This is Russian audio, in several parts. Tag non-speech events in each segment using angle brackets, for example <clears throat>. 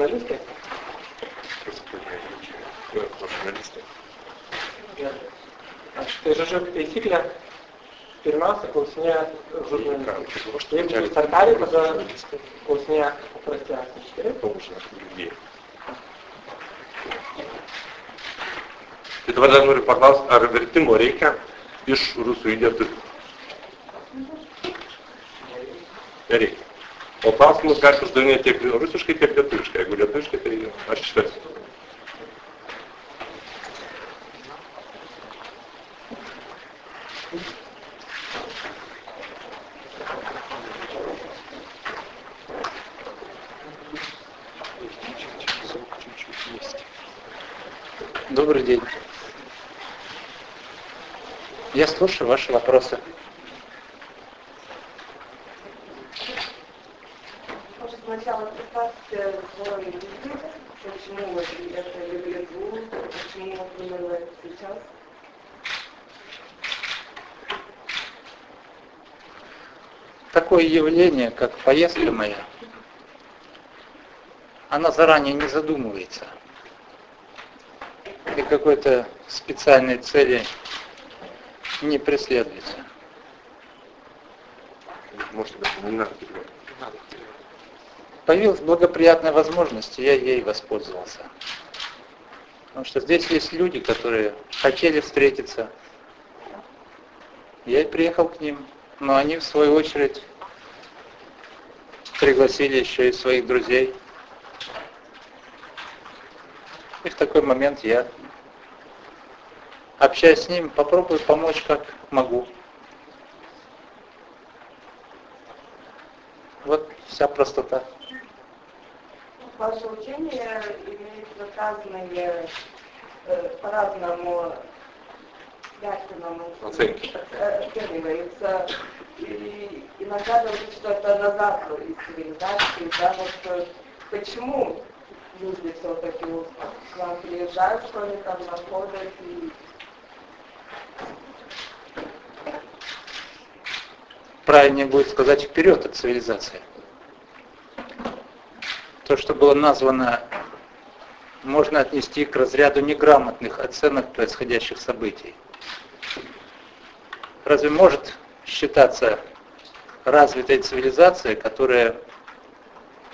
žurnalistė? žurnalistė. Gerai. Aš tai žodžiu, taisyklė, pirmiausia klausinėja žurnalistė. Jeigu jūs tartarė, tada klausinėja paprasti asmeniškai. Tai dabar dar noriu paklausti, ar vertimo reikia iš rusų į lietuvių? Nereikia. O klausimus galite uždavinėti tiek rusiškai, tiek lietuvių. Слушаю ваши вопросы. Может, сначала представьте свой язык, почему вы это леглизу, почему вот именно сейчас? Такое явление, как поездка моя, она заранее не задумывается. И какой-то специальной цели не преследуется. Может быть, не надо перевод. Появилась благоприятная возможность, и я ей воспользовался. Потому что здесь есть люди, которые хотели встретиться. Я и приехал к ним, но они в свою очередь пригласили еще и своих друзей. И в такой момент я, общаясь с ними, попробую помочь как могу. Вот вся простота. Ваше учение имеет разные, э, по-разному ясному Оценки. оценивается. И иногда говорит, что это назад из цивилизации, да, вот э, почему люди все-таки к вам приезжают, что они там находят, и правильнее будет сказать вперед от цивилизации. То, что было названо, можно отнести к разряду неграмотных оценок происходящих событий. Разве может считаться развитой цивилизацией, которая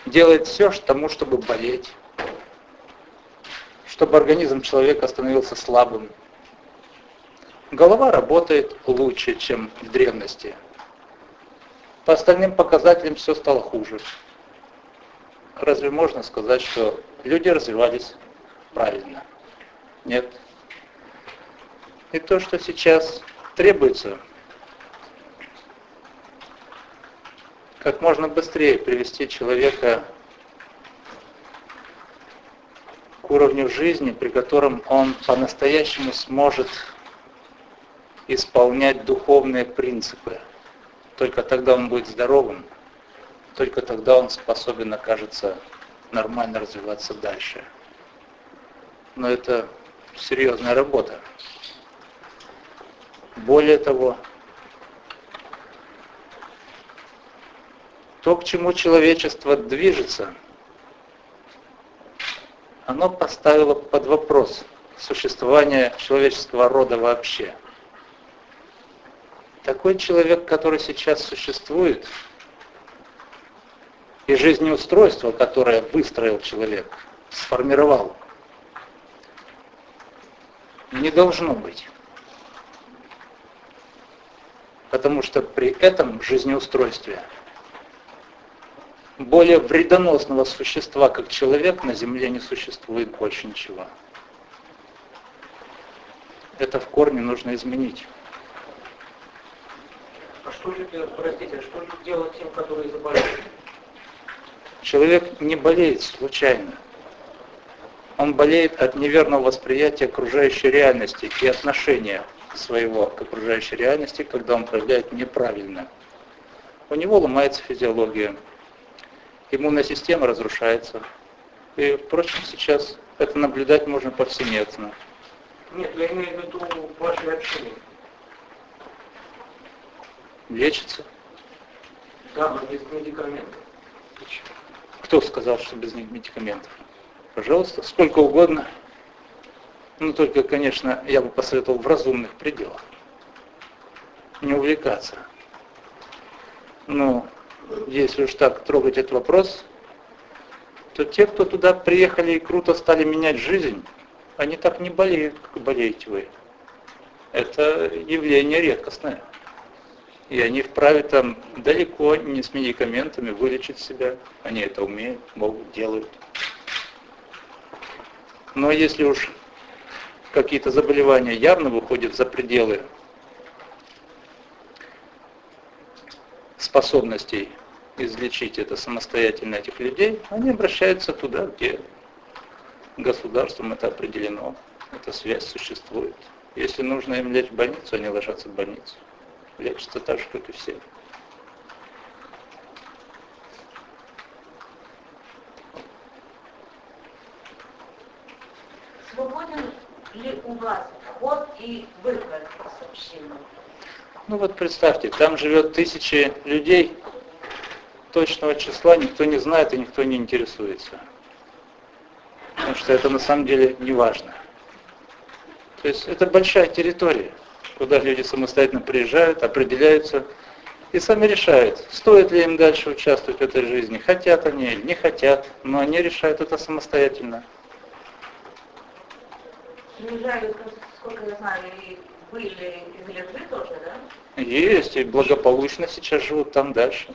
делает все к тому, чтобы болеть, чтобы организм человека становился слабым. Голова работает лучше, чем в древности. По остальным показателям все стало хуже. Разве можно сказать, что люди развивались правильно? Нет. И то, что сейчас требуется, как можно быстрее привести человека к уровню жизни, при котором он по-настоящему сможет исполнять духовные принципы. Только тогда он будет здоровым, только тогда он способен окажется нормально развиваться дальше. Но это серьезная работа. Более того, то, к чему человечество движется, оно поставило под вопрос существование человеческого рода вообще. Такой человек, который сейчас существует, и жизнеустройство, которое выстроил человек, сформировал, не должно быть. Потому что при этом жизнеустройстве более вредоносного существа, как человек, на Земле не существует больше ничего. Это в корне нужно изменить. А что же, простите, что же делать тем, которые заболели? Человек не болеет случайно. Он болеет от неверного восприятия окружающей реальности и отношения своего к окружающей реальности, когда он проявляет неправильно. У него ломается физиология, иммунная система разрушается. И, впрочем, сейчас это наблюдать можно повсеместно. Нет, я имею в виду ваше общение. Лечится. Да, но без медикаментов. Кто сказал, что без медикаментов? Пожалуйста, сколько угодно. Ну, только, конечно, я бы посоветовал в разумных пределах. Не увлекаться. Но если уж так трогать этот вопрос, то те, кто туда приехали и круто стали менять жизнь, они так не болеют, как болеете вы. Это явление редкостное. И они вправе там далеко не с медикаментами вылечить себя. Они это умеют, могут, делают. Но если уж какие-то заболевания явно выходят за пределы способностей излечить это самостоятельно этих людей, они обращаются туда, где государством это определено, эта связь существует. Если нужно им лечь в больницу, они ложатся в больницу. Лечатся так же, как и все. Свободен ли у вас вход и выход с общины? Ну вот представьте, там живет тысячи людей, точного числа никто не знает и никто не интересуется. Потому что это на самом деле не важно. То есть это большая территория, куда люди самостоятельно приезжают, определяются и сами решают, стоит ли им дальше участвовать в этой жизни, хотят они или не хотят, но они решают это самостоятельно. Приезжают, сколько я знаю, и были из Литвы тоже, да? Есть, и благополучно сейчас живут там дальше.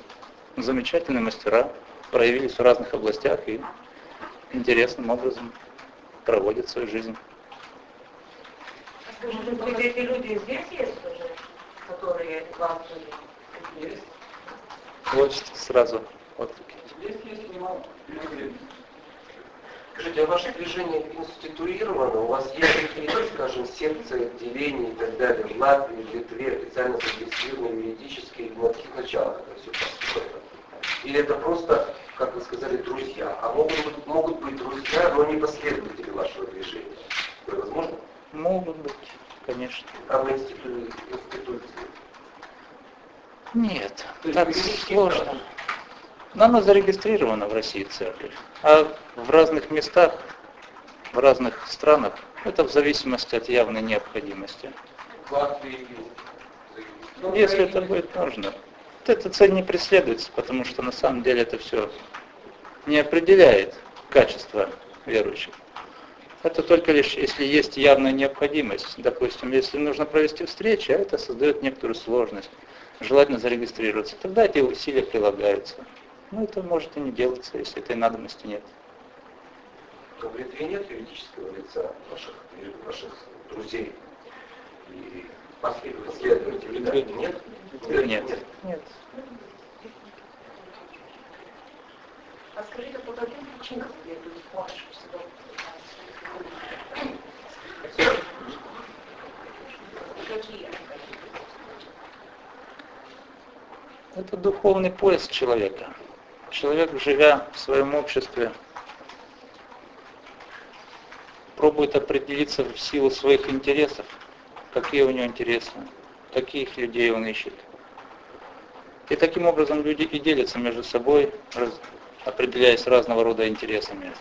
Замечательные мастера, проявились в разных областях и интересным образом проводят свою жизнь. Скажите, вот эти люди здесь есть уже, которые вам были? Есть. Вот сразу отклики. Есть, есть немало. Скажите, а ваше движение институировано? У вас есть какие-то, скажем, секции, отделения и так далее в Латвии, в Литве, официально зарегистрированы юридически, на каких началах это все построено? Или это просто, как вы сказали, друзья? А могут быть, могут быть друзья, но не последователи вашего движения. Это возможно? Могут быть, конечно. А в институте? институте? Нет, То так сложно. правда? Но она зарегистрирована в России церковь. А в разных местах, в разных странах, это в зависимости от явной необходимости. Ну, Если это будет нужно. Эта цель не преследуется, потому что на самом деле это все не определяет качество верующих. Это только лишь, если есть явная необходимость. Допустим, если нужно провести встречу, а это создает некоторую сложность. Желательно зарегистрироваться. Тогда эти усилия прилагаются. Но это может и не делаться, если этой надобности нет. Но в Литве нет юридического лица ваших, ваших друзей и послед- последователей, да? Литве Нет? Нет. Нет. А скажите, по каким причинам следует ваш Какие? Это духовный поиск человека. Человек, живя в своем обществе, пробует определиться в силу своих интересов, какие у него интересы, каких людей он ищет. И таким образом люди и делятся между собой, определяясь разного рода интересами.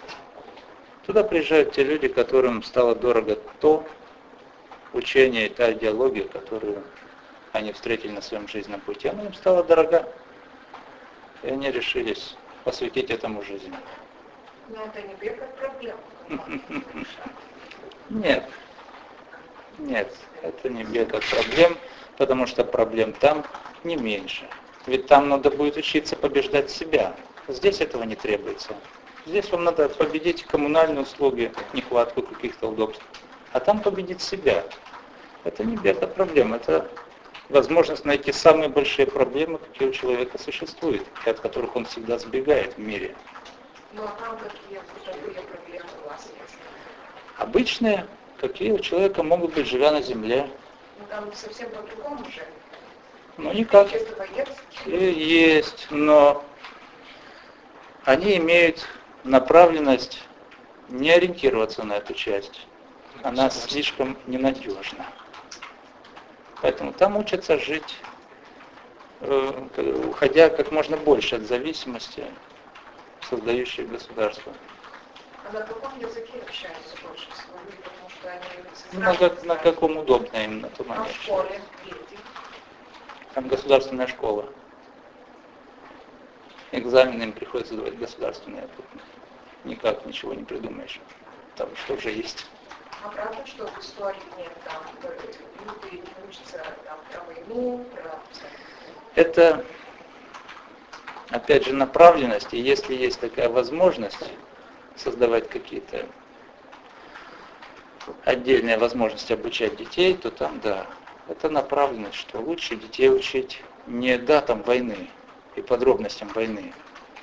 Туда приезжают те люди, которым стало дорого то учение, та идеология, которую они встретили на своем жизненном пути. Она им стала дорога. И они решились посвятить этому жизнь. Но это не бег от проблем. Нет. Нет, это не бег от проблем, потому что проблем там не меньше. Ведь там надо будет учиться побеждать себя. Здесь этого не требуется. Здесь вам надо победить коммунальные услуги, нехватку каких-то удобств. А там победить себя. Это не бег от проблем, это возможность найти самые большие проблемы, какие у человека существуют, и от которых он всегда сбегает в мире. Ну а там какие бытовые проблемы у вас есть? Обычные, какие у человека могут быть, живя на земле. Ну там совсем по-другому уже. Ну, никак. Э, Есть, но они имеют направленность не ориентироваться на эту часть. Она слишком ненадежна. Поэтому там учатся жить, э, уходя как можно больше от зависимости создающие государство. А на каком языке общаются больше всего люди? Потому что они... Ну, на, как, на каком удобно им на том А они в школе. Там государственная школа. Экзамены им приходится сдавать государственные. Тут никак ничего не придумаешь. Там что уже есть. А правда, что в истории нет там, люди учатся там, про войну, про... Это, опять же, направленность. И если есть такая возможность создавать какие-то отдельные возможности обучать детей, то там, да, это направленность, что лучше детей учить не датам войны и подробностям войны,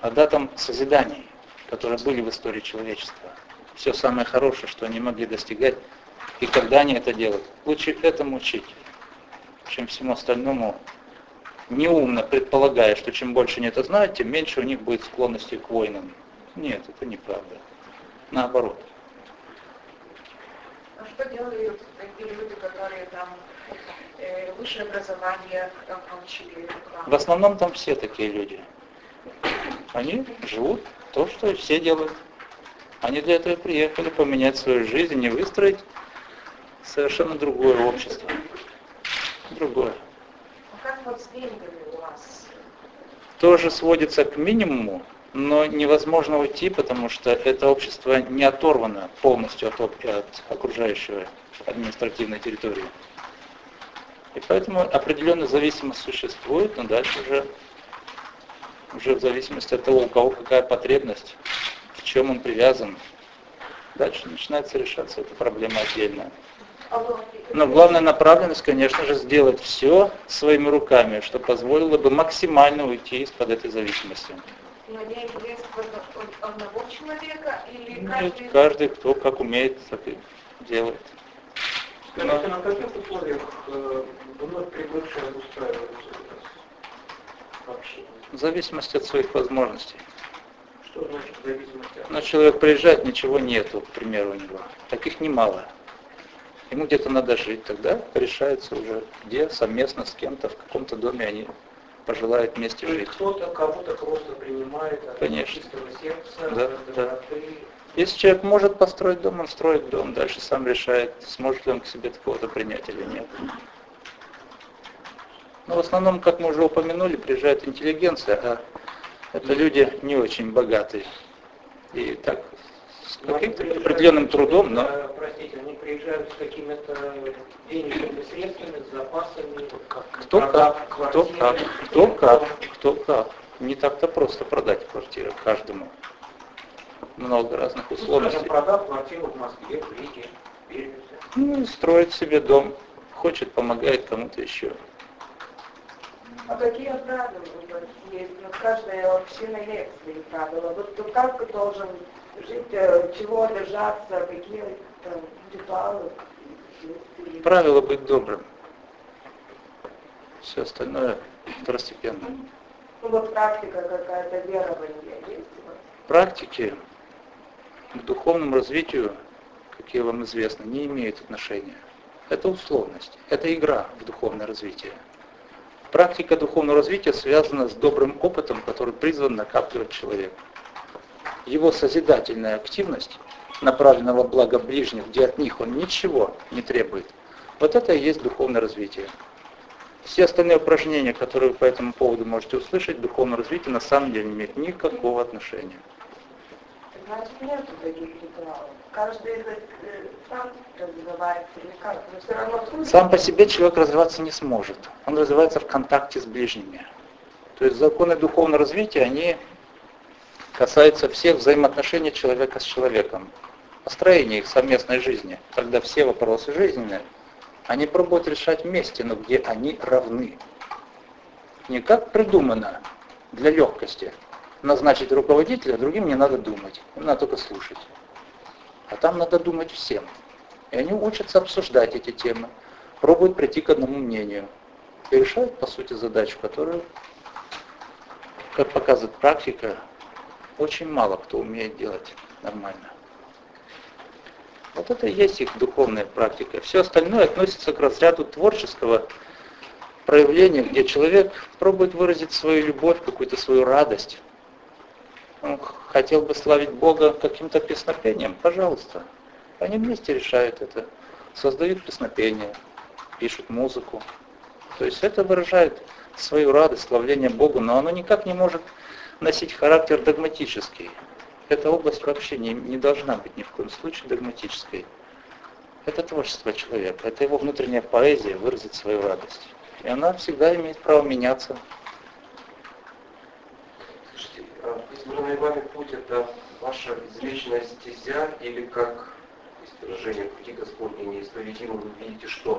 а датам созиданий, которые были в истории человечества. Все самое хорошее, что они могли достигать, и когда они это делают. Лучше этому учить, чем всему остальному, неумно предполагая, что чем больше они это знают, тем меньше у них будет склонности к войнам. Нет, это неправда. Наоборот. А что делают такие люди, которые там э, высшее образование там, получили? В основном там все такие люди. Они живут то, что все делают. Они для этого приехали поменять свою жизнь и выстроить совершенно другое общество. Другое. А как вот с деньгами у вас? Тоже сводится к минимуму, но невозможно уйти, потому что это общество не оторвано полностью от, от окружающего административной территории. И поэтому определенная зависимость существует, но дальше уже, уже в зависимости от того, у кого какая потребность, чем он привязан, дальше начинается решаться эта проблема отдельно. Но главная направленность, конечно же, сделать все своими руками, что позволило бы максимально уйти из-под этой зависимости. Но одного человека или Нет, каждый? каждый, кто как умеет, так и делает. Скажите, на каких условиях э, вновь прибывшие обустраиваются? В зависимости от своих возможностей. В зависимости. Но человек приезжает, ничего нету, к примеру, у него. Таких немало. Ему где-то надо жить, тогда решается уже, где совместно с кем-то, в каком-то доме они пожелают вместе То жить. кто-то кого-то просто принимает от Конечно. чистого сердца, Да, да. Если человек может построить дом, он строит дом, дальше сам решает, сможет ли он к себе кого-то принять или нет. Но в основном, как мы уже упомянули, приезжает интеллигенция, а это люди не очень богатые. И так, с каким-то определенным трудом, но э, Простите, они приезжают с какими-то денежными средствами, с запасами. кто продав как, кто как, кто как, кто как. Не так-то просто продать квартиру каждому. Много разных Ну, условностей. продав квартиру в Москве, в Риге, в Вильнюсе. Ну строит себе дом. Хочет, помогает кому-то еще. А какие правила вот есть? Ну, каждая община есть свои правила. Вот кто как должен жить, э, чего держаться, какие там ритуалы Правило быть добрым. Все остальное <clears throat> второстепенно. Ну, вот практика какая-то, верование есть? у вас? Практики к духовному развитию, какие вам известно, не имеют отношения. Это условность, это игра в духовное развитие. Практика духовного развития связана с добрым опытом, который призван накапливать человек. Его созидательная активность, направленная во благо ближних, где от них он ничего не требует, вот это и есть духовное развитие. Все остальные упражнения, которые вы по этому поводу можете услышать, духовное развитие на самом деле не имеет никакого отношения. Значит, нет таких ритуалов. Э. Сам по себе человек развиваться не сможет. Он развивается в контакте с ближними. То есть законы духовного развития, они касаются всех взаимоотношений человека с человеком. Построения их совместной жизни, когда все вопросы жизненные, они пробуют решать вместе, но где они равны. Не как придумано для легкости. Назначить руководителя, другим не надо думать, им надо только слушать. А там надо думать всем. И они учатся обсуждать эти темы, пробуют прийти к одному мнению и решают, по сути, задачу, которую, как показывает практика, очень мало кто умеет делать нормально. Вот это и есть их духовная практика. Все остальное относится к разряду творческого проявления, где человек пробует выразить свою любовь, какую-то свою радость хотел бы славить Бога каким-то песнопением, пожалуйста. Они вместе решают это. Создают песнопение, пишут музыку. То есть это выражает свою радость, славление Богу, но оно никак не может носить характер догматический. Эта область вообще не, не должна быть ни в коем случае догматической. Это творчество человека, это его внутренняя поэзия выразить свою радость. И она всегда имеет право меняться. Избранный вами путь это ваша извечная стезя или как выражение пути Господня неисповедимо, вы видите, что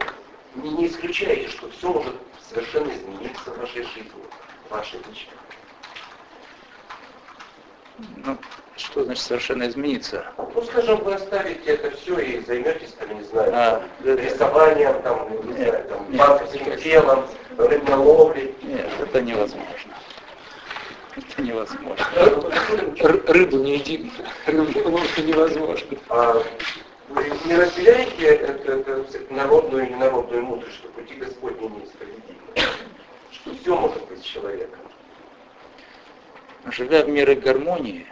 не, не исключаете, что все может совершенно измениться в вашей жизни, в вашей личной. Ну, что значит совершенно измениться? Ну, скажем, вы оставите это все и займетесь, там, не знаю, А, да. рисованием, там, не Нет, знаю, там, банковским делом, рыболовлей. Нет, это невозможно. Это невозможно. Р- рыбу не еди, рыбу ловко невозможно. А вы не разделяете эту, эту народную и ненародную мудрость, что пути Господни неисповедимы? Что все может быть с человеком? Живя в мире гармонии,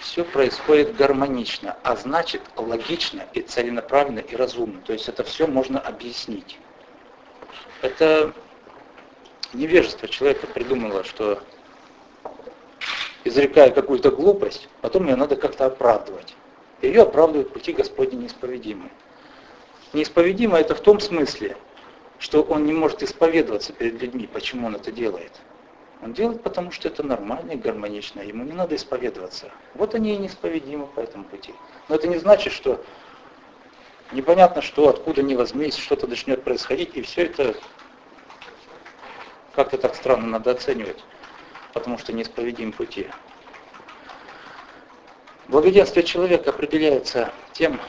все происходит гармонично, а значит логично и целенаправленно и разумно. То есть это все можно объяснить. Это невежество человека придумало, что изрекая какую-то глупость, потом ее надо как-то оправдывать. Ее оправдывают пути Господни неисповедимые. Неисповедимо это в том смысле, что он не может исповедоваться перед людьми, почему он это делает. Он делает, потому что это нормально и гармонично, ему не надо исповедоваться. Вот они и неисповедимы по этому пути. Но это не значит, что непонятно что, откуда ни возьмись, что-то начнет происходить, и все это как-то так странно надо оценивать, потому что неисповедимы пути. Благоденствие человека определяется тем,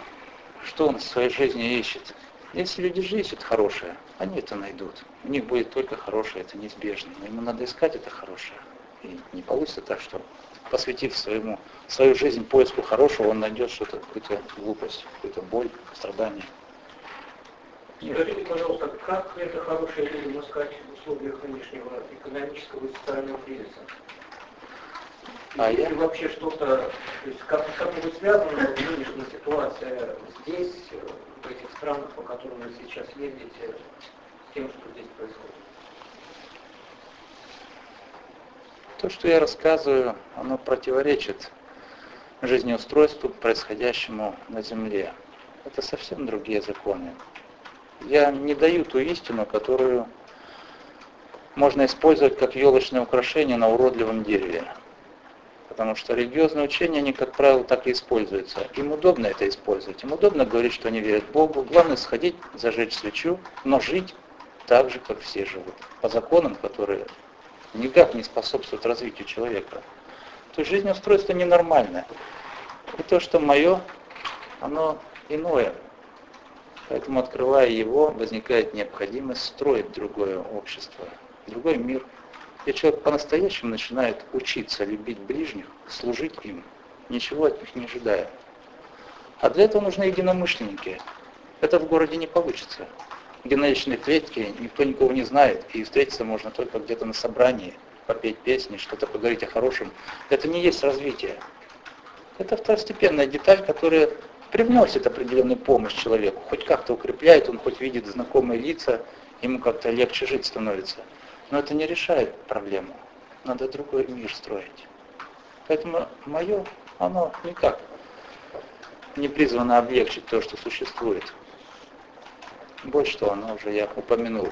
что он в своей жизни ищет. Если люди же ищут хорошее, они это найдут. У них будет только хорошее, это неизбежно. Но ему надо искать это хорошее. И не получится так, что посвятив своему, свою жизнь поиску хорошего, он найдет что-то, какую-то глупость, какую-то боль, страдание. Скажите, пожалуйста, как это хорошее людям искать условиях нынешнего экономического и социального кризиса? А Есть я- вообще что-то, то есть как, как-нибудь связано нынешняя ситуация здесь, в этих странах, по которым вы сейчас ездите, с тем, что здесь происходит? То, что я рассказываю, оно противоречит жизнеустройству, происходящему на Земле. Это совсем другие законы. Я не даю ту истину, которую можно использовать как елочное украшение на уродливом дереве. Потому что религиозные учения, они, как правило, так и используются. Им удобно это использовать. Им удобно говорить, что они верят Богу. Главное сходить, зажечь свечу, но жить так же, как все живут. По законам, которые никак не способствуют развитию человека. То есть жизнеустройство ненормальное. И то, что мое, оно иное. Поэтому, открывая его, возникает необходимость строить другое общество, другой мир. И человек по-настоящему начинает учиться любить ближних, служить им, ничего от них не ожидая. А для этого нужны единомышленники. Это в городе не получится. Личной клетке никто никого не знает, и встретиться можно только где-то на собрании, попеть песни, что-то поговорить о хорошем. Это не есть развитие. Это второстепенная деталь, которая привносит определенную помощь человеку, хоть как-то укрепляет, он хоть видит знакомые лица, ему как-то легче жить становится. Но это не решает проблему. Надо другой мир строить. Поэтому мое, оно никак не призвано облегчить то, что существует. Больше того, оно уже, я упомянул,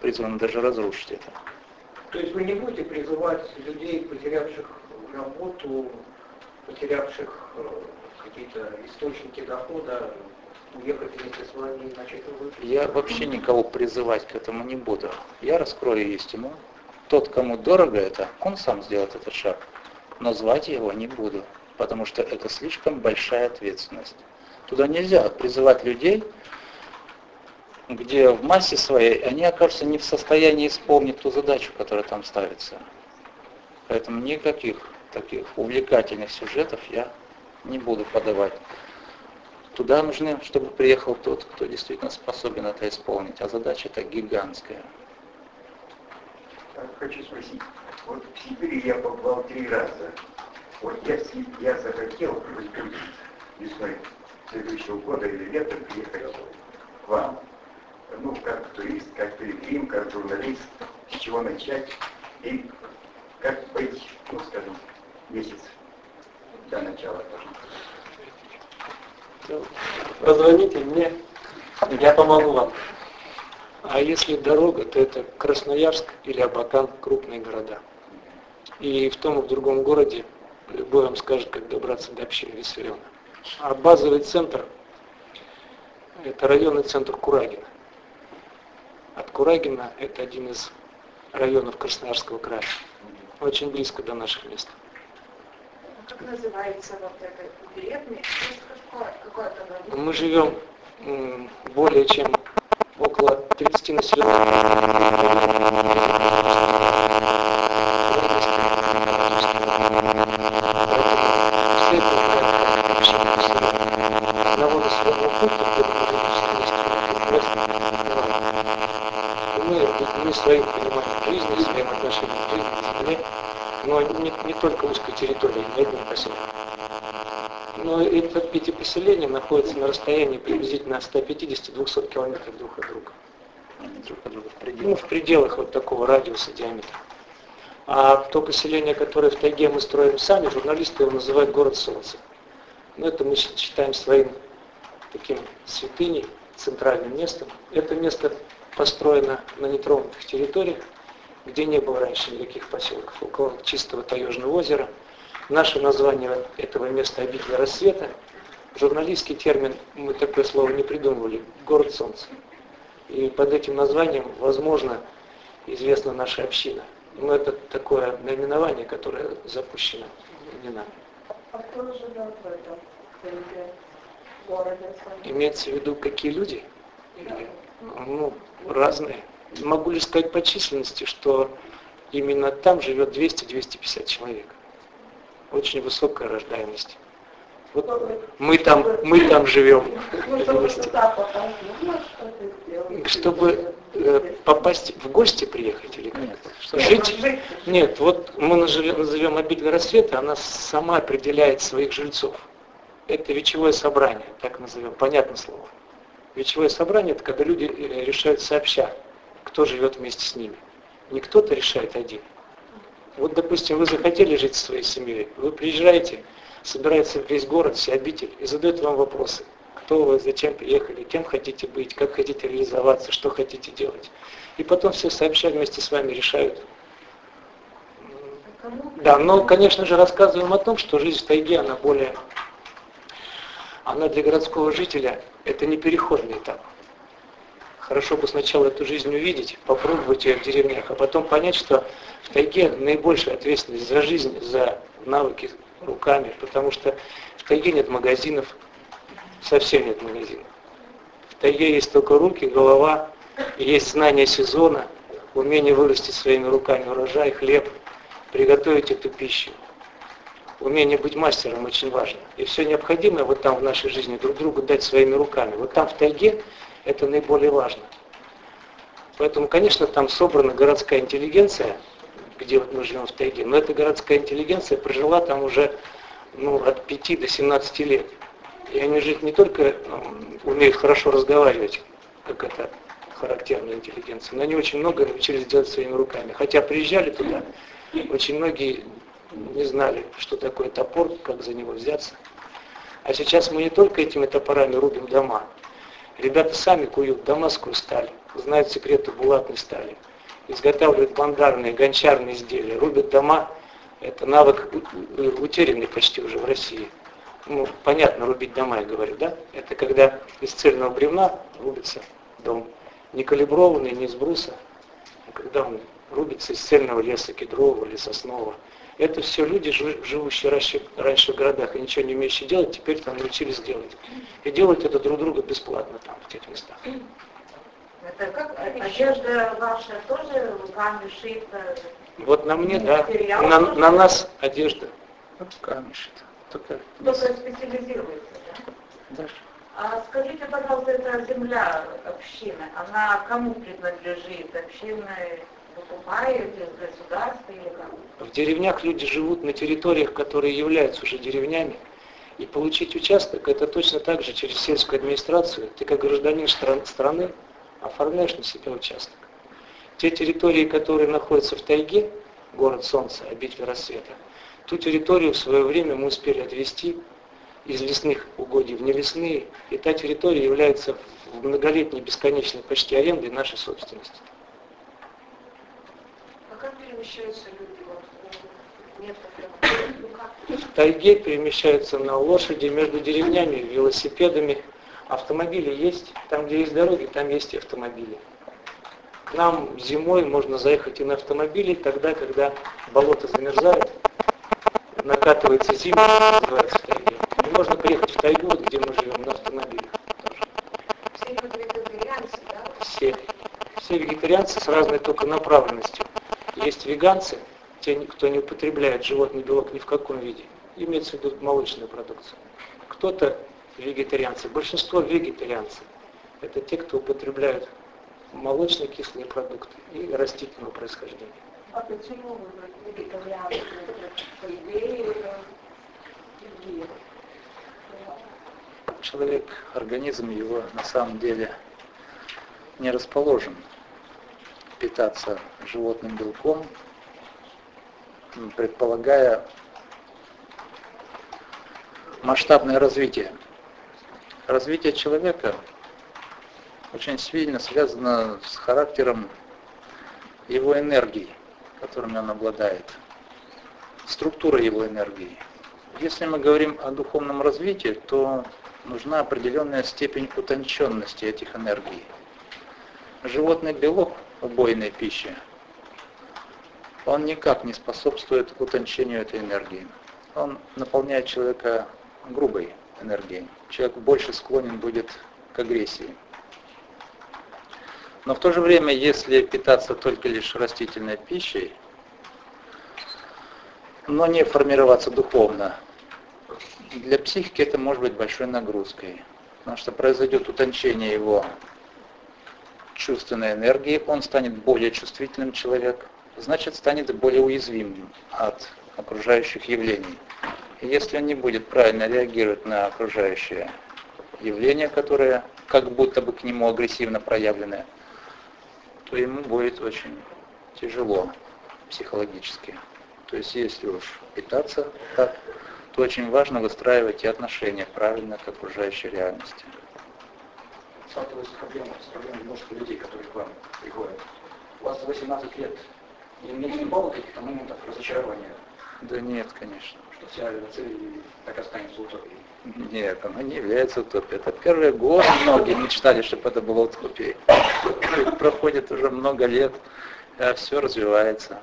призвано даже разрушить это. То есть вы не будете призывать людей, потерявших работу, потерявших э, какие-то источники дохода, уехать вместе с вами и начать жизнь? Я вообще никого призывать к этому не буду. Я раскрою истину. Тот, кому дорого это, он сам сделает этот шаг. Но звать его не буду, потому что это слишком большая ответственность. Туда нельзя призывать людей, где в массе своей они окажутся не в состоянии исполнить ту задачу, которая там ставится. Поэтому никаких таких увлекательных сюжетов я не буду подавать. Туда нужны, чтобы приехал тот, кто действительно способен это исполнить. А задача это гигантская. Хочу спросить. Вот в Сибири я побывал три раза. Вот если я захотел <laughs> весной следующего года или летом приехать к вам, ну, как турист, как пилигрим, как журналист, с чего начать и как быть, ну, скажем, месяц до начала тоже. Позвоните мне, я помогу вам. А если дорога, то это Красноярск или Абакан, крупные города. И в том и в другом городе любой вам скажет, как добраться до общины Виссариона. А базовый центр – это районный центр Курагина. От Курагина это один из районов Красноярского края. Очень близко до наших мест. Как называется вот это билетный? Мы живем более чем около 30 Мы своим пониманием жизни, своим отношением к жизни, но не, не только узкой территории, не одним поселком. Но это, эти поселения находятся на расстоянии приблизительно 150-200 километров друг от друга. Друг от друга в пределах. Ну, в пределах вот такого радиуса диаметра. А то поселение, которое в тайге мы строим сами, журналисты его называют город солнца. Но это мы считаем своим таким святыней, центральным местом. Это место построено на нетронутых территориях, где не было раньше никаких поселков, около чистого таежного озера. Наше название этого места «Обитель рассвета», журналистский термин, мы такое слово не придумывали, «Город солнца». И под этим названием, возможно, известна наша община. Но это такое наименование, которое запущено не нами. А кто живет в этом городе? Имеется в виду, какие люди? Или, ну, разные. Могу лишь сказать по численности, что именно там живет 200-250 человек. Очень высокая рождаемость. Вот мы там, мы там живем. Чтобы э, попасть в гости приехать или как? Жить? Нет, вот мы назовем, назовем обитель рассвета, она сама определяет своих жильцов. Это вечевое собрание, так назовем, понятное слово. Вечевое собрание – это когда люди э, решают сообща, кто живет вместе с ними. Не кто-то решает один. Вот, допустим, вы захотели жить со своей семьей, вы приезжаете, собирается весь город, все обитель, и задают вам вопросы. Кто вы, зачем приехали, кем хотите быть, как хотите реализоваться, что хотите делать. И потом все сообща вместе с вами решают. Да, но, конечно же, рассказываем о том, что жизнь в тайге, она более она для городского жителя это не переходный этап. Хорошо бы сначала эту жизнь увидеть, попробовать ее в деревнях, а потом понять, что в тайге наибольшая ответственность за жизнь, за навыки руками, потому что в тайге нет магазинов, совсем нет магазинов. В тайге есть только руки, голова, есть знание сезона, умение вырастить своими руками урожай, хлеб, приготовить эту пищу умение быть мастером очень важно. И все необходимое вот там в нашей жизни друг другу дать своими руками. Вот там в тайге это наиболее важно. Поэтому, конечно, там собрана городская интеллигенция, где вот мы живем в тайге, но эта городская интеллигенция прожила там уже ну, от 5 до 17 лет. И они же не только ну, умеют хорошо разговаривать, как это характерная интеллигенция, но они очень много научились делать своими руками. Хотя приезжали туда, очень многие не знали, что такое топор, как за него взяться. А сейчас мы не только этими топорами рубим дома. Ребята сами куют дамасскую сталь, знают секреты булатной стали, изготавливают бандарные, гончарные изделия, рубят дома. Это навык утерянный почти уже в России. Ну, понятно, рубить дома, я говорю, да? Это когда из цельного бревна рубится дом. Не калиброванный, не из бруса, а когда он рубится из цельного леса кедрового или соснового. Это все люди, живущие раньше, раньше в городах и ничего не умеющие делать, теперь там научились делать. И делают это друг друга бесплатно там, в тех местах. Это как одежда ваша тоже руками шита? Вот на мне, да. На, на нас одежда. Руками шита. Только, Только специализируется, да? Да. А скажите, пожалуйста, эта земля общины, она кому принадлежит? Общины покупают из государства или как? деревнях люди живут на территориях, которые являются уже деревнями, и получить участок это точно так же через сельскую администрацию. Ты как гражданин страны оформляешь на себя участок. Те территории, которые находятся в тайге, город Солнца, обитель рассвета, ту территорию в свое время мы успели отвести из лесных угодий в нелесные, и та территория является в многолетней бесконечной почти арендой нашей собственности. Перемещаются люди? В тайге перемещаются на лошади между деревнями, велосипедами. Автомобили есть. Там, где есть дороги, там есть и автомобили. К нам зимой можно заехать и на автомобиле, тогда, когда болото замерзает, накатывается зима, называется в тайге. И можно приехать в тайгу, где мы живем, на автомобиле. Все вегетарианцы, да? Все. Все вегетарианцы с разной только направленностью. Есть веганцы, те, кто не употребляет животный белок ни в каком виде, имеется в виду молочную продукцию. Кто-то вегетарианцы, большинство вегетарианцев, это те, кто употребляют молочные кислые продукты и растительного происхождения. А почему вегетарианцы? По идее, Человек, организм его на самом деле не расположен питаться животным белком, предполагая масштабное развитие. Развитие человека очень сильно связано с характером его энергии, которыми он обладает, структура его энергии. Если мы говорим о духовном развитии, то нужна определенная степень утонченности этих энергий. Животный белок убойной пищи он никак не способствует утончению этой энергии. Он наполняет человека грубой энергией. Человек больше склонен будет к агрессии. Но в то же время, если питаться только лишь растительной пищей, но не формироваться духовно, для психики это может быть большой нагрузкой. Потому что произойдет утончение его чувственной энергии, он станет более чувствительным человеком значит станет более уязвимым от окружающих явлений. И если он не будет правильно реагировать на окружающие явления, которые как будто бы к нему агрессивно проявлены, то ему будет очень тяжело психологически. То есть если уж питаться так, то очень важно выстраивать и отношения правильно к окружающей реальности. Сталкиваюсь с проблемой, с проблемой множества людей, которые к вам приходят. У вас 18 лет и не было каких-то моментов разочарования? Да нет, конечно. Что вся цель так останется утопией? Нет, она не является утопией. Это первые годы многие мечтали, чтобы это было утопией. Проходит уже много лет, а все развивается.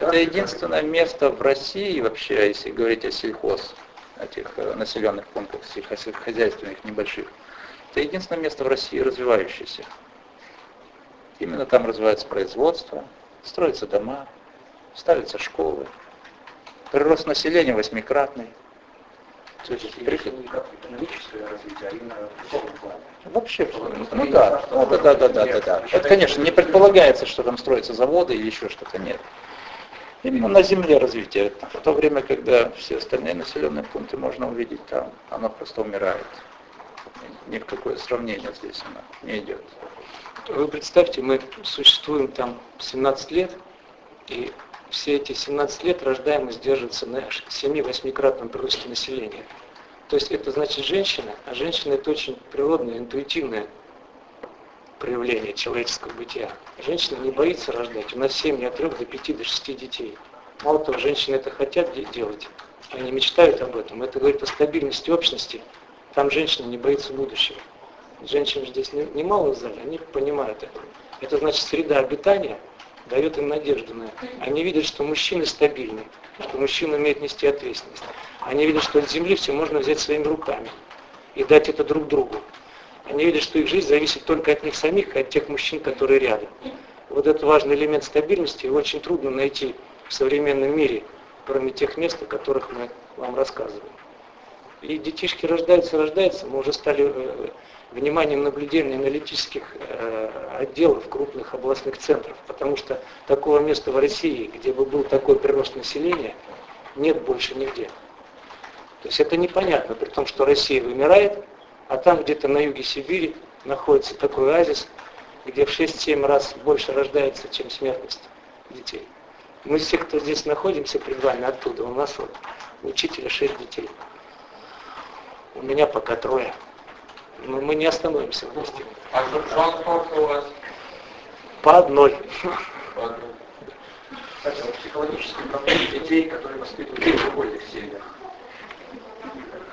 Это единственное место в России вообще, если говорить о сельхоз, этих э, населенных пунктах, сельскохозяйственных небольших. Это единственное место в России развивающееся. Именно там развивается производство, строятся дома, ставятся школы. Прирост населения восьмикратный. То есть если не как экономическое развитие, а именно в духовном плане. Вообще, ну да, ну, да, да, да, да, да, да. Это, конечно, не предполагается, что там строятся заводы или еще что-то, нет. Именно на земле развитие. В то время, когда все остальные населенные пункты можно увидеть там, оно просто умирает. Ни в какое сравнение здесь оно не идет. Вы представьте, мы существуем там 17 лет, и все эти 17 лет рождаемость держится на 7-8-кратном приросте населения. То есть это значит женщина, а женщина это очень природное, интуитивное проявление человеческого бытия. Женщина не боится рождать. У нас семьи от 3 до 5 до 6 детей. Мало того, женщины это хотят делать, они мечтают об этом. Это говорит о стабильности общности. Там женщина не боится будущего женщин здесь немало в зале, они понимают это. Это значит среда обитания дает им надежду на это. Они видят, что мужчины стабильны, что мужчина умеет нести ответственность. Они видят, что от земли все можно взять своими руками и дать это друг другу. Они видят, что их жизнь зависит только от них самих и от тех мужчин, которые рядом. Вот этот важный элемент стабильности очень трудно найти в современном мире, кроме тех мест, о которых мы вам рассказываем. И детишки рождаются, рождаются, мы уже стали э, вниманием наблюдения аналитических э, отделов крупных областных центров, потому что такого места в России, где бы был такой прирост населения, нет больше нигде. То есть это непонятно, при том, что Россия вымирает, а там где-то на юге Сибири находится такой оазис, где в 6-7 раз больше рождается, чем смертность детей. Мы все, кто здесь находимся пред вами оттуда, у нас вот учителя 6 детей. У меня пока трое. Но мы не остановимся вместе. А жен сколько у вас? По одной. По одной. Кстати, вот психологические проблемы детей, которые воспитывают в других семьях.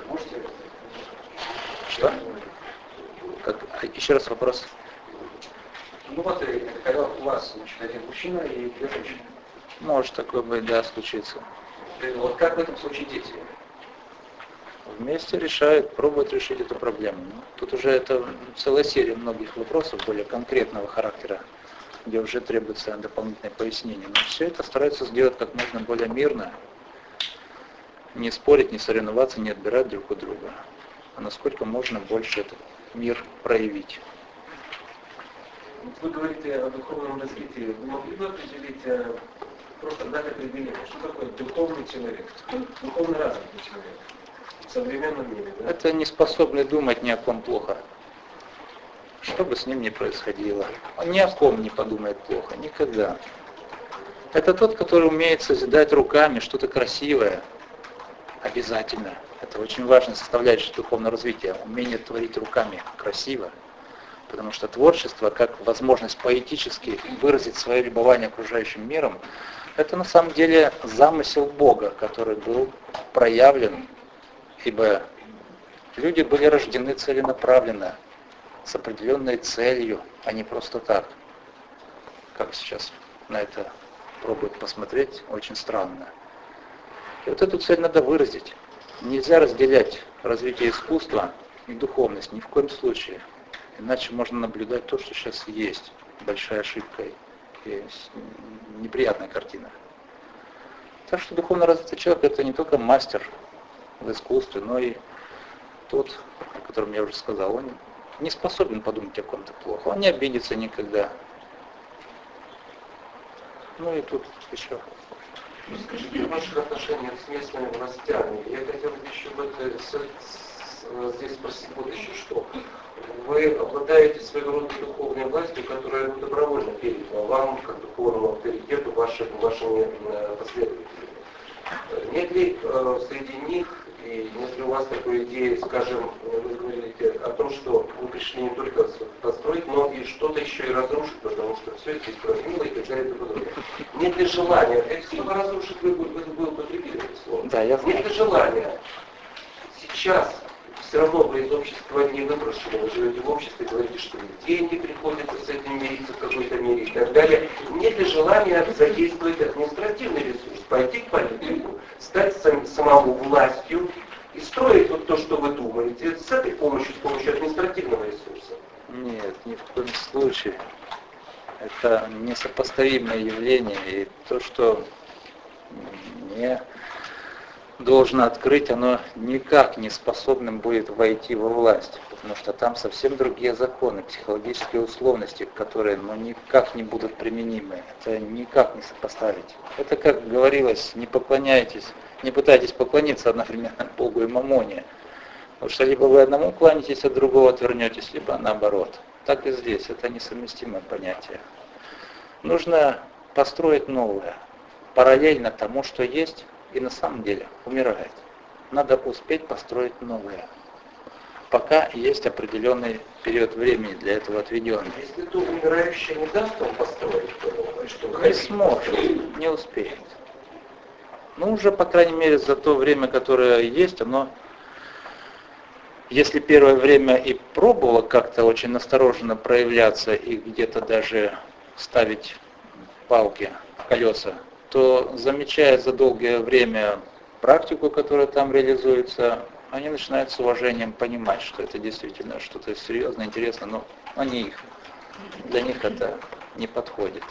Можете? Что? Как, еще раз вопрос. Ну вот, это когда у вас значит, один мужчина и две женщины. Может такое быть, да, случиться. И Вот как в этом случае дети? Вместе решают, пробуют решить эту проблему. Ну, Тут уже это целая серия многих вопросов более конкретного характера, где уже требуется дополнительное пояснение. Но все это стараются сделать как можно более мирно, не спорить, не соревноваться, не отбирать друг у друга, а насколько можно больше этот мир проявить. Вы говорите о духовном развитии. Вы могли бы определить, э, просто дать определение, что такое духовный человек, духовно развитый человек современном мире? Да? Это не способный думать ни о ком плохо. Что бы с ним ни происходило. Он ни о ком не подумает плохо, никогда. Это тот, который умеет созидать руками что-то красивое. Обязательно. Это очень важная составляющая духовного развития. Умение творить руками красиво. Потому что творчество, как возможность поэтически выразить свое любование окружающим миром, это на самом деле замысел Бога, который был проявлен, ибо люди были рождены целенаправленно, с определенной целью, а не просто так. Как сейчас на это пробуют посмотреть, очень странно. И вот эту цель надо выразить. Нельзя разделять развитие искусства и духовность ни в коем случае. Иначе можно наблюдать то, что сейчас есть. Большая ошибка и неприятная картина. Так что духовно развитый человек это не только мастер в искусстве, но и тот, о котором я уже сказал, он не способен подумать о ком-то плохо, он не обидится никогда. Ну и тут еще. Скажите о ваших отношениях с местными властями. Я хотел бы еще в это, здесь спросить вот еще что. Вы обладаете своего рода духовной властью, которая добровольно передана вам, как духовному авторитету, вашим, вашими э, последователями. Нет ли э, среди них и нет ли у вас такой идеи, скажем, вы говорите о том, что вы пришли не только построить, но и что-то еще и разрушить, потому что все это искровило и так далее и так далее. Нет ли желания, это слово разрушить вы, вы, вы употребили это слово. Да, я Нет ли желания сейчас все равно вы из общества не выброшены, вы живете в обществе, говорите, что деньги приходится с этим мириться в какой-то мере и так далее. Нет ли желания задействовать административный ресурс, пойти к политику, стать сам, самому властью и строить вот то, что вы думаете, с этой помощью, с помощью административного ресурса? Нет, ни в коем случае. Это несопоставимое явление, и то, что не должно открыть, оно никак не способным будет войти во власть, потому что там совсем другие законы, психологические условности, которые ну, никак не будут применимы. Это никак не сопоставить. Это, как говорилось, не поклоняйтесь, не пытайтесь поклониться одновременно <laughs> Богу и Мамоне. Потому что либо вы одному кланяетесь, от другого отвернетесь, либо наоборот. Так и здесь. Это несовместимое понятие. Нужно построить новое, параллельно тому, что есть, и на самом деле умирает. Надо успеть построить новое. Пока есть определенный период времени для этого отведенный. Если то умирающее не даст вам построить то новое, что Не сможет, не успеет. Ну, уже, по крайней мере, за то время, которое есть, оно, если первое время и пробовало как-то очень настороженно проявляться и где-то даже ставить палки в колеса, то замечая за долгое время практику, которая там реализуется, они начинают с уважением понимать, что это действительно что-то серьезное, интересное, но они их, для них это не подходит.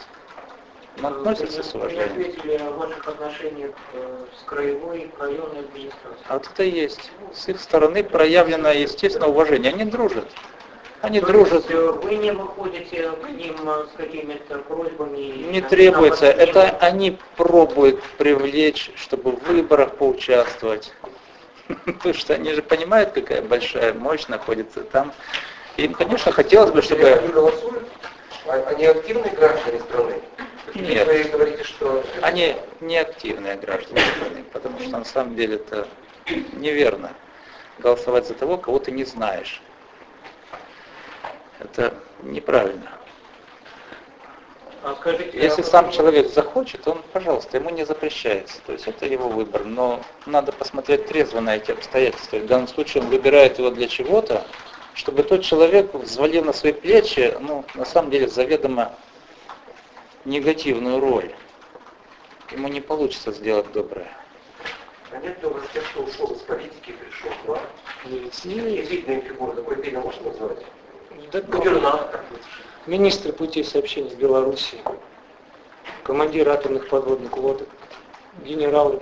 Но относятся с Вы уважением. ответили о ваших отношениях э, с краевой и районной администрацией. А вот это и есть. С их стороны проявлено, естественно, уважение. Они дружат. Они То дружат. Вы не выходите к ним с какими-то просьбами? Не требуется. Это они пробуют привлечь, чтобы в выборах поучаствовать. <laughs> Потому что они же понимают, какая большая мощь находится там. Им, конечно, хотелось бы, чтобы... Они голосуют? Они активные граждане страны? Нет. Вы говорите, что... Они не активные граждане страны, потому что на самом деле это неверно голосовать за того, кого ты не знаешь. Это неправильно. А скажите, Если сам человек захочет, он, пожалуйста, ему не запрещается. То есть это его выбор. Но надо посмотреть трезво на эти обстоятельства. В данном случае он выбирает его для чего-то, чтобы тот человек взвалил на свои плечи, ну, на самом деле, заведомо негативную роль. Ему не получится сделать доброе. А нет ли у вас кто ушел из политики пришел к вам? Действительные фигуры, такой можно назвать? Губернатор. Министры путей сообщения Белоруссии, командиры атомных подводных лодок, генералы,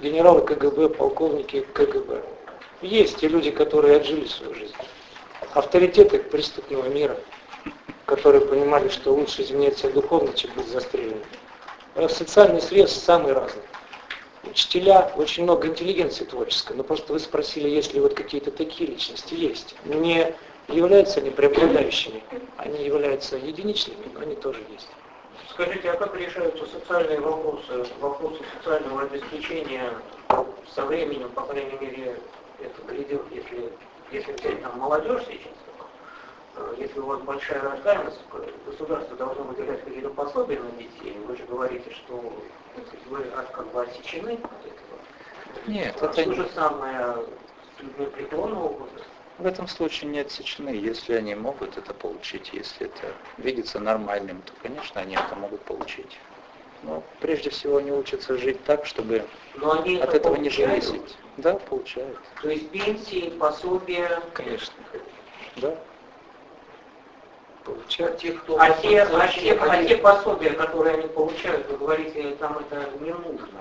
генералы КГБ, полковники КГБ. Есть те люди, которые отжили свою жизнь. Авторитеты преступного мира, которые понимали, что лучше изменять себя духовно, чем быть застреленным. А социальный срез самый разный. Учителя, очень много интеллигенции творческой, но просто вы спросили, есть ли вот какие-то такие личности. Есть. Не являются они преобладающими, они являются единичными, но они тоже есть. Скажите, а как решаются социальные вопросы, вопросы социального обеспечения со временем, по крайней мере, это грядет, если, если взять там молодежь сейчас, если у вас большая рождаемость, государство должно выделять какие-то пособия на детей, вы же говорите, что вы как бы отсечены от этого. Нет, это То же самое с людьми преклонного возраста. В этом случае не отсечены. Если они могут это получить, если это видится нормальным, то, конечно, они это могут получить. Но прежде всего они учатся жить так, чтобы Но они от этого получают? не зависеть. Да, получают. То есть пенсии, пособия? Конечно. Да. Получают те, кто... А те, а, те, а те пособия, которые они получают, вы говорите, там это не нужно.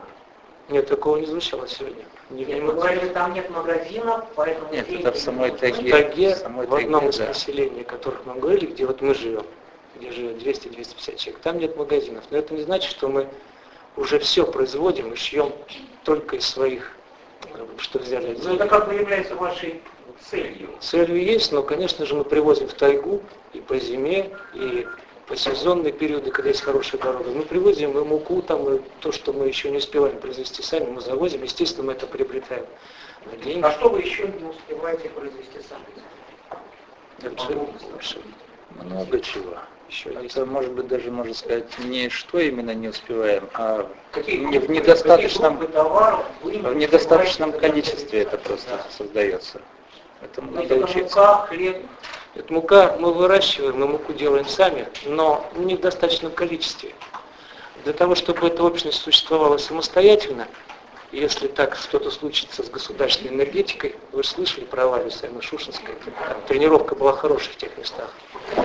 Нет, такого не звучало сегодня. Не нет, вы говорили, там нет магазинов, поэтому... Нет, это в самой тайге. В тайге, в, самой в одном тайге, из да. поселений, о которых мы говорили, где вот мы живем, где живет 200-250 человек, там нет магазинов. Но это не значит, что мы уже все производим и шьем только из своих, э, что взяли. Ну, это как бы является вашей целью? Целью есть, но, конечно же, мы привозим в тайгу и по зиме, и по сезонные периоды, когда есть хорошая дорога, мы привозим и муку, там, и то, что мы еще не успеваем произвести сами, мы завозим, естественно, мы это приобретаем на деньги. А что вы еще не успеваете произвести сами? Это много чего. Еще это, есть. может быть, даже можно сказать, не что именно не успеваем, а какие, не, в недостаточном, товаров в недостаточном количестве это просто создается. Этому надо учиться. Мука, хлеб, эта мука мы выращиваем, мы муку делаем сами, но не в достаточном количестве. Для того, чтобы эта общность существовала самостоятельно, если так что-то случится с государственной энергетикой, вы же слышали про аварию Саймы Шушинской, там тренировка была хорошая в тех местах,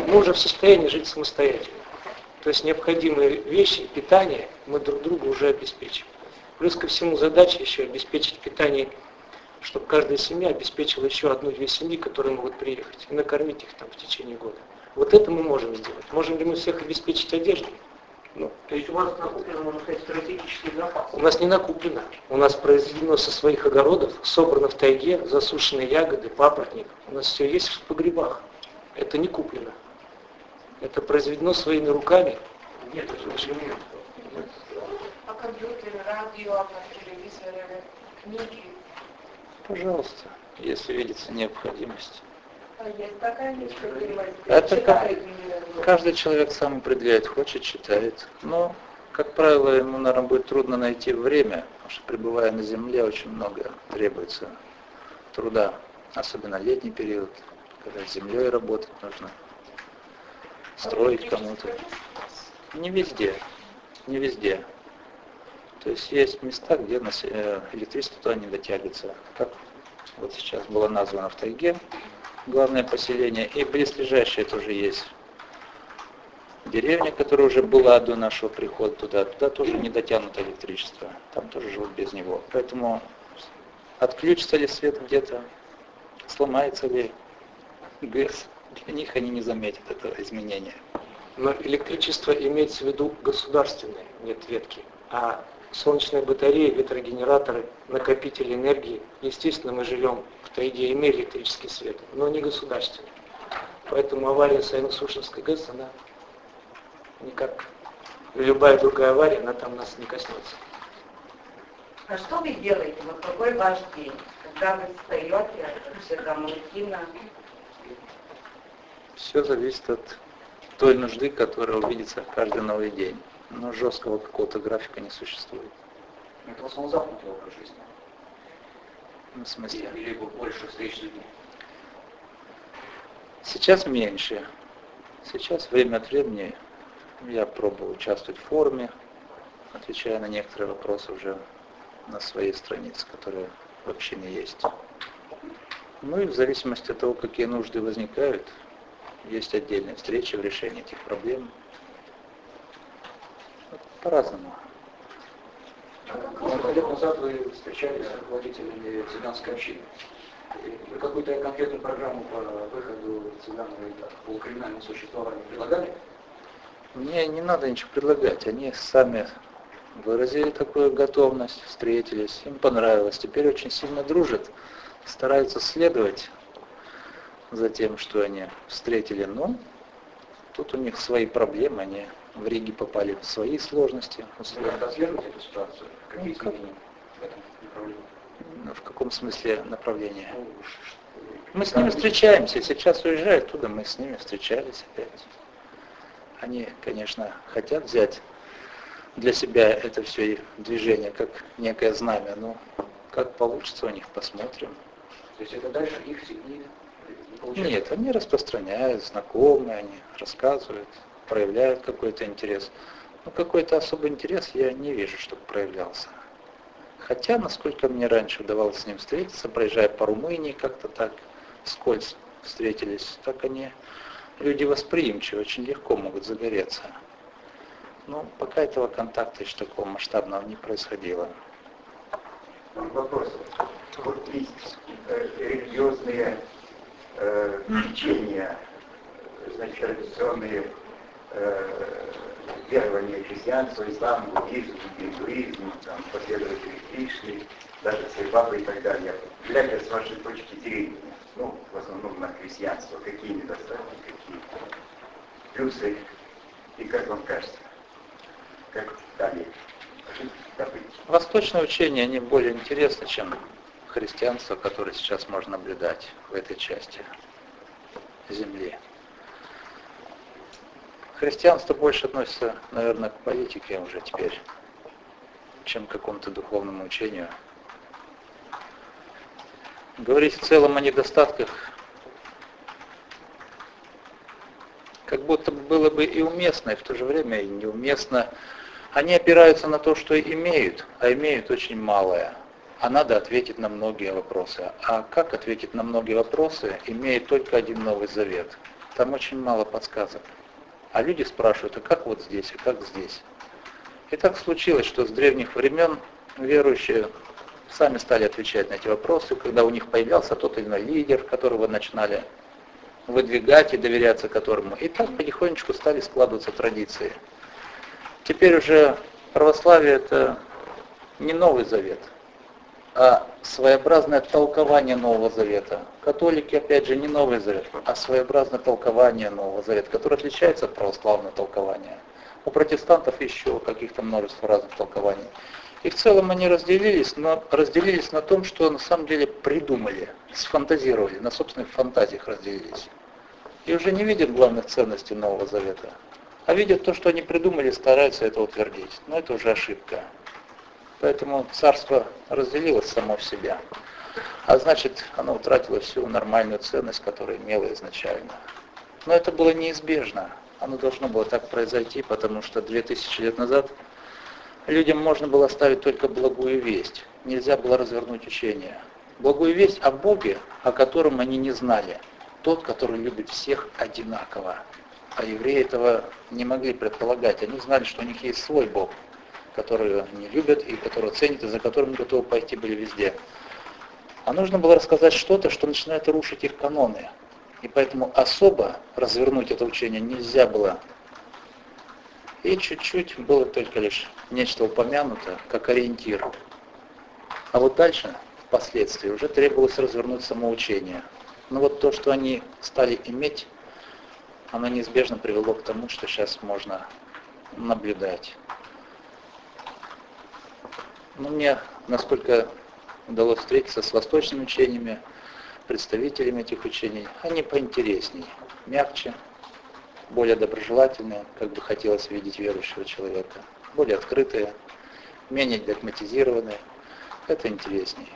мы уже в состоянии жить самостоятельно. То есть необходимые вещи, питание мы друг другу уже обеспечим. Плюс ко всему задача еще обеспечить питание чтобы каждая семья обеспечила еще одну-две семьи, которые могут приехать, и накормить их там в течение года. Вот это мы можем сделать. Можем ли мы всех обеспечить одеждой? Ну, то есть у вас накоплено, можно сказать, стратегический запас? У нас не накоплено. У нас произведено со своих огородов, собрано в тайге, засушенные ягоды, папоротник. У нас все есть в погребах. Это не куплено. Это произведено своими руками. Нет, это же нет. А компьютер, радио, телевизор, книги, Пожалуйста, если видится необходимость. А есть такая вещь, Это как, каждый человек сам определяет, хочет, читает. Но, как правило, ему, наверное, будет трудно найти время, потому что пребывая на земле, очень много требуется труда, особенно летний период, когда с землей работать нужно, строить кому-то. Не везде, не везде. То есть есть места, где э, электричество туда не дотягивается. Как вот сейчас было названо в тайге, главное поселение, и близлежащее тоже есть деревня, которая уже была до нашего прихода туда, туда тоже не дотянуто электричество, там тоже живут без него. Поэтому отключится ли свет где-то, сломается ли, без, для них они не заметят этого изменения. Но электричество имеется в виду государственное, нет ветки. А солнечные батареи, ветрогенераторы, накопители энергии, естественно, мы живем в тайге, имея электрический свет, но не государственный. Поэтому авария Саяно-Сушинской ГЭС, она никак, любая другая авария, она там нас не коснется. А что вы делаете? Вот какой ваш день? Когда вы встаете, все там рутина? Все зависит от той нужды, которая увидится каждый новый день. Но жесткого какого-то графика не существует. Это в основном замкнутый образ жизни. Ну, в смысле? Или больше встреч с людьми. Сейчас меньше. Сейчас время от времени я пробую участвовать в форуме, отвечая на некоторые вопросы уже на своей странице, которая в общине есть. Ну и в зависимости от того, какие нужды возникают, есть отдельные встречи в решении этих проблем. По-разному. Несколько лет назад вы встречались с руководителями цыганской общины. Вы какую-то конкретную программу по выходу цыган в полукриминальное существование предлагали? Мне не надо ничего предлагать. Они сами выразили такую готовность, встретились, им понравилось. Теперь очень сильно дружат, стараются следовать за тем, что они встретили. Но тут у них свои проблемы, они в Риге попали в свои сложности. Ситуацию? Какие Ну, изменения в этом направлении? Ну, В каком смысле направления? Мы с ними встречаемся. Сейчас уезжаю оттуда, мы с ними встречались опять. Они, конечно, хотят взять для себя это все движение как некое знамя, но как получится у них, посмотрим. То есть это дальше их получается? Нет, они распространяют, знакомые, они рассказывают, проявляют какой-то интерес. Но какой-то особый интерес я не вижу, чтобы проявлялся. Хотя, насколько мне раньше удавалось с ним встретиться, проезжая по Румынии, как-то так вскользь встретились, так они, люди восприимчивы, очень легко могут загореться. Но пока этого контакта еще такого масштабного не происходило. Вопрос. Вот есть э, религиозные э, течения, значит, традиционные верования христианства, ислам, буддизм, индуизм, там, последователи Кришны, даже Сайбаба и так далее. Глядя с вашей точки зрения, ну, в основном на христианство, какие недостатки, какие плюсы, и как вам кажется, как далее добыть? Восточные учения, они более интересны, чем христианство, которое сейчас можно наблюдать в этой части Земли. Христианство больше относится, наверное, к политике уже теперь, чем к какому-то духовному учению. Говорить в целом о недостатках, как будто бы было бы и уместно, и в то же время и неуместно. Они опираются на то, что имеют, а имеют очень малое. А надо ответить на многие вопросы. А как ответить на многие вопросы, имеет только один Новый Завет. Там очень мало подсказок. А люди спрашивают, а как вот здесь, а как здесь? И так случилось, что с древних времен верующие сами стали отвечать на эти вопросы, когда у них появлялся тот или иной лидер, которого начинали выдвигать и доверяться которому. И так потихонечку стали складываться традиции. Теперь уже православие это не Новый Завет, а своеобразное толкование Нового Завета. Католики, опять же, не Новый Завет, а своеобразное толкование Нового Завета, которое отличается от православного толкования. У протестантов еще каких-то множество разных толкований. И в целом они разделились, но разделились на том, что на самом деле придумали, сфантазировали, на собственных фантазиях разделились. И уже не видят главных ценностей Нового Завета, а видят то, что они придумали, стараются это утвердить. Но это уже ошибка. Поэтому царство разделилось само в себя. А значит, оно утратило всю нормальную ценность, которую имело изначально. Но это было неизбежно. Оно должно было так произойти, потому что 2000 лет назад людям можно было оставить только благую весть. Нельзя было развернуть учение. Благую весть о Боге, о котором они не знали. Тот, который любит всех одинаково. А евреи этого не могли предполагать. Они знали, что у них есть свой Бог, которого они любят и которого ценят, и за которым готовы пойти были везде. А нужно было рассказать что-то, что начинает рушить их каноны. И поэтому особо развернуть это учение нельзя было. И чуть-чуть было только лишь нечто упомянуто, как ориентир. А вот дальше, впоследствии, уже требовалось развернуть самоучение. Но вот то, что они стали иметь, оно неизбежно привело к тому, что сейчас можно наблюдать. Ну, мне, насколько удалось встретиться с восточными учениями, представителями этих учений, они поинтереснее, мягче, более доброжелательные, как бы хотелось видеть верующего человека, более открытые, менее догматизированные. Это интереснее.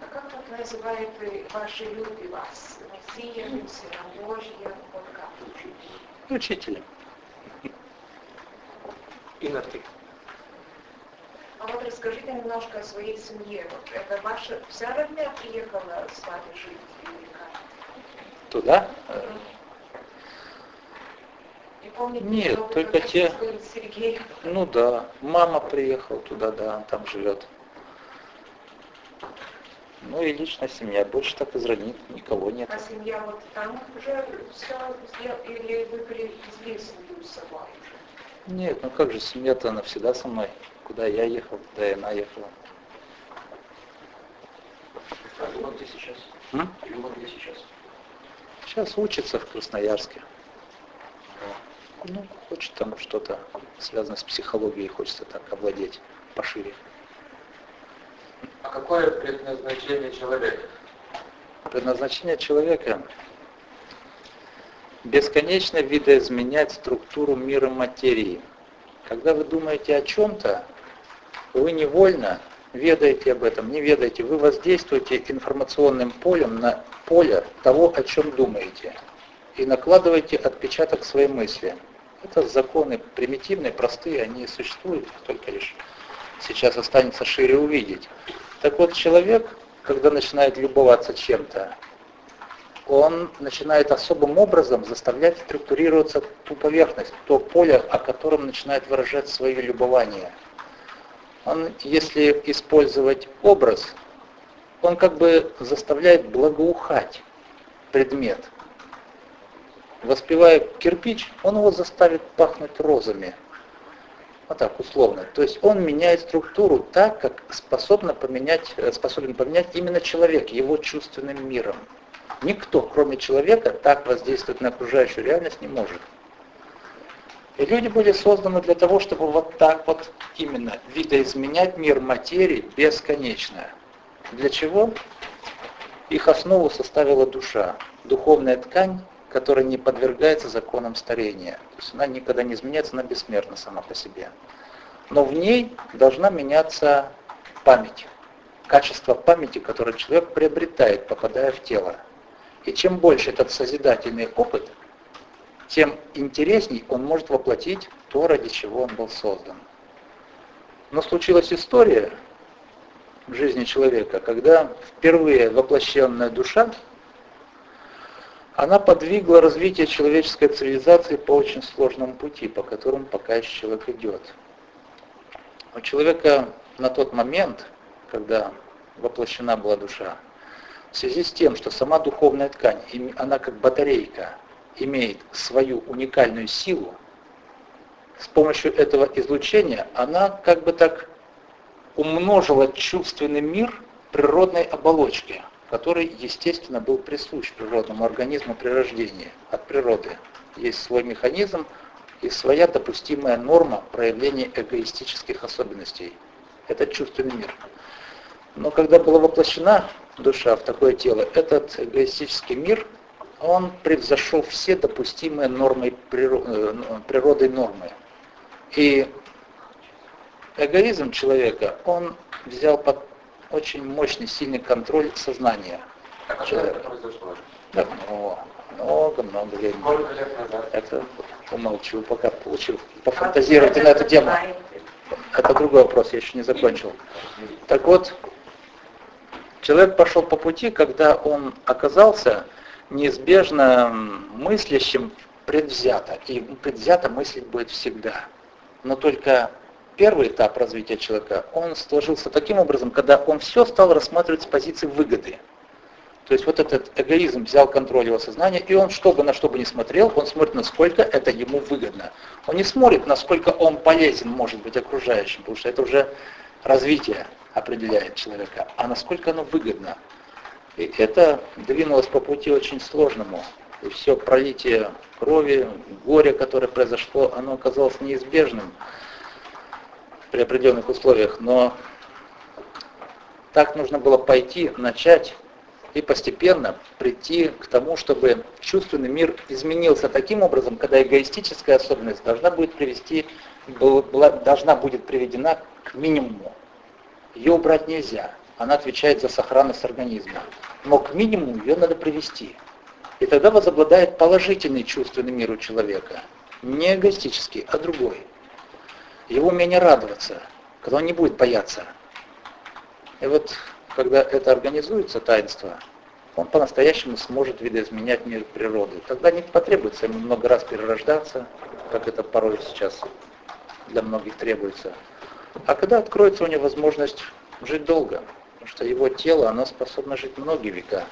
А как вот называют ваши люди вас? Россия, Сына Божья, вот как? Учителя. И на ты. А вот расскажите немножко о своей семье. Вот это ваша вся родня приехала с вами жить или как? Туда? Помните, Нет, только те- Сергей. Ну да, мама приехала туда, да, там живет. Ну и личная семья, больше так из родни никого нет. А семья вот там уже все или вы привезли семью с собой? Нет, ну как же, семья-то она всегда со мной. Куда я ехал, туда и она ехала. А Люба где сейчас? М? Люба где сейчас? Сейчас учится в Красноярске. Ну, хочет там что-то связанное с психологией, хочется так овладеть пошире. А какое предназначение человека? Предназначение человека бесконечно видоизменять структуру мира материи. Когда вы думаете о чем-то, вы невольно ведаете об этом, не ведаете, вы воздействуете информационным полем на поле того, о чем думаете, и накладываете отпечаток своей мысли. Это законы примитивные, простые, они существуют, только лишь сейчас останется шире увидеть. Так вот, человек, когда начинает любоваться чем-то, он начинает особым образом заставлять структурироваться ту поверхность, то поле, о котором начинает выражать свое любование. Он, если использовать образ, он как бы заставляет благоухать предмет. Воспевая кирпич, он его заставит пахнуть розами. Вот так, условно. То есть он меняет структуру так, как способно поменять, э, способен поменять именно человек, его чувственным миром. Никто, кроме человека, так воздействовать на окружающую реальность не может. И люди были созданы для того, чтобы вот так вот именно видоизменять мир материи бесконечно. Для чего? Их основу составила душа, духовная ткань, которая не подвергается законам старения. То есть она никогда не изменяется, она бессмертна сама по себе. Но в ней должна меняться память, качество памяти, которое человек приобретает, попадая в тело. И чем больше этот созидательный опыт, тем интересней он может воплотить то, ради чего он был создан. Но случилась история в жизни человека, когда впервые воплощенная душа, она подвигла развитие человеческой цивилизации по очень сложному пути, по которому пока еще человек идет. У человека на тот момент, когда воплощена была душа, в связи с тем, что сама духовная ткань, она как батарейка, имеет свою уникальную силу, с помощью этого излучения она как бы так умножила чувственный мир природной оболочки, который, естественно, был присущ природному организму при рождении от природы. Есть свой механизм и своя допустимая норма проявления эгоистических особенностей. Это чувственный мир. Но когда была воплощена душа в такое тело, этот эгоистический мир, он превзошел все допустимые нормы природы нормы. И эгоизм человека, он взял под очень мощный, сильный контроль сознания А человека. это произошло? Так, много, много, много времени. Сколько лет назад? Это умолчу, пока получил пофантазировать на эту тему. Это другой вопрос, я еще не закончил. Так вот, человек пошел по пути, когда он оказался неизбежно мыслящим предвзято. И предвзято мыслить будет всегда. Но только первый этап развития человека, он сложился таким образом, когда он все стал рассматривать с позиции выгоды. То есть вот этот эгоизм взял контроль его сознания, и он, что бы на что бы ни смотрел, он смотрит, насколько это ему выгодно. Он не смотрит, насколько он полезен может быть окружающим, потому что это уже развитие определяет человека, а насколько оно выгодно. И это двинулось по пути очень сложному. И все пролитие крови, горе, которое произошло, оно оказалось неизбежным при определенных условиях. Но так нужно было пойти, начать и постепенно прийти к тому, чтобы чувственный мир изменился таким образом, когда эгоистическая особенность должна будет привести, была, должна будет приведена к минимуму. Ее убрать нельзя. Она отвечает за сохранность организма. Но к минимуму ее надо привести. И тогда возобладает положительный чувственный мир у человека. Не эгоистический, а другой. Его умение радоваться, когда он не будет бояться. И вот когда это организуется, таинство, он по-настоящему сможет видоизменять мир природы. Тогда не потребуется ему много раз перерождаться, как это порой сейчас для многих требуется. А когда откроется у него возможность жить долго, потому что его тело, оно способно жить многие века.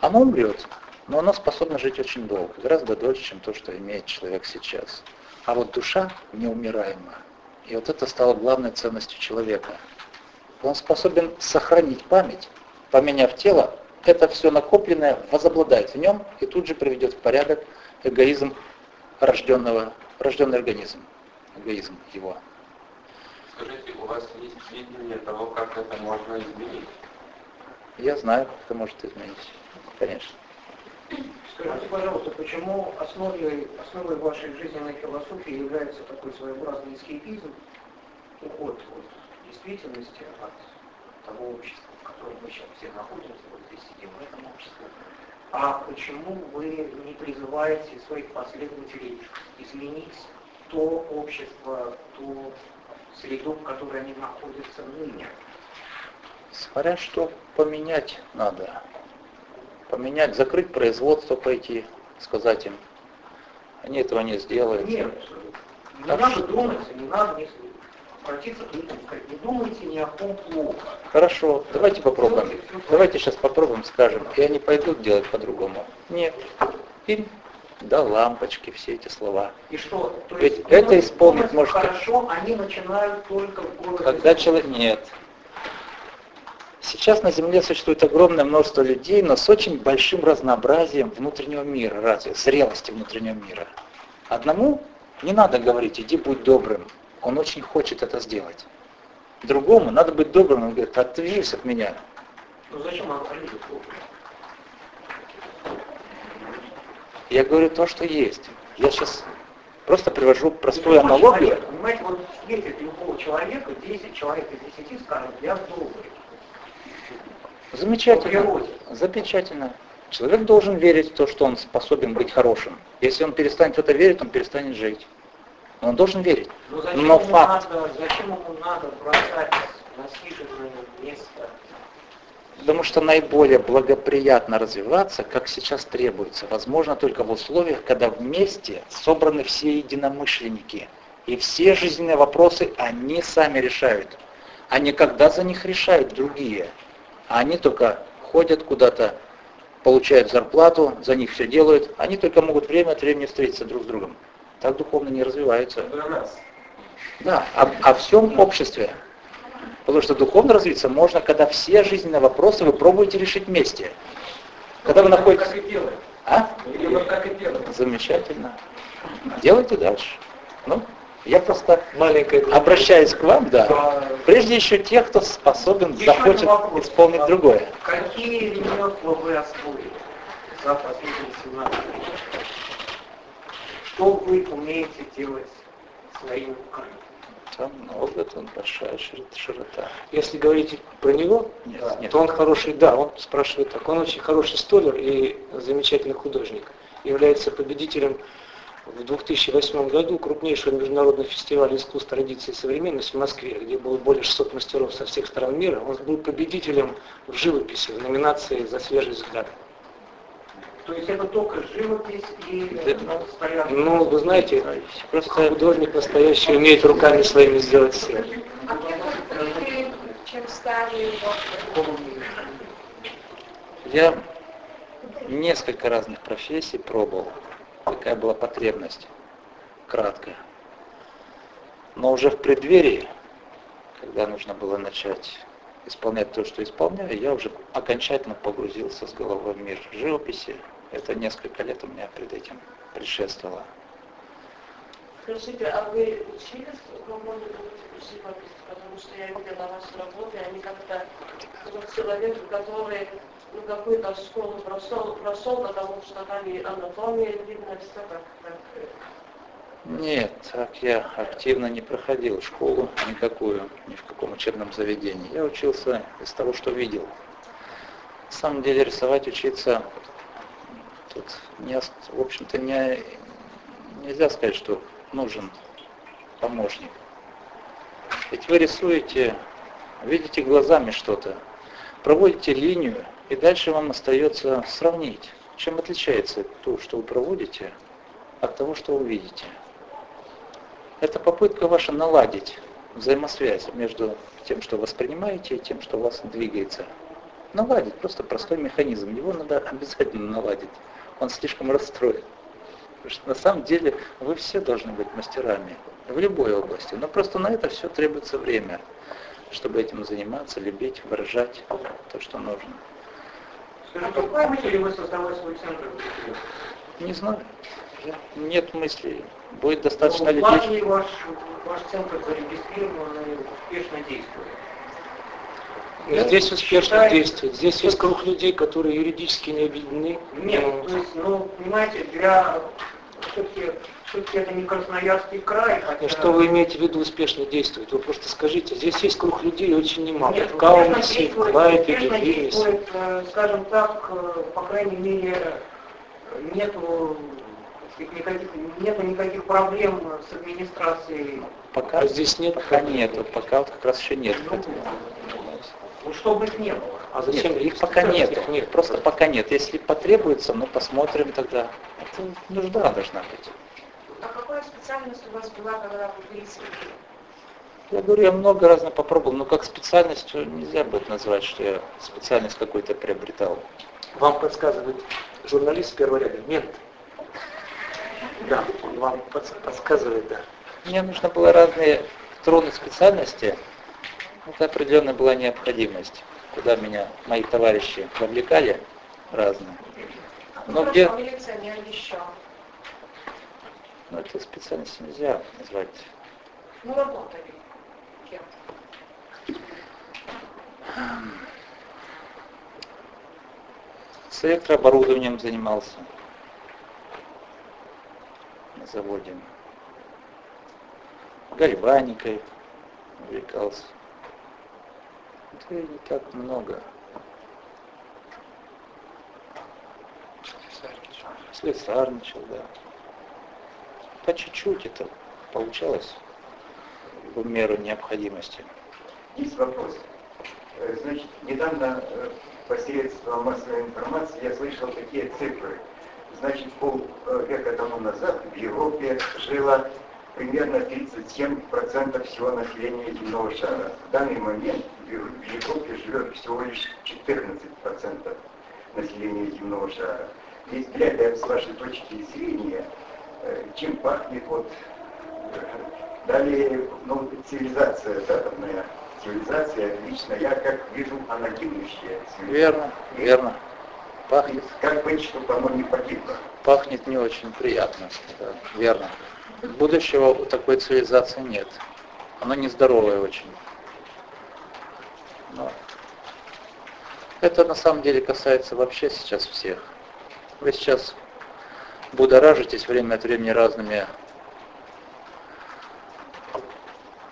Оно умрет, но оно способно жить очень долго, гораздо дольше, чем то, что имеет человек сейчас. А вот душа неумираема. И вот это стало главной ценностью человека. Он способен сохранить память, поменяв тело, это все накопленное возобладает в нем и тут же приведет в порядок эгоизм рожденного, рожденный организм, эгоизм его. Скажите, у вас есть видение того, как это можно изменить? Я знаю, как это может изменить. Конечно. Скажите, пожалуйста, почему основой, основой вашей жизненной философии является такой своеобразный эскепизм, уход от действительности, от того общества, в котором мы сейчас все находимся, вот здесь сидим в этом обществе, а почему вы не призываете своих последователей изменить то общество, ту среду, в которой они находятся ныне? Смотря что поменять надо. Поменять, закрыть производство пойти, сказать им. Они этого не сделают. Нет, не Так надо что? думать, не надо не обратиться к людям, не думайте ни о ком плохо. Хорошо, давайте попробуем. Давайте сейчас попробуем, скажем, и они пойдут делать по-другому. Нет. Им да лампочки, все эти слова. И что? То Ведь есть, это исполнить может- хорошо, они начинают только в городе. Когда человек... Нет. Сейчас на Земле существует огромное множество людей, но с очень большим разнообразием внутреннего мира, разве, зрелости внутреннего мира. Одному не надо говорить, иди будь добрым. Он очень хочет это сделать. Другому надо быть добрым, он говорит, отвяжись от меня. Ну зачем вам люди плохо? Я говорю то, что есть. Я сейчас просто привожу простую аналогию. человек, Понимаете, вот встретит любого человека, 10 человек из 10 скажут, я добрый. Замечательно. Замечательно. Человек должен верить в то, что он способен быть хорошим. Если он перестанет в это верить, он перестанет жить. Он должен верить. Но зачем, Но ему факт. надо, зачем ему надо бросать насиженное место? Потому что наиболее благоприятно развиваться, как сейчас требуется, возможно только в условиях, когда вместе собраны все единомышленники. И все жизненные вопросы они сами решают. А не когда за них решают другие. А они только ходят куда-то, получают зарплату, за них все делают. Они только могут время от времени встретиться друг с другом. Так духовно не развиваются. Да, о, о всем обществе. Потому что духовно развиться можно, когда все жизненные вопросы вы пробуете решить вместе. Когда вы находитесь... Как и делаем. А? Или вот как и делаем. Замечательно. Делайте дальше. Ну, я просто Маленькая обращаюсь к вам, да. А, Прежде еще тех, кто способен, Еще захочет вопрос. исполнить другое. Какие ремесла вы освоили за последние 17 лет? Что вы умеете делать своими руками? Там много, там большая широта. Если говорить про него, Нет, нет. то он хороший, да, он спрашивает так, он очень хороший столер и замечательный художник. Является победителем в 2008 году крупнейшего международного фестиваля искусств, традиций и современности в Москве, где было более 600 мастеров со всех стран мира. Он был победителем в живописи в номинации «За свежий взгляд». То есть это только живопись и э, ну, постоянно? Ну, вы знаете, Просто художник настоящий умеет руками своими сделать все. А чем его? я несколько разных профессий пробовал. Какая была потребность. Кратко. Но уже в преддверии, когда нужно было начать исполнять то, что исполняю, я уже окончательно погрузился с головой в мир живописи. Это несколько лет у меня перед этим предшествовало. Скажите, а вы учились какому-нибудь живописи? Потому что я видела ваши работы, они как-то вот человек, который ну, какую-то школу прошел, прошел, потому что там и анатомия видно, все как, э, Нет, так я активно не проходил школу никакую, ни в каком учебном заведении. Я учился из того, что видел. На самом деле рисовать учиться тут, не, в общем-то, не, нельзя сказать, что нужен помощник. Ведь вы рисуете, видите глазами что-то, проводите линию, и дальше вам остается сравнить, чем отличается то, что вы проводите, от того, что вы видите. Это попытка ваша наладить взаимосвязь между тем, что воспринимаете, и тем, что у вас двигается. Наладить, просто простой механизм. Его надо <laughs> обязательно наладить. Он слишком расстроен. Потому что на самом деле вы все должны быть мастерами в любой области. Но просто на это все требуется время, чтобы этим заниматься, любить, выражать то, что нужно. Скажите, будете ли вы создавать свой центр? Не знаю. Нет мыслей. Будет достаточно Ну, в Латвии людей. ваш, ваш центр зарегистрирован и успешно действует. Но здесь успешно действует. Здесь есть круг людей, которые юридически не объединены. Нет, Но то есть, ну, понимаете, для все-таки все-таки это не Красноярский край, хотя... что вы имеете в виду успешно действует? Вы просто скажите, здесь есть круг людей очень немало. Нет, в Каунасе, в Клайпеде, в Вильнюсе. скажем так, э, по крайней мере, нету никаких, нету никаких проблем с администрацией. Пока А здесь нет пока нету, пока вот как раз еще нет. Ну, чтобы их не было. А зачем Нет, их пока нет. Их нет. Просто пока нет. Если потребуется, ну посмотрим тогда. Это нужда должна быть. А какая специальность у вас была, когда вы были? Я говорю, я много разно попробовал, но как специальностью нельзя будет назвать, что я специальность какой-то приобретал. Вам подсказывает журналист первого ряда, мент. Да, он вам подс- подсказывает, да. Мне нужно было разные троны специальности. Это определенная была необходимость, куда меня мои товарищи вовлекали разные. Но Ну, где, хорошо, милиционер еще. ну эти специальности нельзя назвать. Ну, работали кем? С электрооборудованием занимался на заводе. Гальваникой увлекался. Это не так много. Слесарничал, да. По чуть-чуть это получалось в меру необходимости. Есть вопрос. Э, Значит, недавно э, посредством массовой информации я слышал такие цифры. Значит, полвека тому назад в Европе жило примерно 37% всего населения земного шара. В данный момент в Ев- в Европе живет всего лишь 14% населения земного шара. Есть взгляды с вашей точки зрения, э, чем пахнет вот э, Далее, ну, цивилизация западная, цивилизация, лично я как вижу, она гибнущая. Верно, верно. Пахнет, Как быть, чтобы оно не погибло? пахнет не очень приятно. Да, верно. Будущего у такой цивилизации нет. Оно нездоровое очень. Но это на самом деле касается вообще сейчас всех. Вы сейчас будоражитесь время от времени разными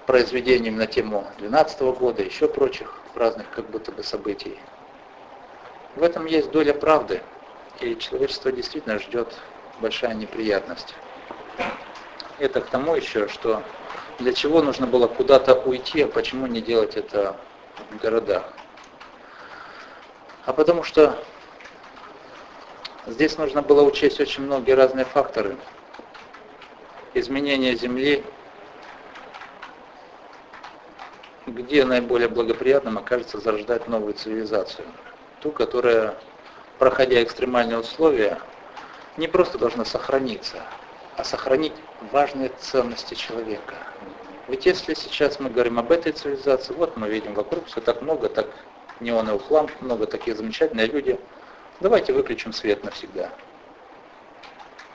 произведениями на тему 12 года, еще прочих разных как будто бы событий. В этом есть доля правды, и человечество действительно ждет большая неприятность. Это к тому еще, что для чего нужно было куда-то уйти, а почему не делать это городах. А потому что здесь нужно было учесть очень многие разные факторы. Изменение Земли, где наиболее благоприятным окажется зарождать новую цивилизацию. Ту, которая проходя экстремальные условия, не просто должна сохраниться, а сохранить важные ценности человека. Ведь если сейчас мы говорим об этой цивилизации, вот мы видим вокруг все так много, так неоновых ламп, много таких замечательных люди. Давайте выключим свет навсегда.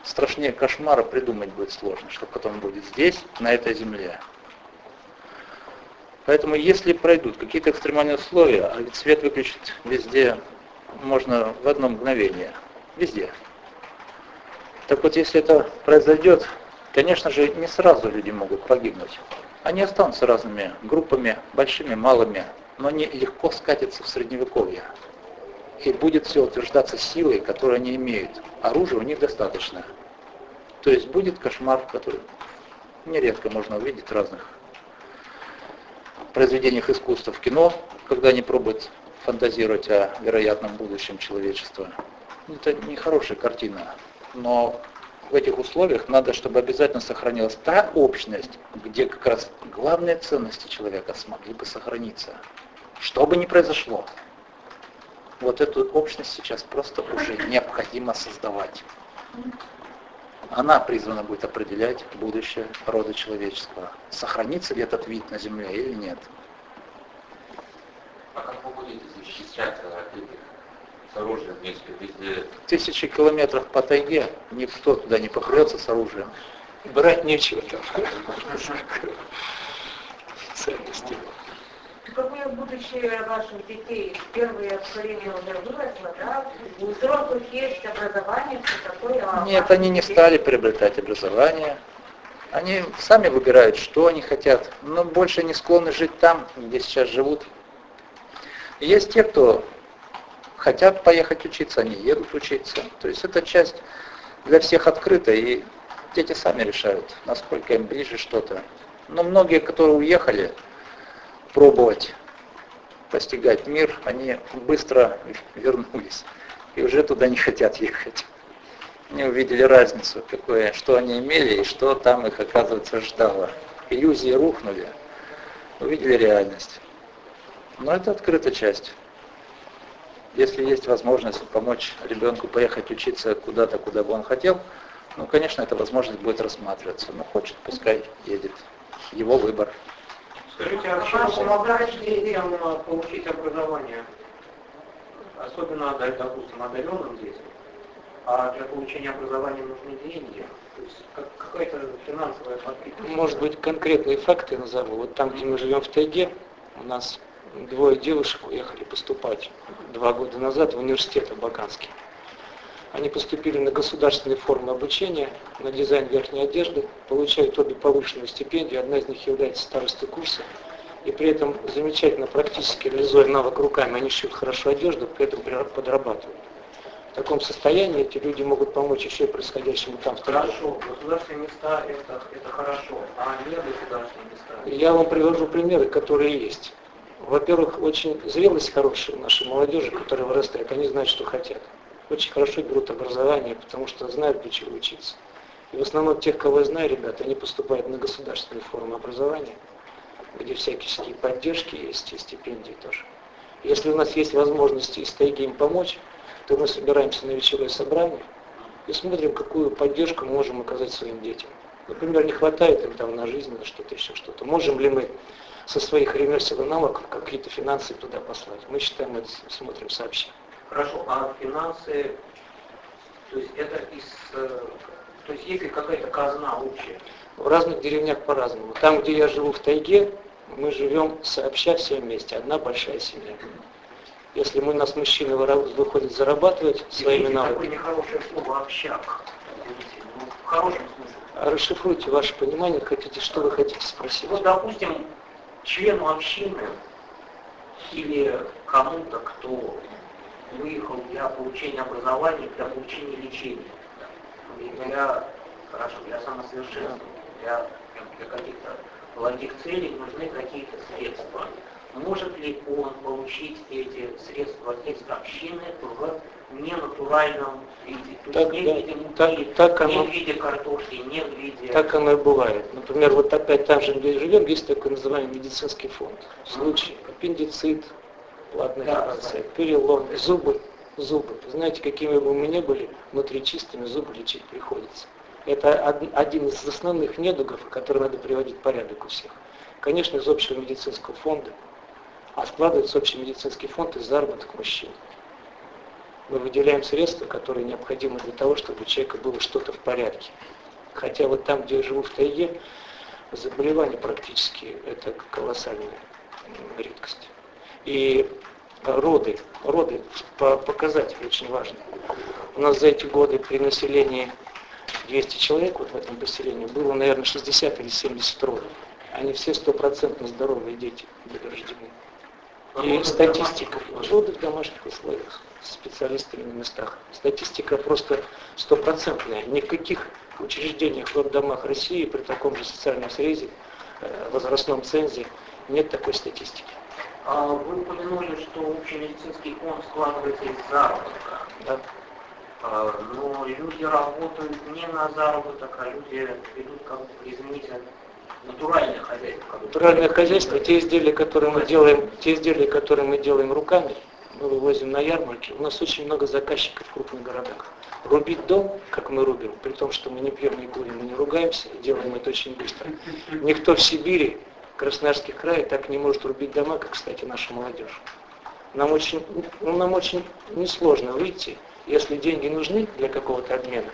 Страшнее кошмара придумать будет сложно, что потом будет здесь, на этой земле. Поэтому если пройдут какие-то экстремальные условия, а ведь свет выключить везде можно в одно мгновение, везде. Так вот, если это произойдет, конечно же, не сразу люди могут погибнуть. Они останутся разными группами, большими, малыми, но они легко скатятся в средневековье. И будет все утверждаться силой, которую они имеют. Оружия у них достаточно. То есть будет кошмар, который нередко можно увидеть в разных произведениях искусства в кино, когда они пробуют фантазировать о вероятном будущем человечества. Это нехорошая картина. Но в этих условиях надо, чтобы обязательно сохранилась та общность, где как раз главные ценности человека смогли бы сохраниться. Что бы ни произошло, вот эту общность сейчас просто уже необходимо создавать. Она призвана будет определять будущее рода человеческого. Сохранится ли этот вид на Земле или нет. А как вы будете защищать от с оружием, если везде... Тысячи километров по тайге никто туда не попрется с оружием. Брать нечего там. Ценности. Какое будущее ваших детей? Первое поколение уже выросло, да? У взрослых есть образование, все такое. А Нет, они не стали приобретать образование. Они сами выбирают, что они хотят, но больше не склонны жить там, где сейчас живут. Есть те, кто хотят поехать учиться, они едут учиться. То есть эта часть для всех открыта, и дети сами решают, насколько им ближе что-то. Но многие, которые уехали пробовать постигать мир, они быстро вернулись и уже туда не хотят ехать. Они увидели разницу, какое, что они имели и что там их, оказывается, ждало. Иллюзии рухнули, увидели реальность. Но это открытая часть. Если есть возможность помочь ребенку поехать учиться куда-то, куда бы он хотел, ну, конечно, эта возможность будет рассматриваться. Но хочет, пускай едет. Его выбор. Скажите, а чем помогает детям получить образование? Особенно, допустим, одаренным детям. А для получения образования нужны деньги. То есть какая-то финансовая подпитка. Может быть, конкретные факты назову. Вот там, где мы живем в тайге, у нас двое девушек уехали поступать два года назад в университет Абаканский. Они поступили на государственные формы обучения, на дизайн верхней одежды, получают обе повышенную стипендию, одна из них является старостой курса, и при этом замечательно практически реализуя навык руками, они шьют хорошо одежду, при этом подрабатывают. В таком состоянии эти люди могут помочь еще и происходящему там Хорошо, государственные места это, это хорошо, а не государственные места. Я вам привожу примеры, которые есть. Во-первых, очень зрелость хорошая у нашей молодежи, которая вырастает, они знают, что хотят. Очень хорошо берут образование, потому что знают, для чего учиться. И в основном тех, кого я знаю, ребята, они поступают на государственные формы образования, где всякие поддержки есть и стипендии тоже. Если у нас есть возможности из тайги им помочь, то мы собираемся на вечерое собрание и смотрим, какую поддержку мы можем оказать своим детям. Например, не хватает им там на жизнь, на что-то еще что-то. Можем ли мы со своих ремесел и навыков какие-то финансы туда послать. Мы считаем это, смотрим сообща. Хорошо, а финансы, то есть это из, э, то есть есть ли какая-то казна общая? В разных деревнях по-разному. Там, где я живу в тайге, мы живем сообща все вместе, одна большая семья. Если мы, нас мужчины выходят зарабатывать своими навыками. такое нехорошее слово «общак». Ну, в хорошем расшифруйте ваше понимание, хотите, что вы хотите спросить? Вот, допустим, члену общины или кому-то, кто выехал для получения образования, для получения лечения, для, хорошо, для самосовершенствования, для, для каких-то благих целей нужны какие-то средства. Может ли он получить эти средства из общины в ненатуральном виде. То так, есть не в виде муки, так, так не оно, в виде картошки, не в виде... Так оно и бывает. Например, вот опять там же, где живем, есть такой называемый медицинский фонд. В случае аппендицит, платная Да, операция, перелом, зубы. зубы. Знаете, какими бы мы ни были, внутри чистыми зубы лечить приходится. Это один из основных недугов, который надо приводить в порядок у всех. Конечно, из общего медицинского фонда, а складывается общий медицинский фонд из заработок мужчин. Мы выделяем средства, которые необходимы для того, чтобы у человека было что-то в порядке. Хотя вот там, где я живу в тайге, заболевания практически это колоссальная редкость. И роды, роды показатель очень важный. У нас за эти годы при населении 200 человек вот в этом поселении было, наверное, 60 или 70 родов. Они все стопроцентно здоровые дети были рождены. И статистика, роды в домашних условиях, специалистами на местах. Статистика просто стопроцентная. Учреждениях в роддомах России при таком же социальном срезе, э, возрастном цензе нет такой статистики. А вы упомянули, что общий медицинский фонд складывается из заработка. Да. А, но люди работают не на заработок, а люди ведут, как извините, натуральное хозяйство. Натуральное хозяйство, те изделия, которые мы делаем, те изделия, которые мы делаем руками, мы вывозим на ярмарки. У нас очень много заказчиков в крупных городах. Рубить дом, как мы рубим, при том, что мы не пьем, не курим, мы не ругаемся, и делаем это очень быстро. Никто в Сибири, Красноярский край так не может рубить дома, как, кстати, наша молодежь. Нам очень, ну, нам очень несложно выйти если деньги нужны для какого-то обмена,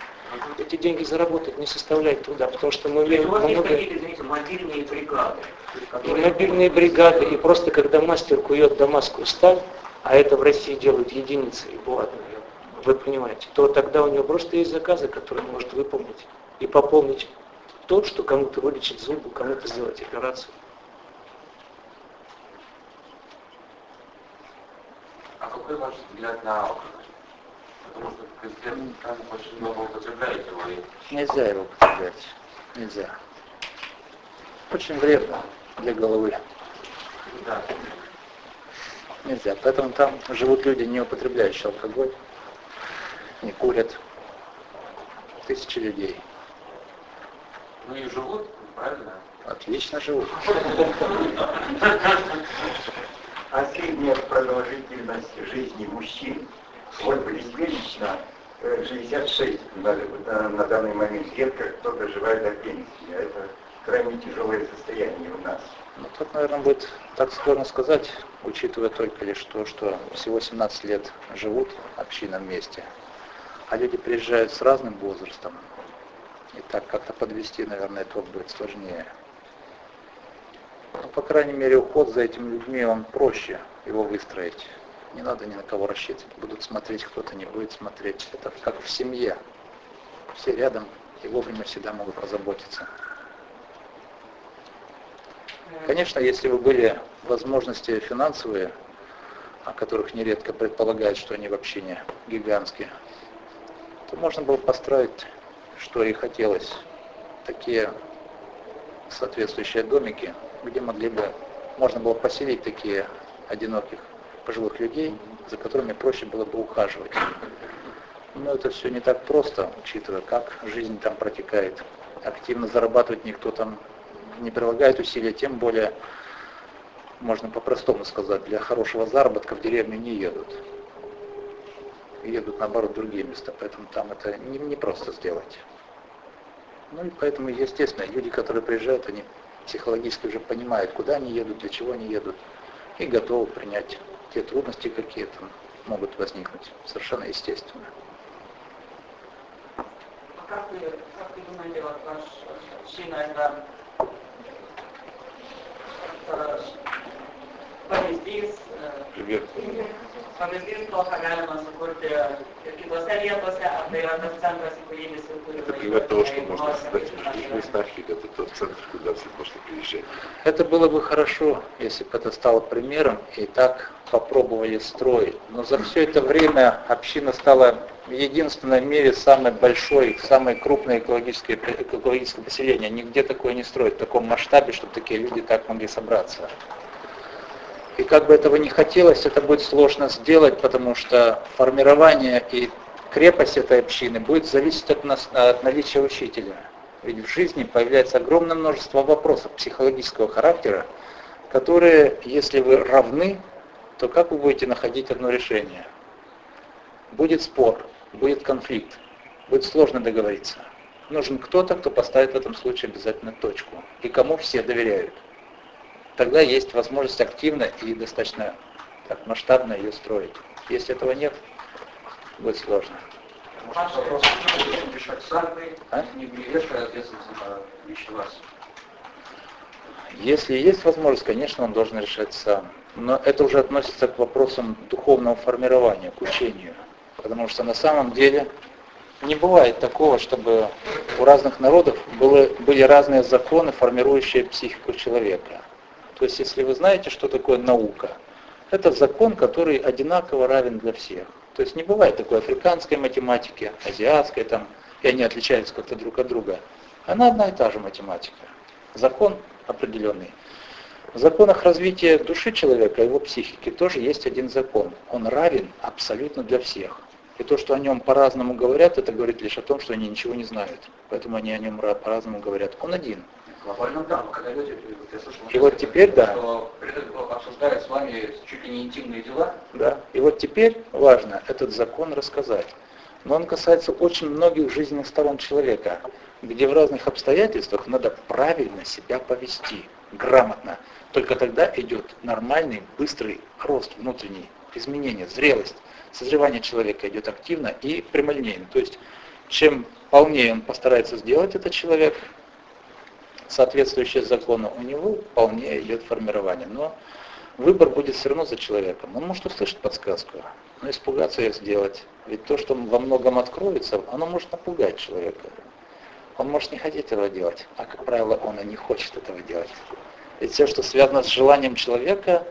эти деньги заработать не составляет труда, потому что мы умеем много... Извините, мобильные бригады? Которые... И мобильные бригады, и просто когда мастер кует дамасскую сталь, а это в России делают единицы, и ладно, вы понимаете, то тогда у него просто есть заказы, которые он может выполнить и пополнить то, что кому-то вылечить зубы, кому-то сделать операцию. А какой ваш взгляд на алкоголь? потому что президент Трамп очень много употребляет его. Нельзя его употреблять. Нельзя. Очень вредно для головы. Да. Нельзя. Поэтому там живут люди, не употребляющие алкоголь, не курят. Тысячи людей. Ну и живут, правильно? Отлично живут. А средняя продолжительность жизни мужчин вот прилично 66 на, на, на данный момент. Редко кто доживает до пенсии. А это крайне тяжелое состояние у нас. Ну, тут, наверное, будет так сложно сказать, учитывая только лишь то, что всего 17 лет живут община вместе, а люди приезжают с разным возрастом. И так как-то подвести, наверное, это будет сложнее. Но, по крайней мере, уход за этими людьми, он проще его выстроить. Не надо ни на кого рассчитывать. Будут смотреть, кто-то не будет смотреть. Это как в семье. Все рядом и вовремя всегда могут позаботиться. Конечно, если бы были возможности финансовые, о которых нередко предполагают, что они вообще не гигантские, то можно было построить, что и хотелось, такие соответствующие домики, где могли бы, можно было поселить такие одиноких пожилых людей, за которыми проще было бы ухаживать. Но это все не так просто, учитывая, как жизнь там протекает. Активно зарабатывать никто там не прилагает усилия, тем более, можно по-простому сказать, для хорошего заработка в деревню не едут. Едут, наоборот, в другие места, поэтому там это не, не просто сделать. Ну и поэтому, естественно, люди, которые приезжают, они психологически уже понимают, куда они едут, для чего они едут, и готовы принять те трудности, какие там могут возникнуть. Совершенно естественно. А как вы, как вы думаете, вот ваш это pavyzdys, pavyzdys to, ką galima sukurti ir kitose vietose, ar tai yra tas centras, į kurį visi turi Это пример того, что можно создать в местах, это тот центр, куда все можно приезжать. Это было бы хорошо, если бы это стало примером и так попробовали строить. Но за все это время община стала в единственном мире самой большой, самой крупной экологическое, экологическое поселение. Нигде такое не строят в таком масштабе, чтобы такие люди так могли собраться. И как бы этого не хотелось, это будет сложно сделать, потому что формирование и крепость этой общины будет зависеть от, нас, от наличия учителя. Ведь в жизни появляется огромное множество вопросов психологического характера, которые, если вы равны, то как вы будете находить одно решение? будет спор, будет конфликт, будет сложно договориться. Нужен кто-то, кто поставит в этом случае обязательно точку, и кому все доверяют. Тогда есть возможность активно и достаточно так, масштабно ее строить. Если этого нет, будет сложно. Может, вопрос решать сами, А? не вешая ответственность на лично вас. Если есть возможность, конечно, он должен решать сам. Но это уже относится к вопросам духовного формирования, к учению. Потому что на самом деле не бывает такого, чтобы у разных народов было, были разные законы, формирующие психику человека. То есть, если вы знаете, что такое наука, это закон, который одинаково равен для всех. То есть не бывает такой африканской математики, азиатской там, и они отличаются как-то друг от друга. Она одна и та же математика. Закон определенный. В законах развития души человека, его психики тоже есть один закон. Он равен абсолютно для всех. И то, что о нем по-разному говорят, это говорит лишь о том, что они ничего не знают. Поэтому они о нем ра- по-разному говорят. Он один. Глобально да, но когда люди, я слышал, И вот теперь, да. что обсуждают с вами чуть ли не интимные дела, Да? И вот теперь важно этот закон рассказать. Но он касается очень многих жизненных сторон человека, где в разных обстоятельствах надо правильно себя повести, грамотно. Только тогда идет нормальный, быстрый рост внутренний, изменение, зрелость. Созревание человека идет активно и прямолинейно. То есть чем полнее он постарается сделать этот человек, соответствующее закону, у него полнее идет формирование. Но выбор будет все равно за человеком. Он может услышать подсказку, но испугаться ее сделать. Ведь то, что во многом откроется, оно может напугать человека. Он может не хотеть этого делать, а, как правило, он и не хочет этого делать. Ведь все, что связано с желанием человека,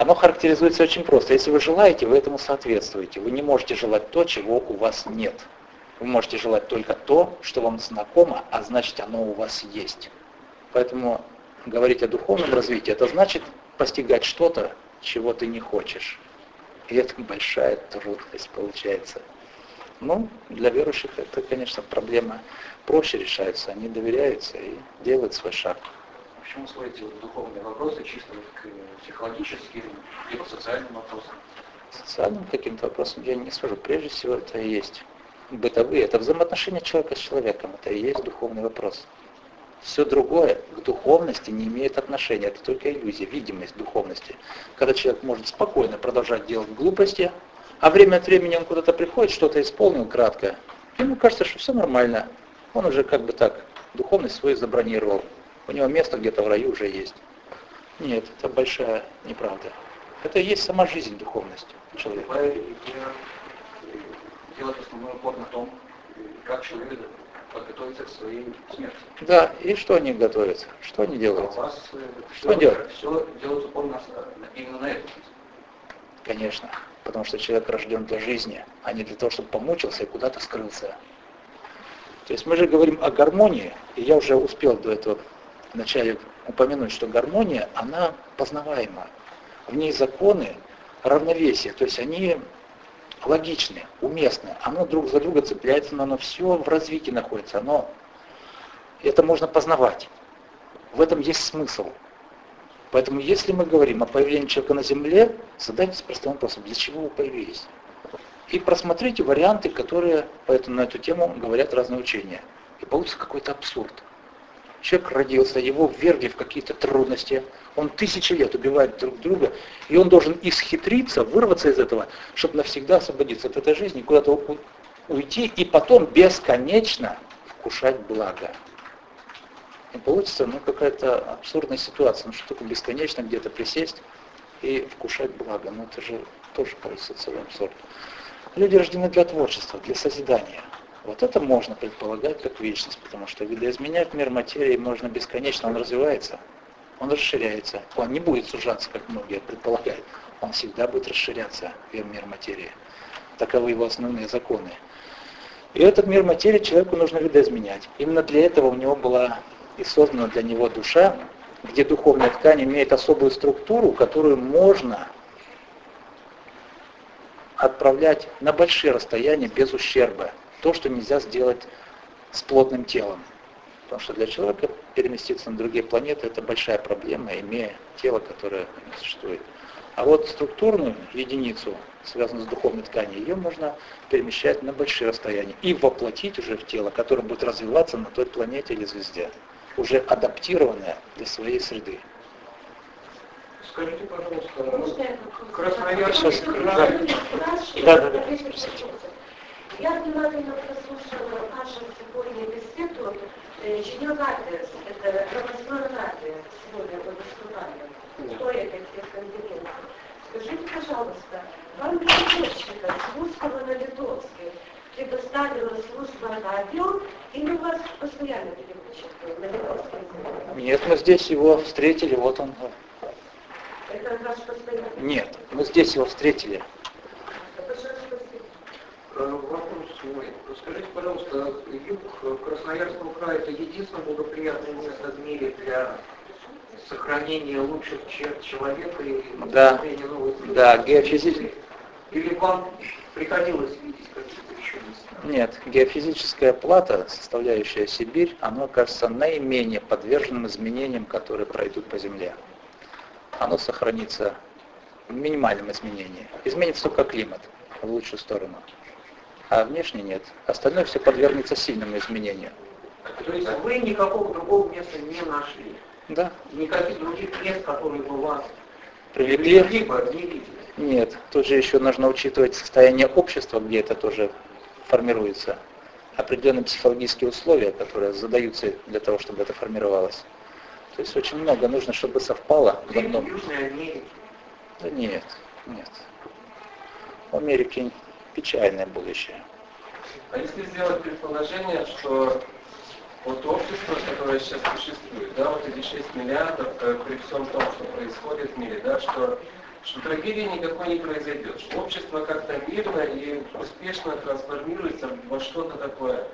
оно характеризуется очень просто. Если вы желаете, вы этому соответствуете. Вы не можете желать то, чего у вас нет. Вы можете желать только то, что вам знакомо, а значит оно у вас есть. Поэтому говорить о духовном развитии, это значит постигать что-то, чего ты не хочешь. И это большая трудность получается. Ну, для верующих это, конечно, проблема проще решается. Они доверяются и делают свой шаг. В чем сводите вот духовные вопросы, чисто к психологическим, либо социальным вопросам? Социальным каким-то вопросом я не скажу. Прежде всего, это и есть бытовые. Это взаимоотношения человека с человеком. Это и есть духовный вопрос. Все другое к духовности не имеет отношения. Это только иллюзия, видимость духовности. Когда человек может спокойно продолжать делать глупости, а время от времени он куда-то приходит, что-то исполнил кратко, ему кажется, что все нормально. Он уже как бы так духовность свою забронировал. У него место где-то в раю уже есть. Нет, это большая неправда. Это и есть сама жизнь духовности человека. Э, делает основной упор на том, э, как человек подготовиться к своей смерти. Да, и что они готовятся? Что они А делают? у вас Что делать? Все делают упор на, именно на это. Конечно. Потому что человек рожден для жизни, а не для того, чтобы помучился и куда-то скрылся. То есть мы же говорим о гармонии, и я уже успел до этого вначале упомянуть, что гармония, она познаваема. В ней законы равновесия, то есть они логичны, уместны. Оно друг за друга цепляется, но оно все в развитии находится. Оно, это можно познавать. В этом есть смысл. Поэтому если мы говорим о появлении человека на Земле, задайтесь простым вопросом, для чего вы появились? И просмотрите варианты, которые поэтому на эту тему говорят разные учения. И получится какой-то абсурд. Человек родился, его ввергли в какие-то трудности, он тысячи лет убивает друг друга, и он должен исхитриться, вырваться из этого, чтобы навсегда освободиться от этой жизни, куда-то уйти и потом бесконечно вкушать благо. И получится ну, какая-то абсурдная ситуация. Ну что такое бесконечно где-то присесть и вкушать благо? Ну это же тоже получится целый абсурд. Люди рождены для творчества, для созидания. Вот это можно предполагать как вечность, потому что видоизменять мир материи можно бесконечно, он развивается, он расширяется. Он не будет сужаться, как многие предполагают. Он всегда будет расширяться, мир материи. Таковы его основные законы. И этот мир материи человеку нужно видоизменять. Именно для этого у него была и создана для него душа, где духовная ткань имеет особую структуру, которую можно отправлять на большие расстояния без ущерба. То, что нельзя сделать с плотным телом. Потому что для человека переместиться на другие планеты это большая проблема, имея тело, которое не существует. А вот структурную единицу, связанную с духовной тканью, ее можно перемещать на большие расстояния и воплотить уже в тело, которое будет развиваться на той планете или звезде, уже адаптированное для своей среды. Скажите, пожалуйста, Красноярск... Сейчас, Да, да, да. Я внимательно прослушала нашу сегодня беседу. Женя Гатес, это радио, сегодня по выступанию. История всех конференций. Скажите, пожалуйста, вам переводчика с русского на литовский предоставила служба радио или у вас постоянно переводчик на литовский? Нет, мы здесь его встретили, вот он. Это ваш постоянный? Нет, мы здесь его встретили. Э, Вопрос свой. Скажите, пожалуйста, юг Красноярского края это единственное благоприятное место в мире для сохранения лучших черт человека и Да. новых? Да, геофизически. Или вам приходилось видеть какие-то еще места? Нет, геофизическая плата, составляющая Сибирь, она кажется наименее подверженным изменениям, которые пройдут по Земле. Оно сохранится в минимальном изменении. Изменится только климат в лучшую сторону. А внешне нет. Остальное все подвергнется сильному изменению. То есть вы никакого другого места не нашли? Да, Никаких других мест, которые бы вас привлекли. либо не видели? Нет, тут же еще нужно учитывать состояние общества, где это тоже формируется. Определенные психологические условия, которые задаются для того, чтобы это формировалось. То есть очень много нужно, чтобы совпало в одном. Да нет, нет. В Америке печальное будущее. А если сделать предположение, что вот общество, которое сейчас существует, да, вот эти 6 миллиардов, э, при всем том, что происходит в мире, да, что, что трагедии никакой не произойдет, что общество как-то мирно и успешно трансформируется во что-то такое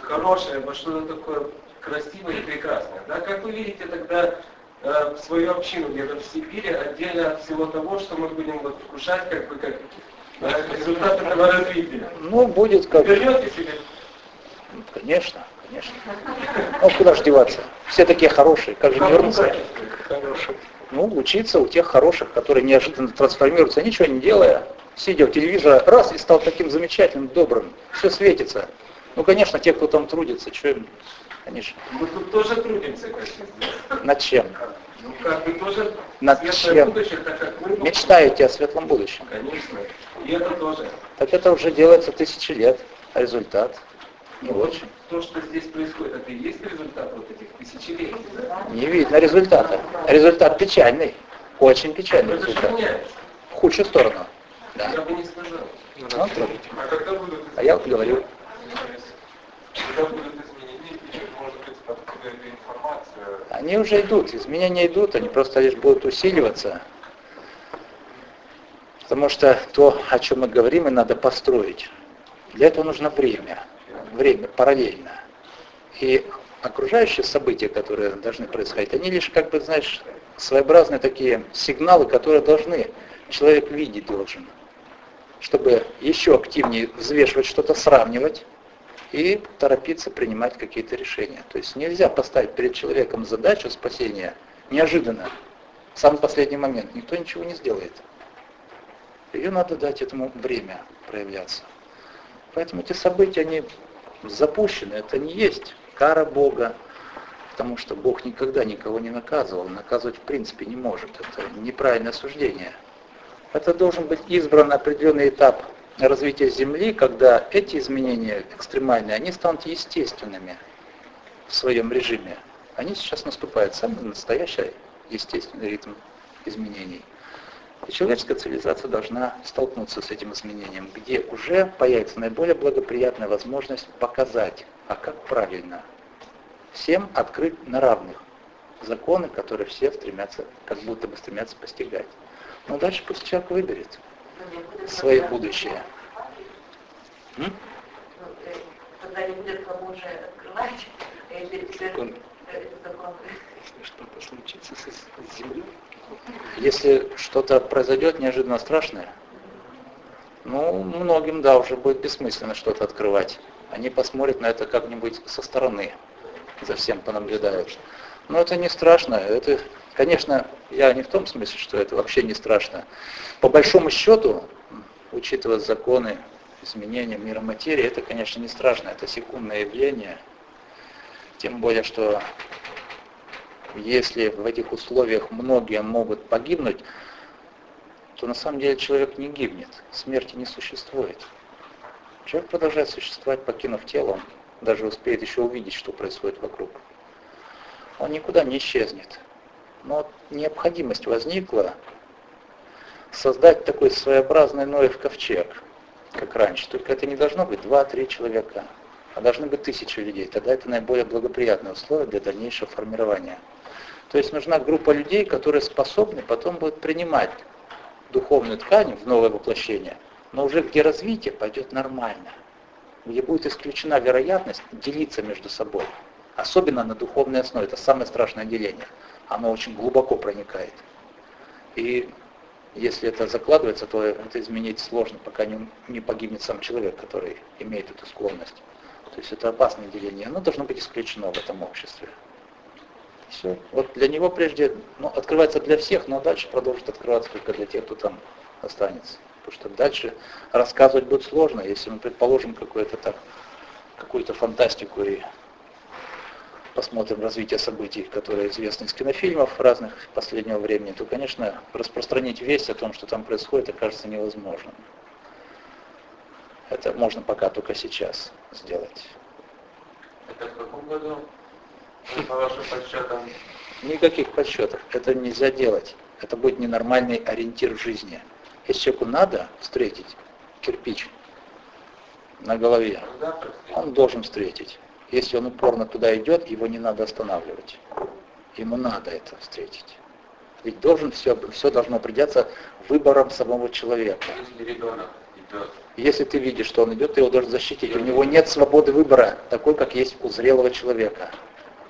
хорошее, во что-то такое красивое и прекрасное. Да? Как вы видите тогда э, свою общину где-то в Сибири, отдельно от всего того, что мы будем вот вкушать как бы как э, результат этого развития? Ну, будет как... Вернетесь или Ну, Конечно, конечно. Ну, куда же деваться? Все такие хорошие, как же не вернуться? Хороший. Ну, учиться у тех хороших, которые неожиданно трансформируются, ничего не делая, сидя у телевизора, раз и стал таким замечательным, добрым, все светится. Ну, конечно, те, кто там трудится, что им, они же Мы тут тоже трудимся, конечно. над чем? Ну, как бы тоже Над чем? будущее, так как ну, Мечтаете о светлом будущем. Конечно. И это тоже. Так это уже делается тысячи лет, а результат не Ну, очень. То, что здесь происходит, это и есть результат вот этих тысячелетий, да? Не видно результата. Результат печальный, очень печальный это же результат. В худшую сторону. Да. Я бы не сказал. Ну. А когда будут А я вот говорю, Когда будут изменения, и, может быть, откуда эта информация? они уже идут, изменения идут, они просто лишь будут усиливаться. Потому что то, о чем мы говорим, и надо построить. Для этого нужно время. Время параллельно. И окружающие события, которые должны происходить, они лишь, как бы, знаешь, своеобразные такие сигналы, которые должны, человек видеть должен, чтобы еще активнее взвешивать что-то, сравнивать и торопиться принимать какие-то решения. То есть нельзя поставить перед человеком задачу спасения неожиданно, в самый последний момент. Никто ничего не сделает. Ее надо дать этому время проявляться. Поэтому эти события, они запущены, это не есть кара Бога, потому что Бог никогда никого не наказывал, наказывать в принципе не может. Это неправильное суждение. Это должен быть избран определенный этап развития Земли, когда эти изменения экстремальные, они станут естественными в своем режиме. Они сейчас наступают, самый настоящий естественный ритм изменений. И человеческая цивилизация должна столкнуться с этим изменением, где уже появится наиболее благоприятная возможность показать, а как правильно. Всем открыть на равных законы, которые все стремятся, как будто бы стремятся постигать. Но дальше пусть человек выберет свое будущее. М? Когда не будет кому уже открывать, этот закон. Что-то случится с землей. Если что-то произойдет неожиданно страшное, ну, многим, да, уже будет бессмысленно что-то открывать. Они посмотрят на это как-нибудь со стороны. за всем понаблюдают. Но это не страшно. Это, конечно, я не в том смысле, что это вообще не страшно. По большому счету, учитывая законы изменения мира материи, это, конечно, не страшно. Это секундное явление. Тем более, что если в этих условиях многие могут погибнуть, то на самом деле человек не гибнет, смерти не существует. Человек продолжает существовать, покинув тело, он даже успеет еще увидеть, что происходит вокруг. Он никуда не исчезнет. Но необходимость возникла создать такой своеобразный Ноев ковчег, как раньше. Только это не должно быть два-три человека, а должны быть тысячи людей. Тогда это наиболее благоприятное условие для дальнейшего формирования. То есть нужна группа людей, которые способны потом будут принимать духовную ткань в новое воплощение, но уже где развитие пойдет нормально, где будет исключена вероятность делиться между собой. Особенно на духовной основе. Это самое страшное деление. Оно очень глубоко проникает. И если это закладывается, то это изменить сложно, пока не, не погибнет сам человек, который имеет эту склонность. То есть это опасное деление. Оно должно быть исключено в этом обществе. Все. Вот для него прежде ну, открывается для всех, но дальше продолжит открываться только для тех, кто там останется. Потому что дальше рассказывать будет сложно, если мы предположим какую-то так, какую-то фантастику и посмотрим развитие событий, которые известны из кинофильмов разных последнего времени, то, конечно, распространить весть о том, что там происходит, окажется невозможным. Это можно пока только сейчас сделать. Это в каком году? По вашим подсчетам? Никаких подсчетов. Это нельзя делать. Это будет ненормальный ориентир в жизни. Если человеку надо встретить кирпич на голове, он должен встретить. Если он упорно туда идет, его не надо останавливать. Ему надо это встретить. Ведь должен все, все должно придется выбором самого человека. Если ребенок идет Если ты видишь, что он идет, ты его должен защитить. У него нет свободы выбора, такой, как есть у зрелого человека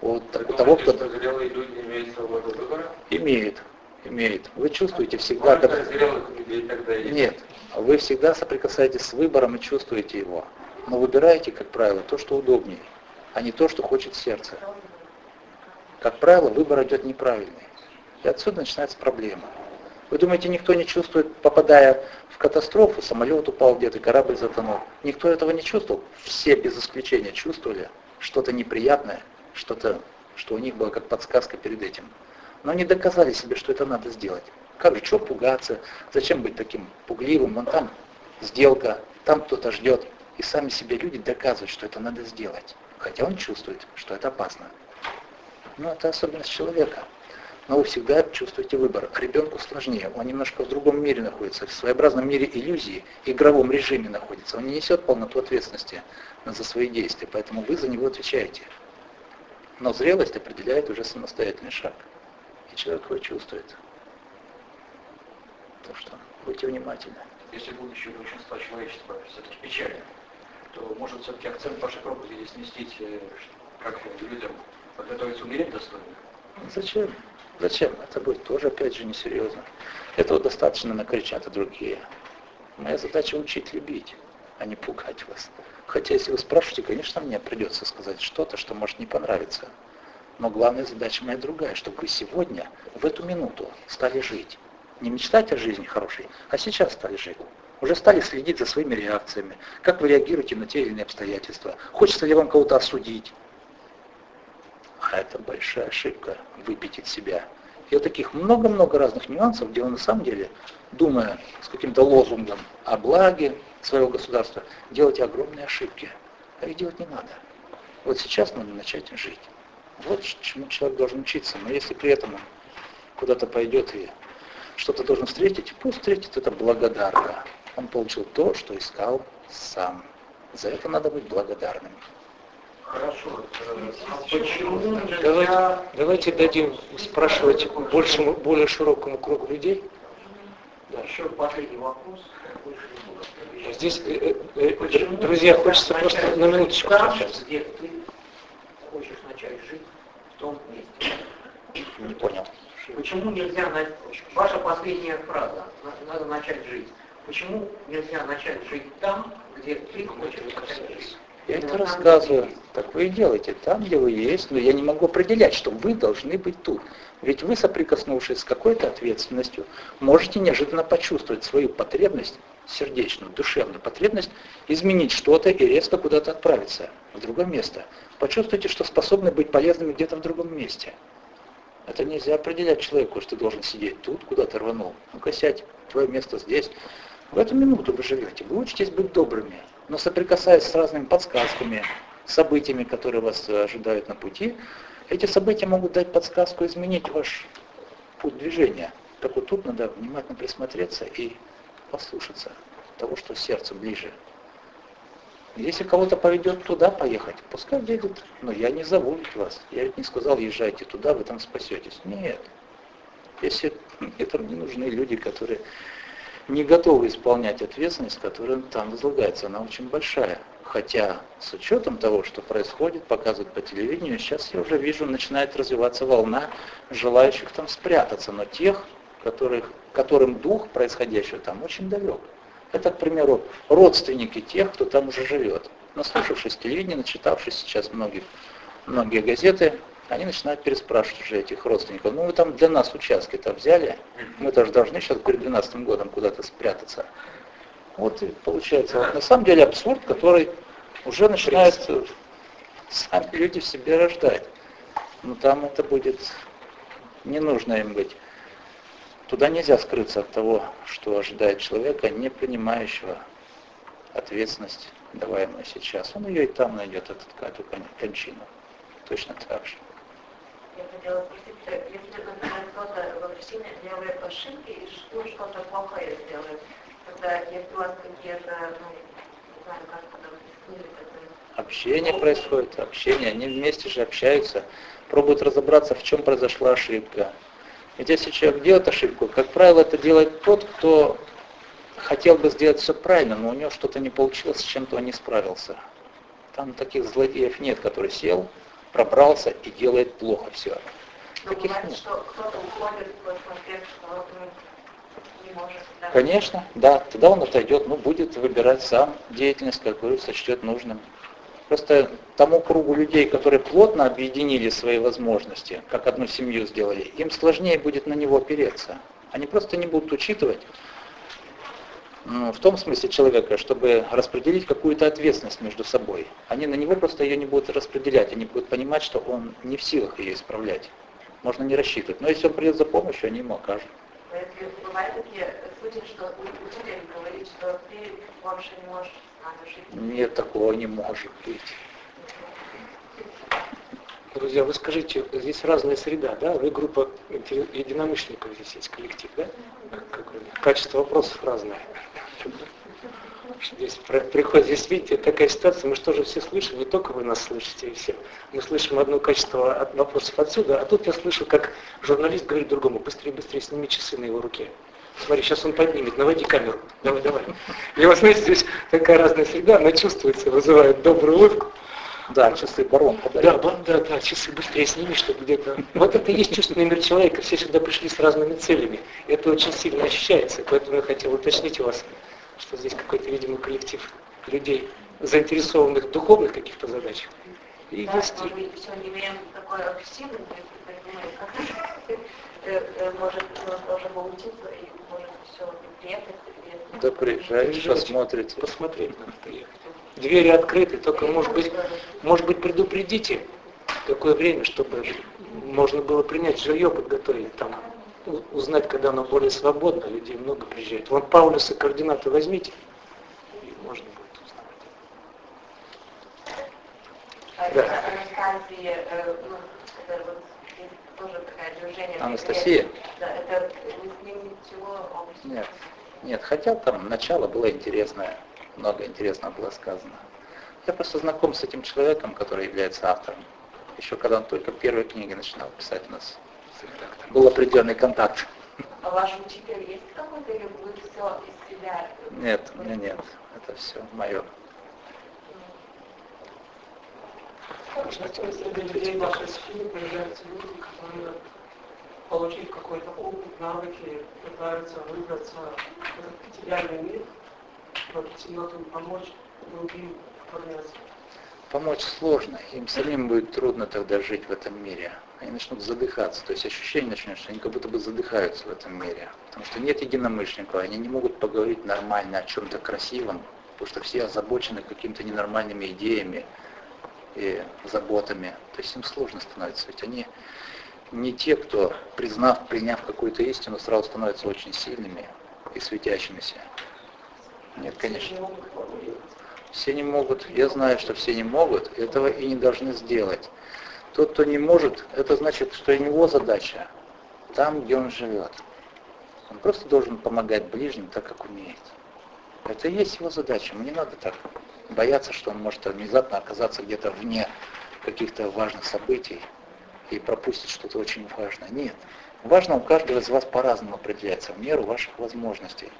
у, того, кто... Зрелые люди имеют свободу выбора? Имеет, имеет. Вы чувствуете всегда, когда... Нет, вы всегда соприкасаетесь с выбором и чувствуете его. Но выбираете, как правило, то, что удобнее, а не то, что хочет сердце. Как правило, выбор идет неправильный. И отсюда начинается проблема. Вы думаете, никто не чувствует, попадая в катастрофу, самолет упал где-то, корабль затонул. Никто этого не чувствовал. Все без исключения чувствовали что-то неприятное, что-то, что у них было как подсказка перед этим. Но они доказали себе, что это надо сделать. Как же, что пугаться, зачем быть таким пугливым, вон там сделка, там кто-то ждет. И сами себе люди доказывают, что это надо сделать. Хотя он чувствует, что это опасно. Ну, это особенность человека. Но вы всегда чувствуете выбор. Ребенку сложнее. Он немножко в другом мире находится, в своеобразном мире иллюзии, игровом режиме находится. Он не несет полноту ответственности за свои действия, поэтому вы за него отвечаете. Но зрелость определяет уже самостоятельный шаг. И человек его чувствует. Так что будьте внимательны. Если будущее большинства человечества все-таки печально, то может все-таки акцент вашей проповеди здесь сместить, э, как людям подготовиться умереть достойно? Зачем? Зачем? Это будет тоже, опять же, несерьезно. Этого достаточно накричат и другие. Моя задача учить любить, а не пугать вас. Хотя, если вы спрашиваете, конечно, мне придется сказать что-то, что может не понравиться. Но главная задача моя другая, чтобы вы сегодня, в эту минуту, стали жить. Не мечтать о жизни хорошей, а сейчас стали жить. Уже стали следить за своими реакциями, как вы реагируете на те или иные обстоятельства. Хочется ли вам кого-то осудить? А это большая ошибка, выпить себя. И вот таких много-много разных нюансов, где вы на самом деле, думая с каким-то лозунгом о благе своего государства, делаете огромные ошибки. А их делать не надо. Вот сейчас надо начать жить. Вот чему человек должен учиться. Но если при этом он куда-то пойдет и что-то должен встретить, пусть встретит это благодарно. Он получил то, что искал сам. За это надо быть благодарным. Хорошо. А почему Давайте, давайте дадим спрашивать большему, более широкому кругу людей. Да, еще последний вопрос. Больше. Здесь, э, э, э, друзья, хочется просто на минуточку где ты хочешь начать жить в том месте. Не понял. Почему нельзя, на- ваша последняя фраза, «На- надо начать жить. Почему нельзя начать жить там, где ты хочешь начать жить? Я это рассказываю. Так вы и делаете. Там, где вы есть, но я не могу определять, что вы должны быть тут. Ведь вы, соприкоснувшись с какой-то ответственностью, можете неожиданно почувствовать свою потребность, сердечную, душевную потребность, изменить что-то и резко куда-то отправиться в другое место. Почувствуйте, что способны быть полезными где-то в другом месте. Это нельзя определять человеку, что должен сидеть тут, куда ты рванул. Ну-ка сядь, твое место здесь. В эту минуту вы живете. Вы учитесь быть добрыми, но соприкасаясь с разными подсказками, событиями, которые вас ожидают на пути, эти события могут дать подсказку изменить ваш путь движения. Так вот тут надо внимательно присмотреться и послушаться того, что сердцу ближе. Если кого-то поведет туда поехать, пускай едет. Но я не зову вас. Я ведь не сказал, езжайте туда, вы там спасетесь. Нет. Если это не нужны люди, которые не готовы исполнять ответственность, которая там возлагается. Она очень большая. Хотя с учетом того, что происходит, показывают по телевидению, сейчас я уже вижу, начинает развиваться волна желающих там спрятаться, но тех, которых, которым дух происходящего там очень далек. Это, к примеру, родственники тех, кто там уже живет. Наслушавшись телевидения, начитавшись сейчас многих, многие газеты, они начинают переспрашивать уже этих родственников. Ну вы там для нас участки-то взяли, мы тоже должны сейчас перед 12 годом куда-то спрятаться. Вот и получается, на самом деле абсурд, который уже начинает сами люди в себе рождать. Но там это будет, не нужно им быть. Туда нельзя скрыться от того, что ожидает человека, не принимающего ответственность, даваемую сейчас. Он ее и там найдет, эту, эту кончину. Точно так же. Я хотела спросить, если, например, кто-то во Христине делает ошибки и ну, что-то плохое сделает, тогда если у вас какие-то, ну, не знаю, как это Общение происходит, общение, они вместе же общаются, пробуют разобраться, в чем произошла ошибка, ведь если человек делает ошибку, как правило, это делает тот, кто хотел бы сделать все правильно, но у него что-то не получилось, с чем-то он не справился. Там таких злодеев нет, который сел, пробрался и делает плохо все. Но таких бывает, нет. что кто-то уходит в контекст, что не может. Да? Конечно, да, тогда он отойдет, ну, будет выбирать сам деятельность, какую сочтет нужным. Просто тому кругу людей, которые плотно объединили свои возможности, как одну семью сделали, им сложнее будет на него опереться. Они просто не будут учитывать ну, в том смысле человека, чтобы распределить какую-то ответственность между собой. Они на него просто ее не будут распределять, они будут понимать, что он не в силах ее исправлять. Можно не рассчитывать. Но если он придет за помощью, они ему окажут. Бывают такие случаи, что учитель говорит, что ты больше не можешь нет, такого не может быть. Друзья, вы скажите, здесь разная среда, да? Вы группа единомышленников, здесь есть коллектив, да? Качество вопросов разное. Здесь приходит, здесь, видите, такая ситуация, мы же все слышим, не только вы нас слышите, и все. Мы слышим одно качество от вопросов отсюда, а тут я слышу, как журналист говорит другому, быстрее, быстрее, сними часы на его руке. Смотри, сейчас он поднимет, наводи камеру. Давай, давай. И вот знаете, здесь такая разная среда, она чувствуется, вызывает добрую улыбку. Да, часы барон подарил. Да, да, да, часы быстрее сними, чтобы где-то... Вот это и есть чувственный мир человека. Все сюда пришли с разными целями. Это очень сильно ощущается. Поэтому я хотел уточнить у вас, что здесь какой-то, видимо, коллектив людей, заинтересованных в духовных каких-то задачах. И да, есть... мы все не имеем такой агрессивный, может, тоже научиться и да приезжаешь, посмотрите. Посмотреть надо приехать. Двери открыты, только может быть, может быть предупредите какое время, чтобы можно было принять жилье, подготовить там, узнать, когда оно более свободно, людей много приезжает. Вон Паулюса координаты возьмите, и можно будет узнавать. Да. Ну, это вот тоже такая движение. Анастасия? Да, это ничего Нет. Нет, хотя там начало было интересное, много интересного было сказано. Я просто знаком с этим человеком, который является автором. Еще когда он только первые книги начинал писать у нас, был определенный контакт. А ваш учитель есть какой-то, или вы все из себя? Нет, у меня нет. Это все мое. Среди людей нашей сферы появляются люди, которые получив какой-то опыт, навыки, пытаются выбраться в этот идеальный мир, в эту темноту помочь другим подняться. помочь сложно. Им самим будет трудно тогда жить в этом мире. Они начнут задыхаться. То есть ощущение начнется, что они как будто бы задыхаются в этом мире. Потому что нет единомышленников, они не могут поговорить нормально о чем-то красивом, потому что все озабочены какими-то ненормальными идеями и заботами. То есть им сложно становится. Ведь они не те, кто, признав, приняв какую-то истину, сразу становятся очень сильными и светящимися. Нет, конечно. Все не могут. Я знаю, что все не могут, этого и не должны сделать. Тот, кто не может, это значит, что у него задача там, где он живет. Он просто должен помогать ближним так, как умеет. Это и есть его задача. Ему не надо так бояться, что он может внезапно оказаться где-то вне каких-то важных событий и пропустить что-то очень важное. Нет. Важно у каждого из вас по-разному определяется, в меру ваших возможностей.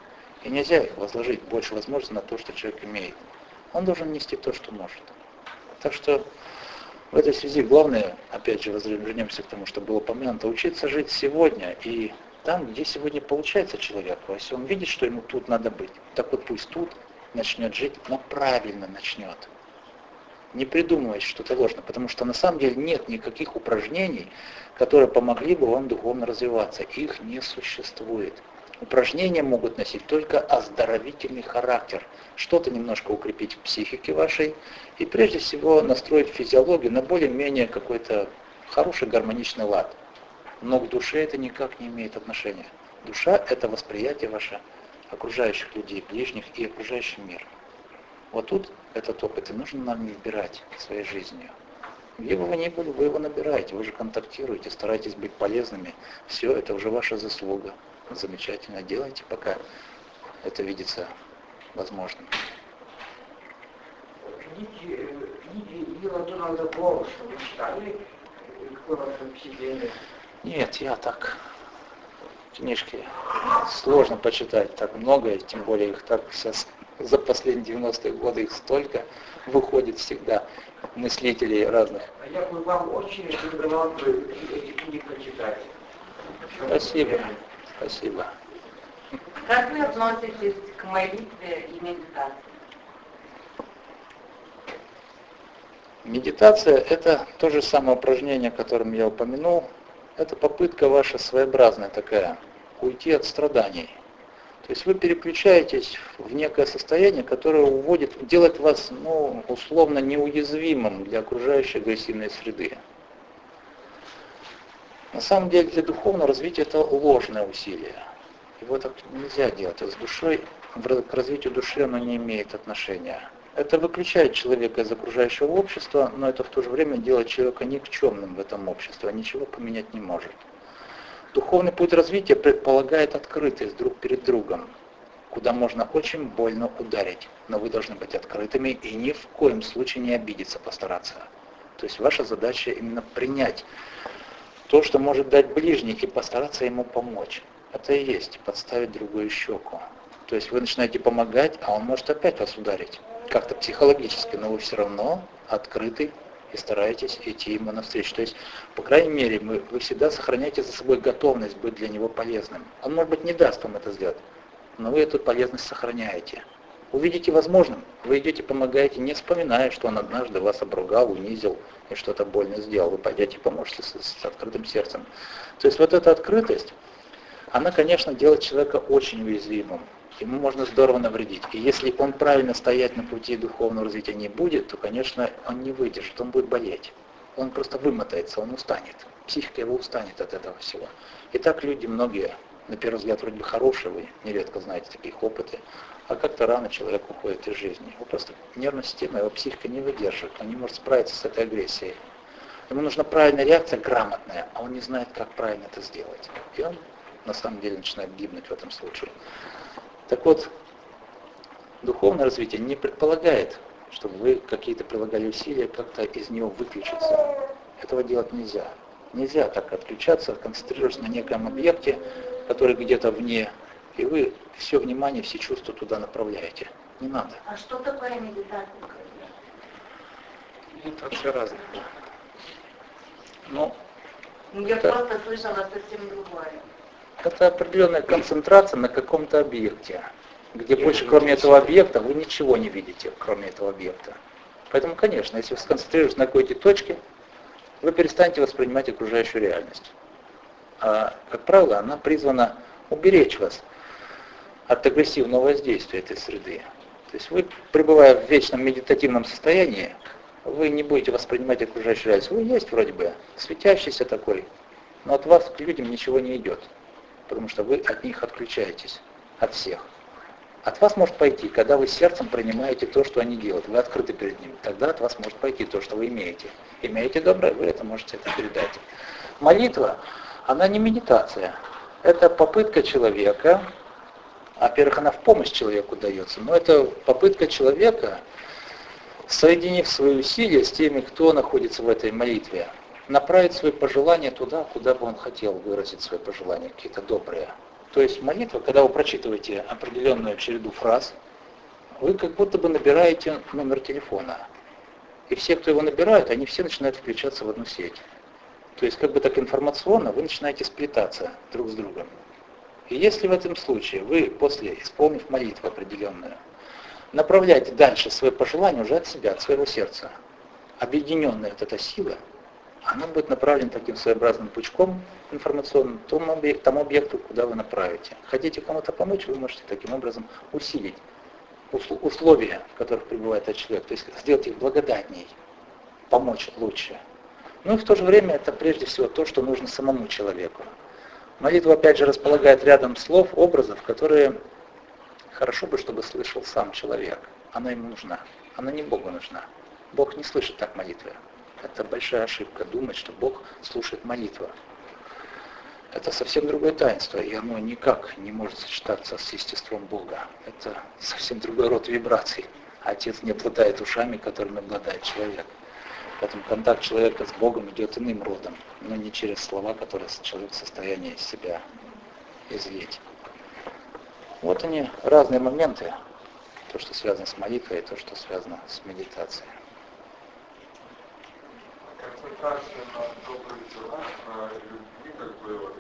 И нельзя их возложить больше возможностей на то, что человек имеет. Он должен нести то, что может. Так что в этой связи главное, опять же, вернемся к тому, что было упомянуто, учиться жить сегодня и там, где сегодня получается человеку, если он видит, что ему тут надо быть, так вот пусть тут начнет жить, но правильно начнет. Не придумывать что-то ложное, потому что на самом деле нет никаких упражнений, которые помогли бы вам духовно развиваться. Их не существует. Упражнения могут носить только оздоровительный характер, что-то немножко укрепить в психике вашей и прежде всего настроить физиологию на более-менее какой-то хороший гармоничный лад. Но к душе это никак не имеет отношения. Душа – это восприятие ваше окружающих людей, ближних и окружающий мир. Вот тут этот опыт и нужно нам выбирать своей жизнью. Где бы вы ни были, вы его набираете, вы же контактируете, стараетесь быть полезными. Все, это уже ваша заслуга замечательно делайте, пока это видится возможным. Книги, книги Ила Дональда Боуша вы читали? Какое ваше впечатление? Нет, я так. Книжки сложно почитать так много, тем более их так сейчас за последние 90-е годы их столько выходит всегда мыслителей разных. А я бы вам очень рекомендовал бы эти книги почитать. Спасибо. Спасибо. Как вы относитесь к молитве и медитации? Медитация – это то же самое упражнение, о котором я упомянул. Это попытка ваша своеобразная такая, уйти от страданий. То есть вы переключаетесь в некое состояние, которое уводит, делает вас ну, условно неуязвимым для окружающей агрессивной среды. На самом деле для духовного развития это ложное усилие. Его так нельзя делать. С душой, к развитию души оно не имеет отношения. Это выключает человека из окружающего общества, но это в то же время делает человека никчемным в этом обществе, а ничего поменять не может. Духовный путь развития предполагает открытость друг перед другом, куда можно очень больно ударить, но вы должны быть открытыми и ни в коем случае не обидеться, постараться. То есть ваша задача именно принять то, что может дать ближний, и постараться ему помочь. Это и есть подставить другую щеку. То есть вы начинаете помогать, а он может опять вас ударить. Как-то психологически, но вы все равно открыты и стараетесь идти ему навстречу. То есть, по крайней мере, вы, вы всегда сохраняете за собой готовность быть для него полезным. Он, может быть, не даст вам это сделать, но вы эту полезность сохраняете. Увидите возможным, вы идете, помогаете, не вспоминая, что он однажды вас обругал, унизил и что-то больно сделал. Вы пойдете и поможете с, с открытым сердцем. То есть вот эта открытость, она, конечно, делает человека очень уязвимым. Ему можно здорово навредить. И если он правильно стоять на пути духовного развития не будет, то, конечно, он не выдержит, он будет болеть. Он просто вымотается, он устанет. Психика его устанет от этого всего. И так люди многие, на первый взгляд, вроде бы хорошие, вы нередко знаете таких опыты, а как-то рано человек уходит из жизни. Его просто нервная система, его психика не выдерживает, он не может справиться с этой агрессией. Ему нужна правильная реакция, грамотная, а он не знает, как правильно это сделать. И он на самом деле начинает гибнуть в этом случае. Так вот, духовное развитие не предполагает, чтобы вы какие-то прилагали усилия как-то из него выключиться. Этого делать нельзя. Нельзя так отключаться, концентрироваться на неком объекте, который где-то вне и вы все внимание, все чувства туда направляете. Не надо. А что такое медитация? Это все разное. Ну, Я это, просто слышала совсем другое. Это определенная концентрация на каком-то объекте, где больше кроме этого объекта вы ничего не видите, кроме этого объекта. Поэтому, конечно, если вы сконцентрируетесь на какой-то точке, вы перестанете воспринимать окружающую реальность. А, как правило, она призвана уберечь вас от агрессивного воздействия этой среды. То есть вы, пребывая в вечном медитативном состоянии, вы не будете воспринимать окружающую реальность. Вы есть вроде бы светящийся такой, но от вас к людям ничего не идет, потому что вы от них отключаетесь, от всех. От вас может пойти, когда вы сердцем принимаете то, что они делают, вы открыты перед ними, тогда от вас может пойти то, что вы имеете. Имеете доброе, вы это можете это передать. Молитва, она не медитация, это попытка человека, во-первых, она в помощь человеку дается, но это попытка человека, соединив свои усилия с теми, кто находится в этой молитве, направить свои пожелания туда, куда бы он хотел выразить свои пожелания, какие-то добрые. То есть молитва, когда вы прочитываете определенную череду фраз, вы как будто бы набираете номер телефона. И все, кто его набирают, они все начинают включаться в одну сеть. То есть как бы так информационно вы начинаете сплетаться друг с другом. И если в этом случае вы, после исполнив молитву определенную, направляете дальше свои пожелания уже от себя, от своего сердца, объединенная вот эта сила – она будет направлена таким своеобразным пучком информационным тому, объект, тому объекту, куда вы направите. Хотите кому-то помочь, вы можете таким образом усилить условия, в которых пребывает этот человек, то есть сделать их благодатней, помочь лучше. Ну и в то же время это прежде всего то, что нужно самому человеку. Молитва опять же располагает рядом слов, образов, которые хорошо бы, чтобы слышал сам человек. Она ему нужна. Она не Богу нужна. Бог не слышит так молитвы. Это большая ошибка думать, что Бог слушает молитву. Это совсем другое таинство, и оно никак не может сочетаться с естеством Бога. Это совсем другой род вибраций. Отец не обладает ушами, которыми обладает человек. Поэтому контакт человека с Богом идет иным родом, но не через слова, которые человек в состоянии себя излить. Вот они, разные моменты. То, что связано с молитвой, и то, что связано с медитацией концентрация на добрых делах, на любви, как бы, вот,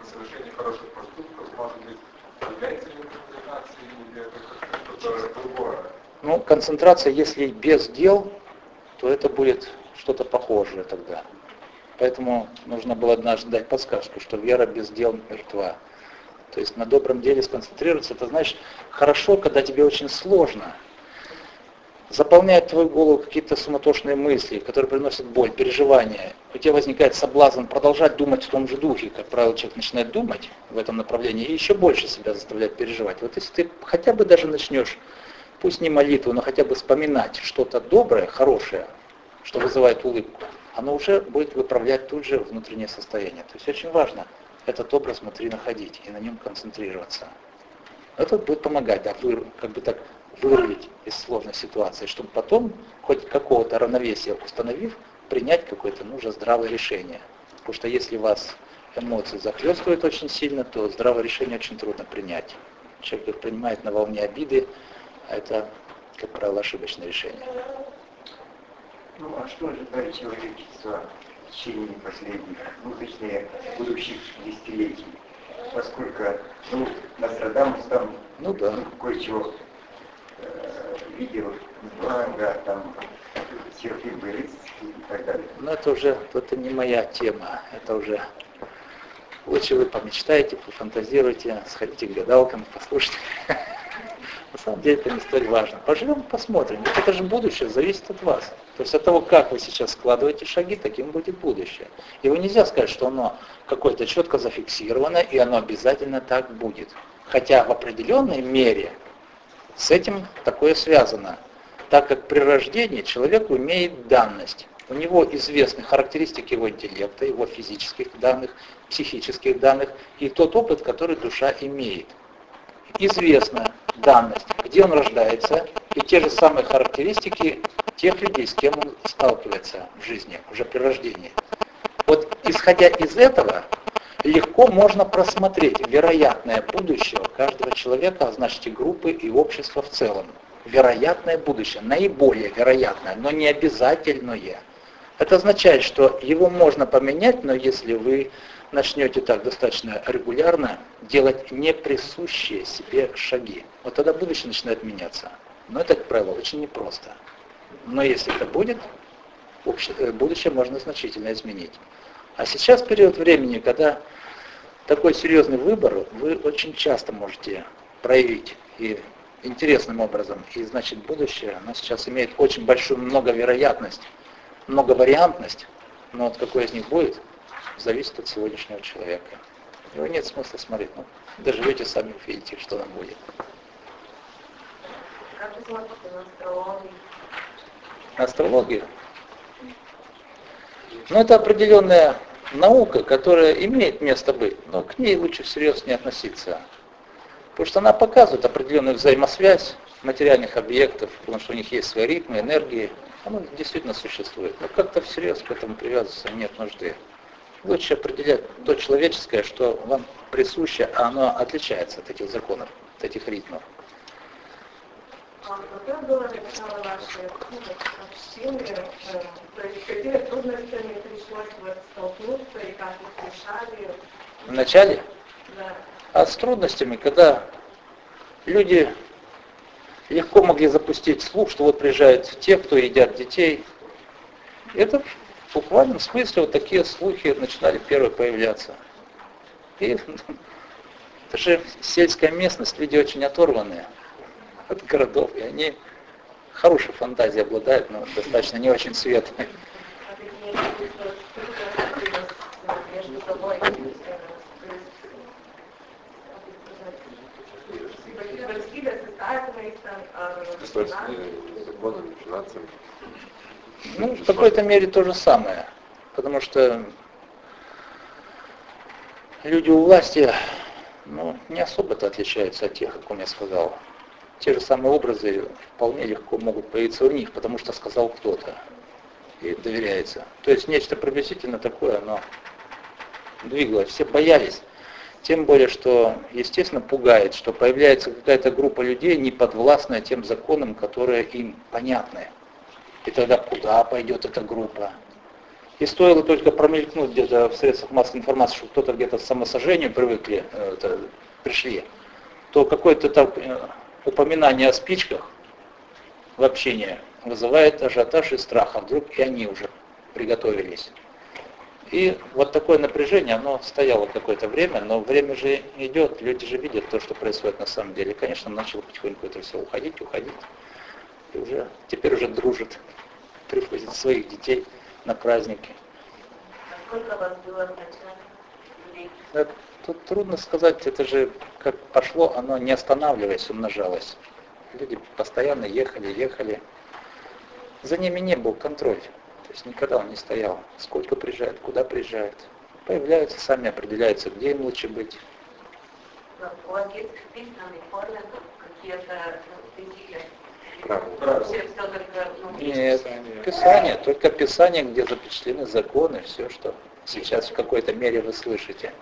на совершении хороших поступков, может быть, является ли концентрацией или это что-то другое? Ну, концентрация, если без дел, то это будет что-то похожее тогда. Поэтому нужно было однажды дать подсказку, что вера без дел мертва. То есть на добром деле сконцентрироваться, это значит хорошо, когда тебе очень сложно, заполняют твою голову какие-то суматошные мысли, которые приносят боль, переживания, у тебя возникает соблазн продолжать думать в том же духе, как правило, человек начинает думать в этом направлении и еще больше себя заставляет переживать. Вот если ты хотя бы даже начнешь, пусть не молитву, но хотя бы вспоминать что-то доброе, хорошее, что вызывает улыбку, оно уже будет выправлять тут же внутреннее состояние. То есть очень важно этот образ внутри находить и на нем концентрироваться. Это будет помогать, да, вы, как бы так вырулить из сложной ситуации, чтобы потом, хоть какого-то равновесия установив, принять какое-то нужно здравое решение. Потому что если вас эмоции захлестывают очень сильно, то здравое решение очень трудно принять. Человек принимает на волне обиды, а это, как правило, ошибочное решение. Ну а что ожидает человечество в течение последних, ну точнее, будущих десятилетий? Поскольку, ну, Нострадамус там ну, да. ну, кое-чего видео, блага, там, серфибы, и так далее. Но это уже, это не моя тема, это уже лучше вы помечтаете, пофантазируйте, сходите к гадалкам, послушайте. <laughs> На самом деле это не столь важно. Поживем, посмотрим. Это же будущее зависит от вас. То есть от того, как вы сейчас складываете шаги, таким будет будущее. Его нельзя сказать, что оно какое-то четко зафиксировано, и оно обязательно так будет. Хотя в определенной мере с этим такое связано, так как при рождении человек имеет данность. У него известны характеристики его интеллекта, его физических данных, психических данных и тот опыт, который душа имеет. Известна данность, где он рождается, и те же самые характеристики тех людей, с кем он сталкивается в жизни, уже при рождении. Вот исходя из этого, легко можно просмотреть вероятное будущее каждого человека, а значит и группы, и общества в целом. Вероятное будущее, наиболее вероятное, но не обязательное. Это означает, что его можно поменять, но если вы начнете так достаточно регулярно делать неприсущие себе шаги, вот тогда будущее начинает меняться. Но это, как правило, очень непросто. Но если это будет, э, будущее можно значительно изменить. А сейчас период времени, когда такой серьезный выбор вы очень часто можете проявить и интересным образом. И значит будущее, оно сейчас имеет очень большую многовероятность, многовариантность, но вот какой из них будет, зависит от сегодняшнего человека. Его нет смысла смотреть. Ну, доживете сами увидите, что там будет. Как вы смотрите на астрологию? Астрологию. Ну, это определенная наука, которая имеет место быть, но к ней лучше всерьез не относиться. Потому что она показывает определенную взаимосвязь материальных объектов, потому что у них есть свои ритмы, энергии. Оно действительно существует. Но как-то всерьез к этому привязываться нет нужды. Лучше определять то человеческое, что вам присуще, а оно отличается от этих законов, от этих ритмов. Какое было начало вашей общины? То есть какими трудностями пришлось вот столкнуться и как их решали? Вначале Да. А с трудностями, когда люди легко могли запустить слух, что вот приезжают те, кто едят детей. Это в буквальном смысле вот такие слухи начинали первые появляться. И <laughs> это же сельская местность, люди очень оторванные от городов, и они хорошей фантазией обладают, но достаточно не очень светлой. Финансами. Ну, в какой-то мере то же самое. Потому что люди у власти ну, не особо-то отличаются от тех, о ком я сказал. Те же самые образы вполне легко могут появиться у них, потому что сказал кто-то и доверяется. То есть нечто приблизительно такое, оно двигалось. Все боялись. Тем более, что, естественно, пугает, что появляется какая-то группа людей, не подвластная тем законам, которые им понятны. И тогда куда пойдет эта группа? И стоило только промелькнуть где-то в средствах массовой информации, что кто-то где-то к самосожжению привыкли, э, это, пришли, то какое-то там э, упоминание о спичках в общении вызывает ажиотаж и страх, а вдруг и они уже приготовились. И вот такое напряжение, оно стояло какое-то время, но время же идет, люди же видят то, что происходит на самом деле. И, конечно, начало потихоньку это все уходить, уходить. И уже, теперь уже дружит, привозит своих детей на праздники. А сколько вас было? Тут трудно сказать, это же как пошло, оно не останавливаясь, умножалось. Люди постоянно ехали, ехали. За ними не был контроль. То есть никогда он не стоял. Сколько приезжает, куда приезжает. Появляются, сами определяются, где им лучше быть. У письменной форме какие-то? Правда. Нет, Писание, только Писание, где запечатлены законы, все, что сейчас в какой-то мере вы слышите.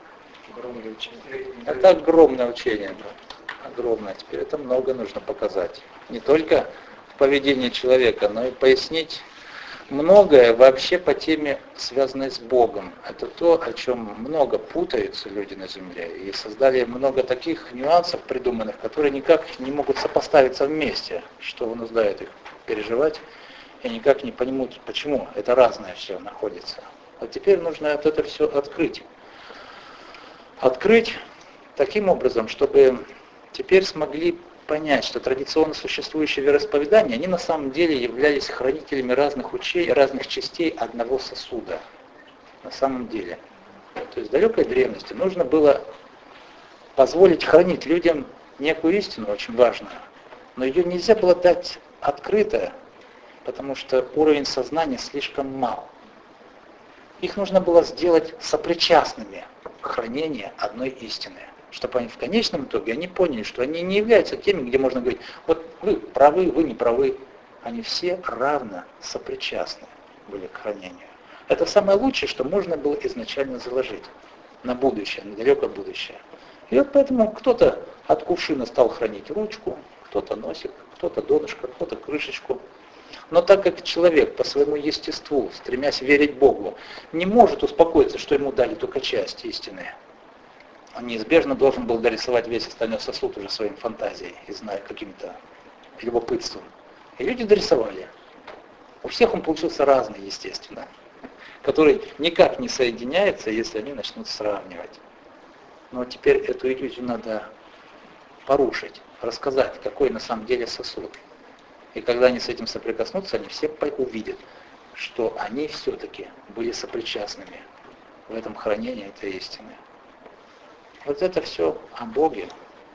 Это огромное учение, да. огромное. Теперь это много нужно показать. Не только в поведении человека, но и пояснить многое вообще по теме, связанной с Богом. Это то, о чем много путаются люди на земле. И создали много таких нюансов придуманных, которые никак не могут сопоставиться вместе, что вынуждает их переживать, и никак не поймут, почему это разное все находится. А теперь нужно вот это все открыть. Открыть таким образом, чтобы теперь смогли понять, что традиционно существующие вероисповедания, они на самом деле являлись хранителями разных учей, разных частей одного сосуда. На самом деле. То есть в далекой древности нужно было позволить хранить людям некую истину, очень важную. Но ее нельзя было дать открыто, потому что уровень сознания слишком мал. Их нужно было сделать сопричастными к хранению одной истины чтобы они в конечном итоге они поняли, что они не являются теми, где можно говорить, вот вы правы, вы не правы. Они все равно сопричастны были к хранению. Это самое лучшее, что можно было изначально заложить на будущее, на далекое будущее. И вот поэтому кто-то от кувшина стал хранить ручку, кто-то носик, кто-то донышко, кто-то крышечку. Но так как человек по своему естеству, стремясь верить Богу, не может успокоиться, что ему дали только часть истины, он неизбежно должен был дорисовать весь остальной сосуд уже своим фантазией и зная каким-то любопытством. И люди дорисовали. У всех он получился разный, естественно, который никак не соединяется, если они начнут сравнивать. Но теперь эту иллюзию надо порушить, рассказать, какой на самом деле сосуд. И когда они с этим соприкоснутся, они все увидят, что они все-таки были сопричастными в этом хранении этой истины. Вот это все о Боге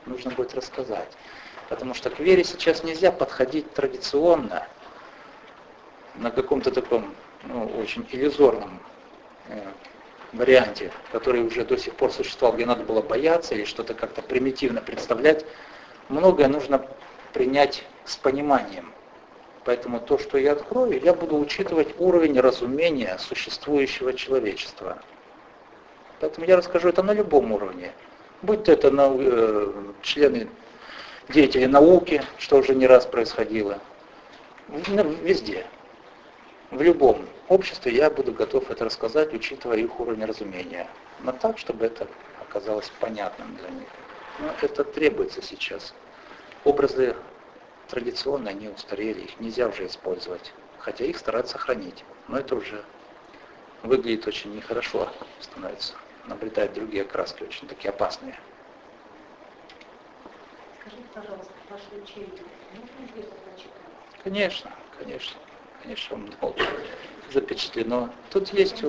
нужно будет рассказать. Потому что к вере сейчас нельзя подходить традиционно, на каком-то таком ну, очень иллюзорном э, варианте, который уже до сих пор существовал, где надо было бояться или что-то как-то примитивно представлять, многое нужно принять с пониманием. Поэтому то, что я открою, я буду учитывать уровень разумения существующего человечества. Поэтому я расскажу это на любом уровне. Будь то это на, э, члены, деятели науки, что уже не раз происходило, везде. В любом обществе я буду готов это рассказать, учитывая их уровень разумения. Но так, чтобы это оказалось понятным для них. Но это требуется сейчас. Образы традиционно они устарели, их нельзя уже использовать. Хотя их стараются сохранить. Но это уже выглядит очень нехорошо, становится. Наблюдать другие краски очень такие опасные. Скажите, пожалуйста, ваше учение, можно здесь прочитать? Конечно, конечно, конечно, много запечатлено. Тут есть,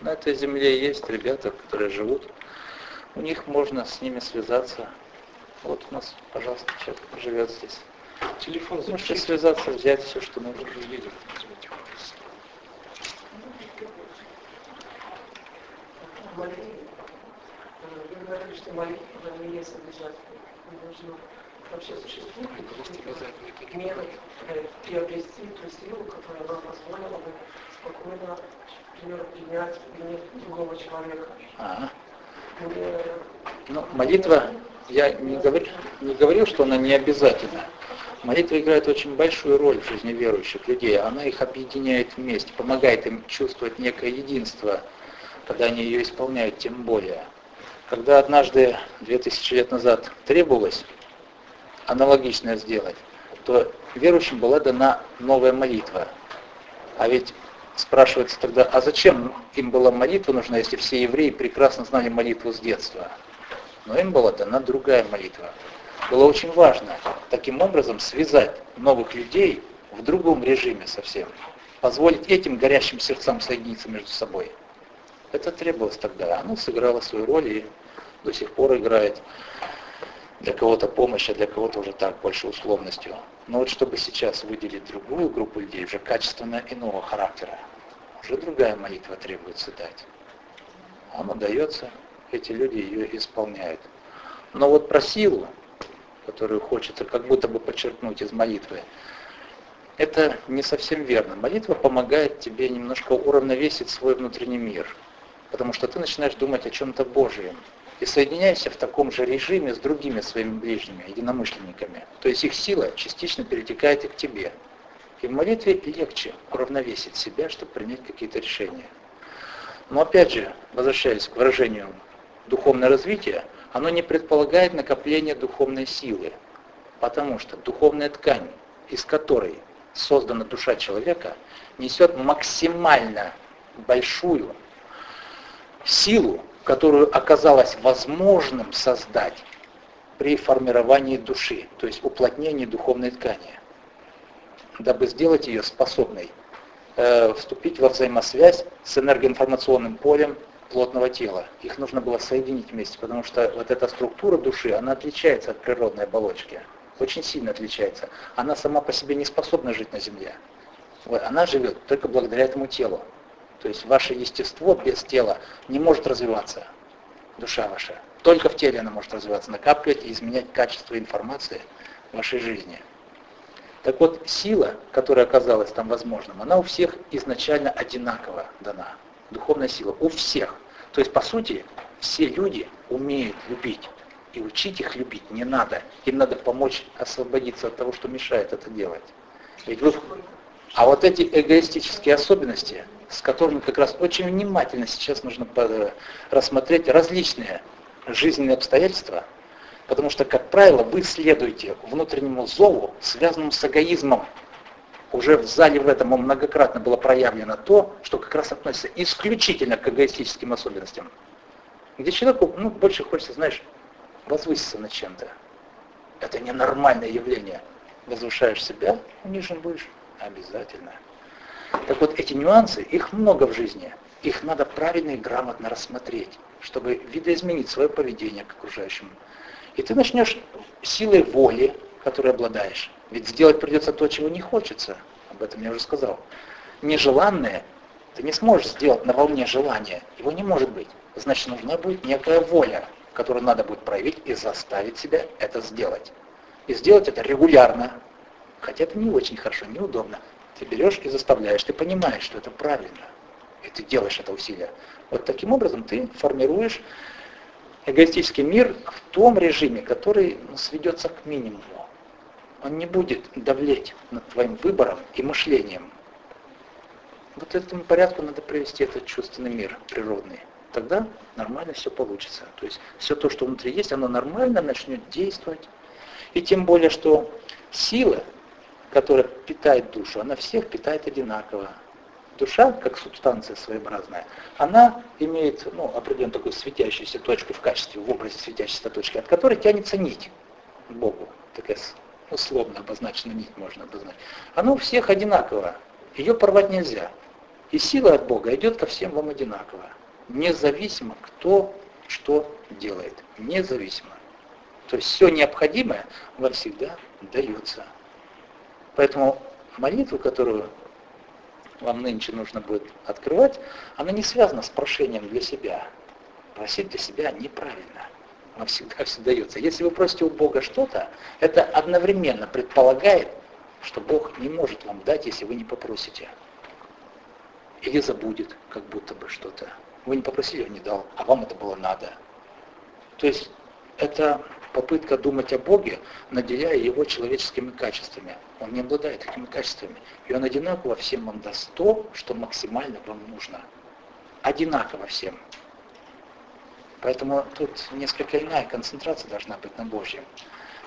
на этой земле есть ребята, которые живут. У них можно с ними связаться. Вот у нас, пожалуйста, человек живет здесь. Телефон Можете связаться, взять все, что нужно. Молитва. Вы говорили, что молитва не есть обязательно. Должно вообще существует метод приобрести ту силу, которая вам позволила бы спокойно, например, принять гнев другого человека. Ага. Ну, молитва, я не говорю, не говорил, что она не обязательна. Молитва играет очень большую роль в жизни верующих людей. Она их объединяет вместе, помогает им чувствовать некое единство, когда они ее исполняют, тем более. Когда однажды, 2000 лет назад, требовалось аналогичное сделать, то верующим была дана новая молитва. А ведь спрашивается тогда, а зачем им была молитва нужна, если все евреи прекрасно знали молитву с детства? Но им была дана другая молитва. Было очень важно таким образом связать новых людей в другом режиме совсем. Позволить этим горящим сердцам соединиться между собой. Это требовалось тогда. Оно сыграло свою роль и до сих пор играет для кого-то помощь, а для кого-то уже так, больше условностью. Но вот чтобы сейчас выделить другую группу людей, уже качественно иного характера, уже другая молитва требуется дать. Она дается, эти люди ее исполняют. Но вот про силу, которую хочется как будто бы подчеркнуть из молитвы, это не совсем верно. Молитва помогает тебе немножко уравновесить свой внутренний мир, потому что ты начинаешь думать о чем-то Божьем, и соединяйся в таком же режиме с другими своими ближними, единомышленниками. То есть их сила частично перетекает и к тебе. И в молитве легче уравновесить себя, чтобы принять какие-то решения. Но опять же, возвращаясь к выражению духовное развитие, оно не предполагает накопление духовной силы, потому что духовная ткань, из которой создана душа человека, несет максимально большую силу, которую оказалось возможным создать при формировании души, то есть уплотнении духовной ткани, дабы сделать ее способной э, вступить во взаимосвязь с энергоинформационным полем плотного тела. Их нужно было соединить вместе, потому что вот эта структура души, она отличается от природной оболочки. Очень сильно отличается. Она сама по себе не способна жить на Земле. Она живет только благодаря этому телу. То есть ваше естество без тела не может развиваться, душа ваша. Только в теле она может развиваться, накапливать и изменять качество информации в вашей жизни. Так вот, сила, которая оказалась там возможным, она у всех изначально одинаково дана. Духовная сила у всех. То есть, по сути, все люди умеют любить. И учить их любить не надо. Им надо помочь освободиться от того, что мешает это делать. Ведь вы... А вот эти эгоистические особенности, с которыми как раз очень внимательно сейчас нужно рассмотреть различные жизненные обстоятельства, потому что, как правило, вы следуете внутреннему зову, связанному с эгоизмом. Уже в зале в этом многократно было проявлено то, что как раз относится исключительно к эгоистическим особенностям. Где человеку ну, больше хочется, знаешь, возвыситься над чем-то. Это ненормальное явление. Возвышаешь себя, унижен будешь. Обязательно. Так вот, эти нюансы, их много в жизни. Их надо правильно и грамотно рассмотреть, чтобы видоизменить свое поведение к окружающему. И ты начнешь силой воли, которой обладаешь. Ведь сделать придется то, чего не хочется. Об этом я уже сказал. Нежеланное ты не сможешь сделать на волне желания. Его не может быть. Значит, нужна будет некая воля, которую надо будет проявить и заставить себя это сделать. И сделать это регулярно. Хотя это не очень хорошо, неудобно. Ты берешь и заставляешь, ты понимаешь, что это правильно. И ты делаешь это усилие. Вот таким образом ты формируешь эгоистический мир в том режиме, который сведется к минимуму. Он не будет давлеть над твоим выбором и мышлением. Вот этому порядку надо привести этот чувственный мир природный. Тогда нормально все получится. То есть все то, что внутри есть, оно нормально начнет действовать. И тем более, что сила, которая питает душу, она всех питает одинаково. Душа, как субстанция своеобразная, она имеет ну, определенную такую светящуюся точку в качестве, в образе светящейся точки, от которой тянется нить к Богу. Такая условно обозначена нить можно обозначить. Она у всех одинаково. Ее порвать нельзя. И сила от Бога идет ко всем вам одинаково. Независимо, кто что делает. Независимо. То есть все необходимое вам всегда дается. Поэтому молитву, которую вам нынче нужно будет открывать, она не связана с прошением для себя. Просить для себя неправильно. Она всегда <laughs> все дается. Если вы просите у Бога что-то, это одновременно предполагает, что Бог не может вам дать, если вы не попросите. Или забудет, как будто бы что-то. Вы не попросили, он не дал, а вам это было надо. То есть это попытка думать о Боге, наделяя его человеческими качествами. Он не обладает такими качествами. И он одинаково всем вам даст то, что максимально вам нужно. Одинаково всем. Поэтому тут несколько иная концентрация должна быть на Божьем.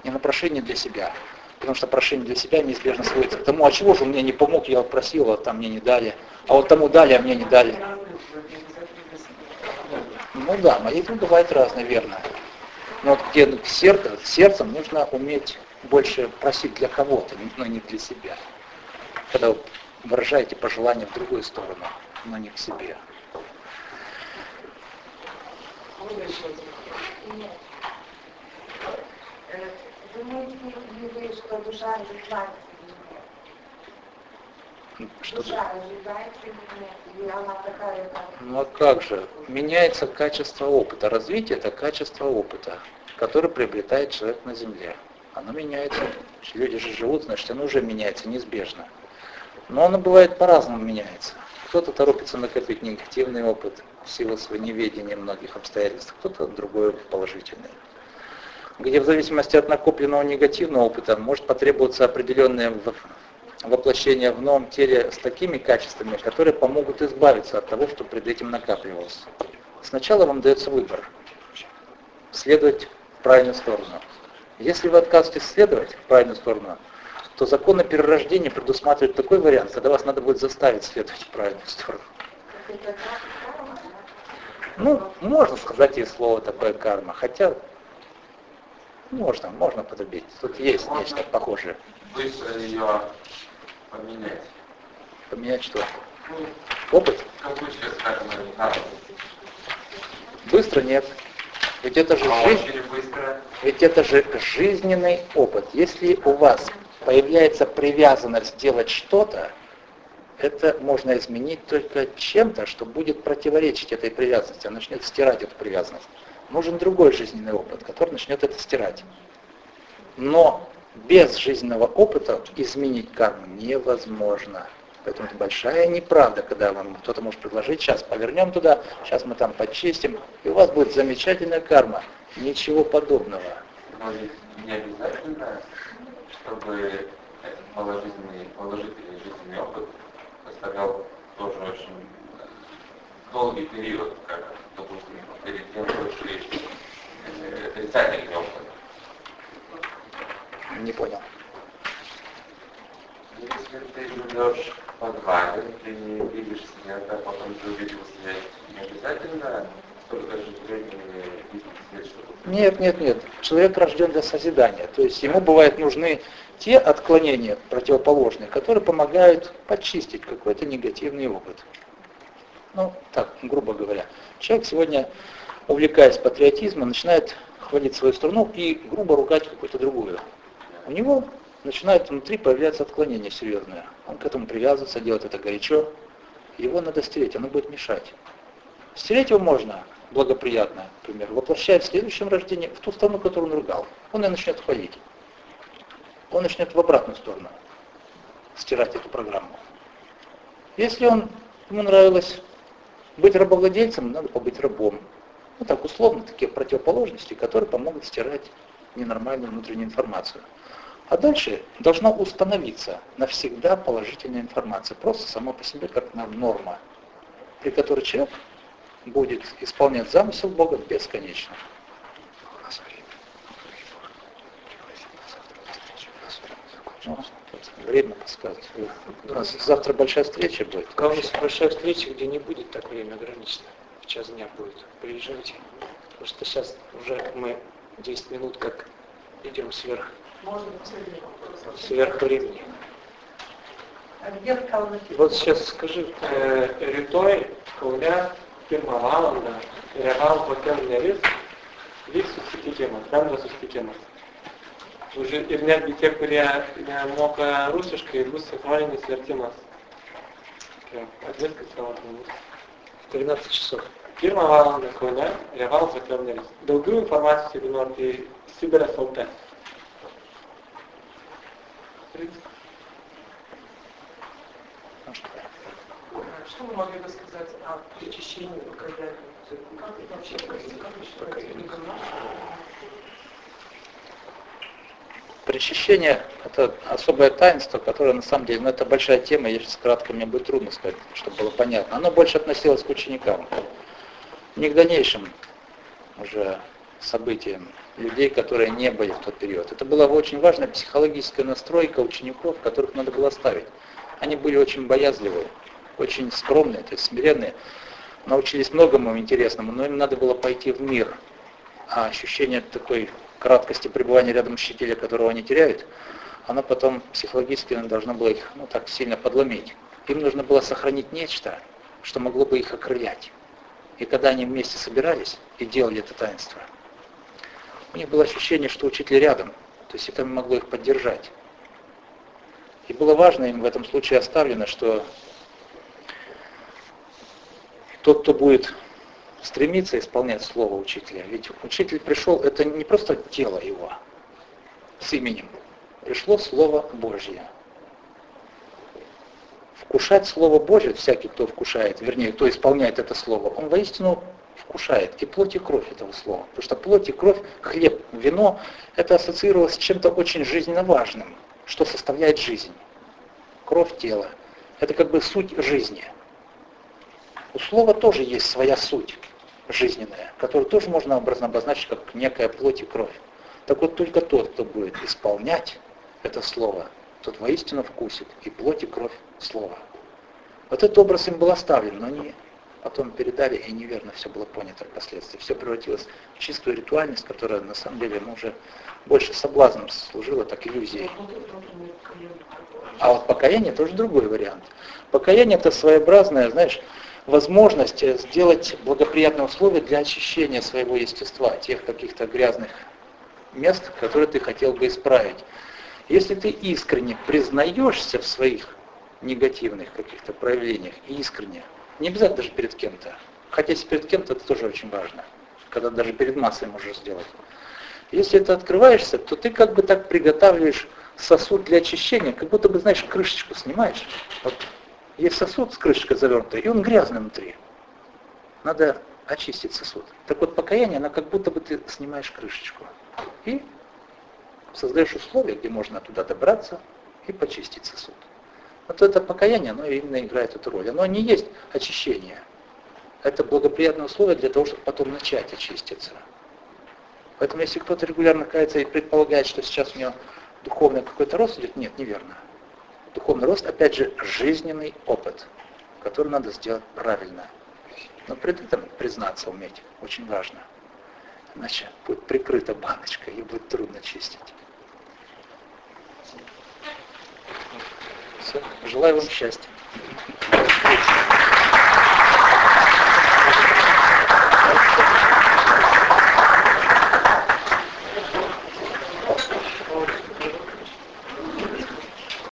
Не на прошение для себя. Потому что прошение для себя неизбежно сводится к тому, а чего же он мне не помог, я просил, а там мне не дали. А вот тому дали, а мне не дали. Ну да, молитвы бывают разные, верно. Но вот где сердце, сердцем нужно уметь больше просить для кого-то, но не для себя. Когда вы выражаете пожелания в другую сторону, но не к себе. Что душа как... Ну а как же? Меняется качество опыта. Развитие – это качество опыта, которое приобретает человек на Земле. Оно меняется. Люди же живут, значит, оно уже меняется неизбежно. Но оно бывает по-разному меняется. Кто-то торопится накопить негативный опыт в силу своего неведения многих обстоятельств, кто-то другой положительный. Где в зависимости от накопленного негативного опыта может потребоваться определенное воплощение в новом теле с такими качествами, которые помогут избавиться от того, что пред этим накапливалось. Сначала вам дается выбор. Следовать в правильную сторону. Если вы отказываетесь следовать в правильную сторону, то законы перерождения предусматривают такой вариант, когда вас надо будет заставить следовать в правильную сторону. Ну, можно сказать и слово такое карма, хотя можно, можно подобить. Тут есть нечто похожее. Быстро ее поменять. Поменять что? Опыт? Скажем, надо. Быстро нет. Ведь это же А жизнь, ведь это же жизненный опыт. Если у вас появляется привязанность делать что-то, это можно изменить только чем-то, что будет противоречить этой привязанности, она начнет стирать эту привязанность. Нужен другой жизненный опыт, который начнет это стирать. Но без жизненного опыта изменить карму невозможно. Поэтому это большая неправда, когда вам кто-то может предложить, сейчас повернем туда, сейчас мы там почистим, и у вас будет замечательная карма. Ничего подобного. Но ведь не обязательно, чтобы этот положительный, положительный жизненный опыт составлял тоже очень долгий период, как, допустим, перед тем, как шли э, отрицательный опыт. Не понял. Если ты живешь в подвале, ты не видишь света, а потом ты увидел свет, не обязательно Нет, нет, нет. Человек рожден для созидания. То есть ему бывают нужны те отклонения противоположные, которые помогают почистить какой-то негативный опыт. Ну, так, грубо говоря. Человек сегодня, увлекаясь патриотизмом, начинает хвалить свою страну и грубо ругать какую-то другую. У него начинает внутри появляться отклонение серьезное. Он к этому привязывается, делает это горячо. Его надо стереть, оно будет мешать. Стереть его можно благоприятно, например, воплощая в следующем рождении в ту страну, которую он ругал. Он ее начнет хвалить. Он начнет в обратную сторону стирать эту программу. Если он, ему нравилось быть рабовладельцем, надо побыть рабом. Ну так условно, такие противоположности, которые помогут стирать ненормальную внутреннюю информацию. А дальше должна установиться навсегда положительная информация, просто само по себе как норма, при которой человек будет исполнять замысел Бога бесконечно. Ну, время подсказывает. У нас завтра большая встреча будет. У кого есть большая встреча, где не будет так время ограничено. В час дня будет. Приезжайте. Потому что сейчас уже мы 10 минут как идем сверх, сверх времени. Вот сейчас скажи, э, rytoj Kaune pirmą valandą reagavo tokia neris, vyks susitikimas, bendras susitikimas. Žodžiu, ir netgi tie, kurie nemoka rusiškai, bus sinchroninis vertimas. Atviskas savo žmogus. 13 часов. Pirmą valandą Kaune Reval Paterneris. Daugiau informacijos, jeigu nori, tai Sibiras LT. Что вы могли бы сказать о причащении покаяния? Как это вообще происходит? Причащение – это особое таинство, которое на самом деле, ну это большая тема, если кратко мне будет трудно сказать, чтобы было понятно. Оно больше относилось к ученикам, не к дальнейшим уже событиям людей, которые не были в тот период. Это была очень важная психологическая настройка учеников, которых надо было ставить. Они были очень боязливые, очень скромные, то есть смиренные, научились многому интересному, но им надо было пойти в мир. А ощущение такой краткости пребывания рядом учителя, которого они теряют, оно потом психологически должно было их ну, так сильно подломить. Им нужно было сохранить нечто, что могло бы их окрылять. И когда они вместе собирались и делали это таинство, у них было ощущение, что учитель рядом, то есть это могло их поддержать. И было важно им в этом случае оставлено, что тот, кто будет стремиться исполнять слово учителя. Ведь учитель пришел, это не просто тело его с именем. Пришло Слово Божье. Вкушать Слово Божье, всякий, кто вкушает, вернее, кто исполняет это Слово, он воистину вкушает и плоть и кровь этого слова. Потому что плоть и кровь, хлеб, вино, это ассоциировалось с чем-то очень жизненно важным, что составляет жизнь. Кровь тела. Это как бы суть жизни. У слова тоже есть своя суть жизненная, которую тоже можно образно обозначить как некая плоть и кровь. Так вот только тот, кто будет исполнять это слово, тот воистину вкусит и плоть и кровь слова. Вот этот образ им был оставлен, но они потом передали, и неверно все было понято впоследствии. Все превратилось в чистую ритуальность, которая на самом деле уже больше соблазном служила, так иллюзией. А вот покаяние тоже другой вариант. Покаяние это своеобразное, знаешь, возможность сделать благоприятные условия для очищения своего естества, тех каких-то грязных мест, которые ты хотел бы исправить. Если ты искренне признаешься в своих негативных каких-то проявлениях, искренне, не обязательно даже перед кем-то, хотя если перед кем-то это тоже очень важно, когда даже перед массой можешь сделать. Если это открываешься, то ты как бы так приготавливаешь сосуд для очищения, как будто бы, знаешь, крышечку снимаешь. Вот есть сосуд с крышкой завернутой, и он грязный внутри. Надо очистить сосуд. Так вот, покаяние, оно как будто бы ты снимаешь крышечку. И создаешь условия, где можно туда добраться и почистить сосуд. Вот это покаяние, оно именно играет эту роль. Оно не есть очищение. Это благоприятное условие для того, чтобы потом начать очиститься. Поэтому если кто-то регулярно кается и предполагает, что сейчас у него духовный какой-то рост идет, нет, неверно. Духовный рост, опять же, жизненный опыт, который надо сделать правильно. Но при этом признаться уметь очень важно. Иначе будет прикрыта баночка, и будет трудно чистить. Все. Желаю вам счастья.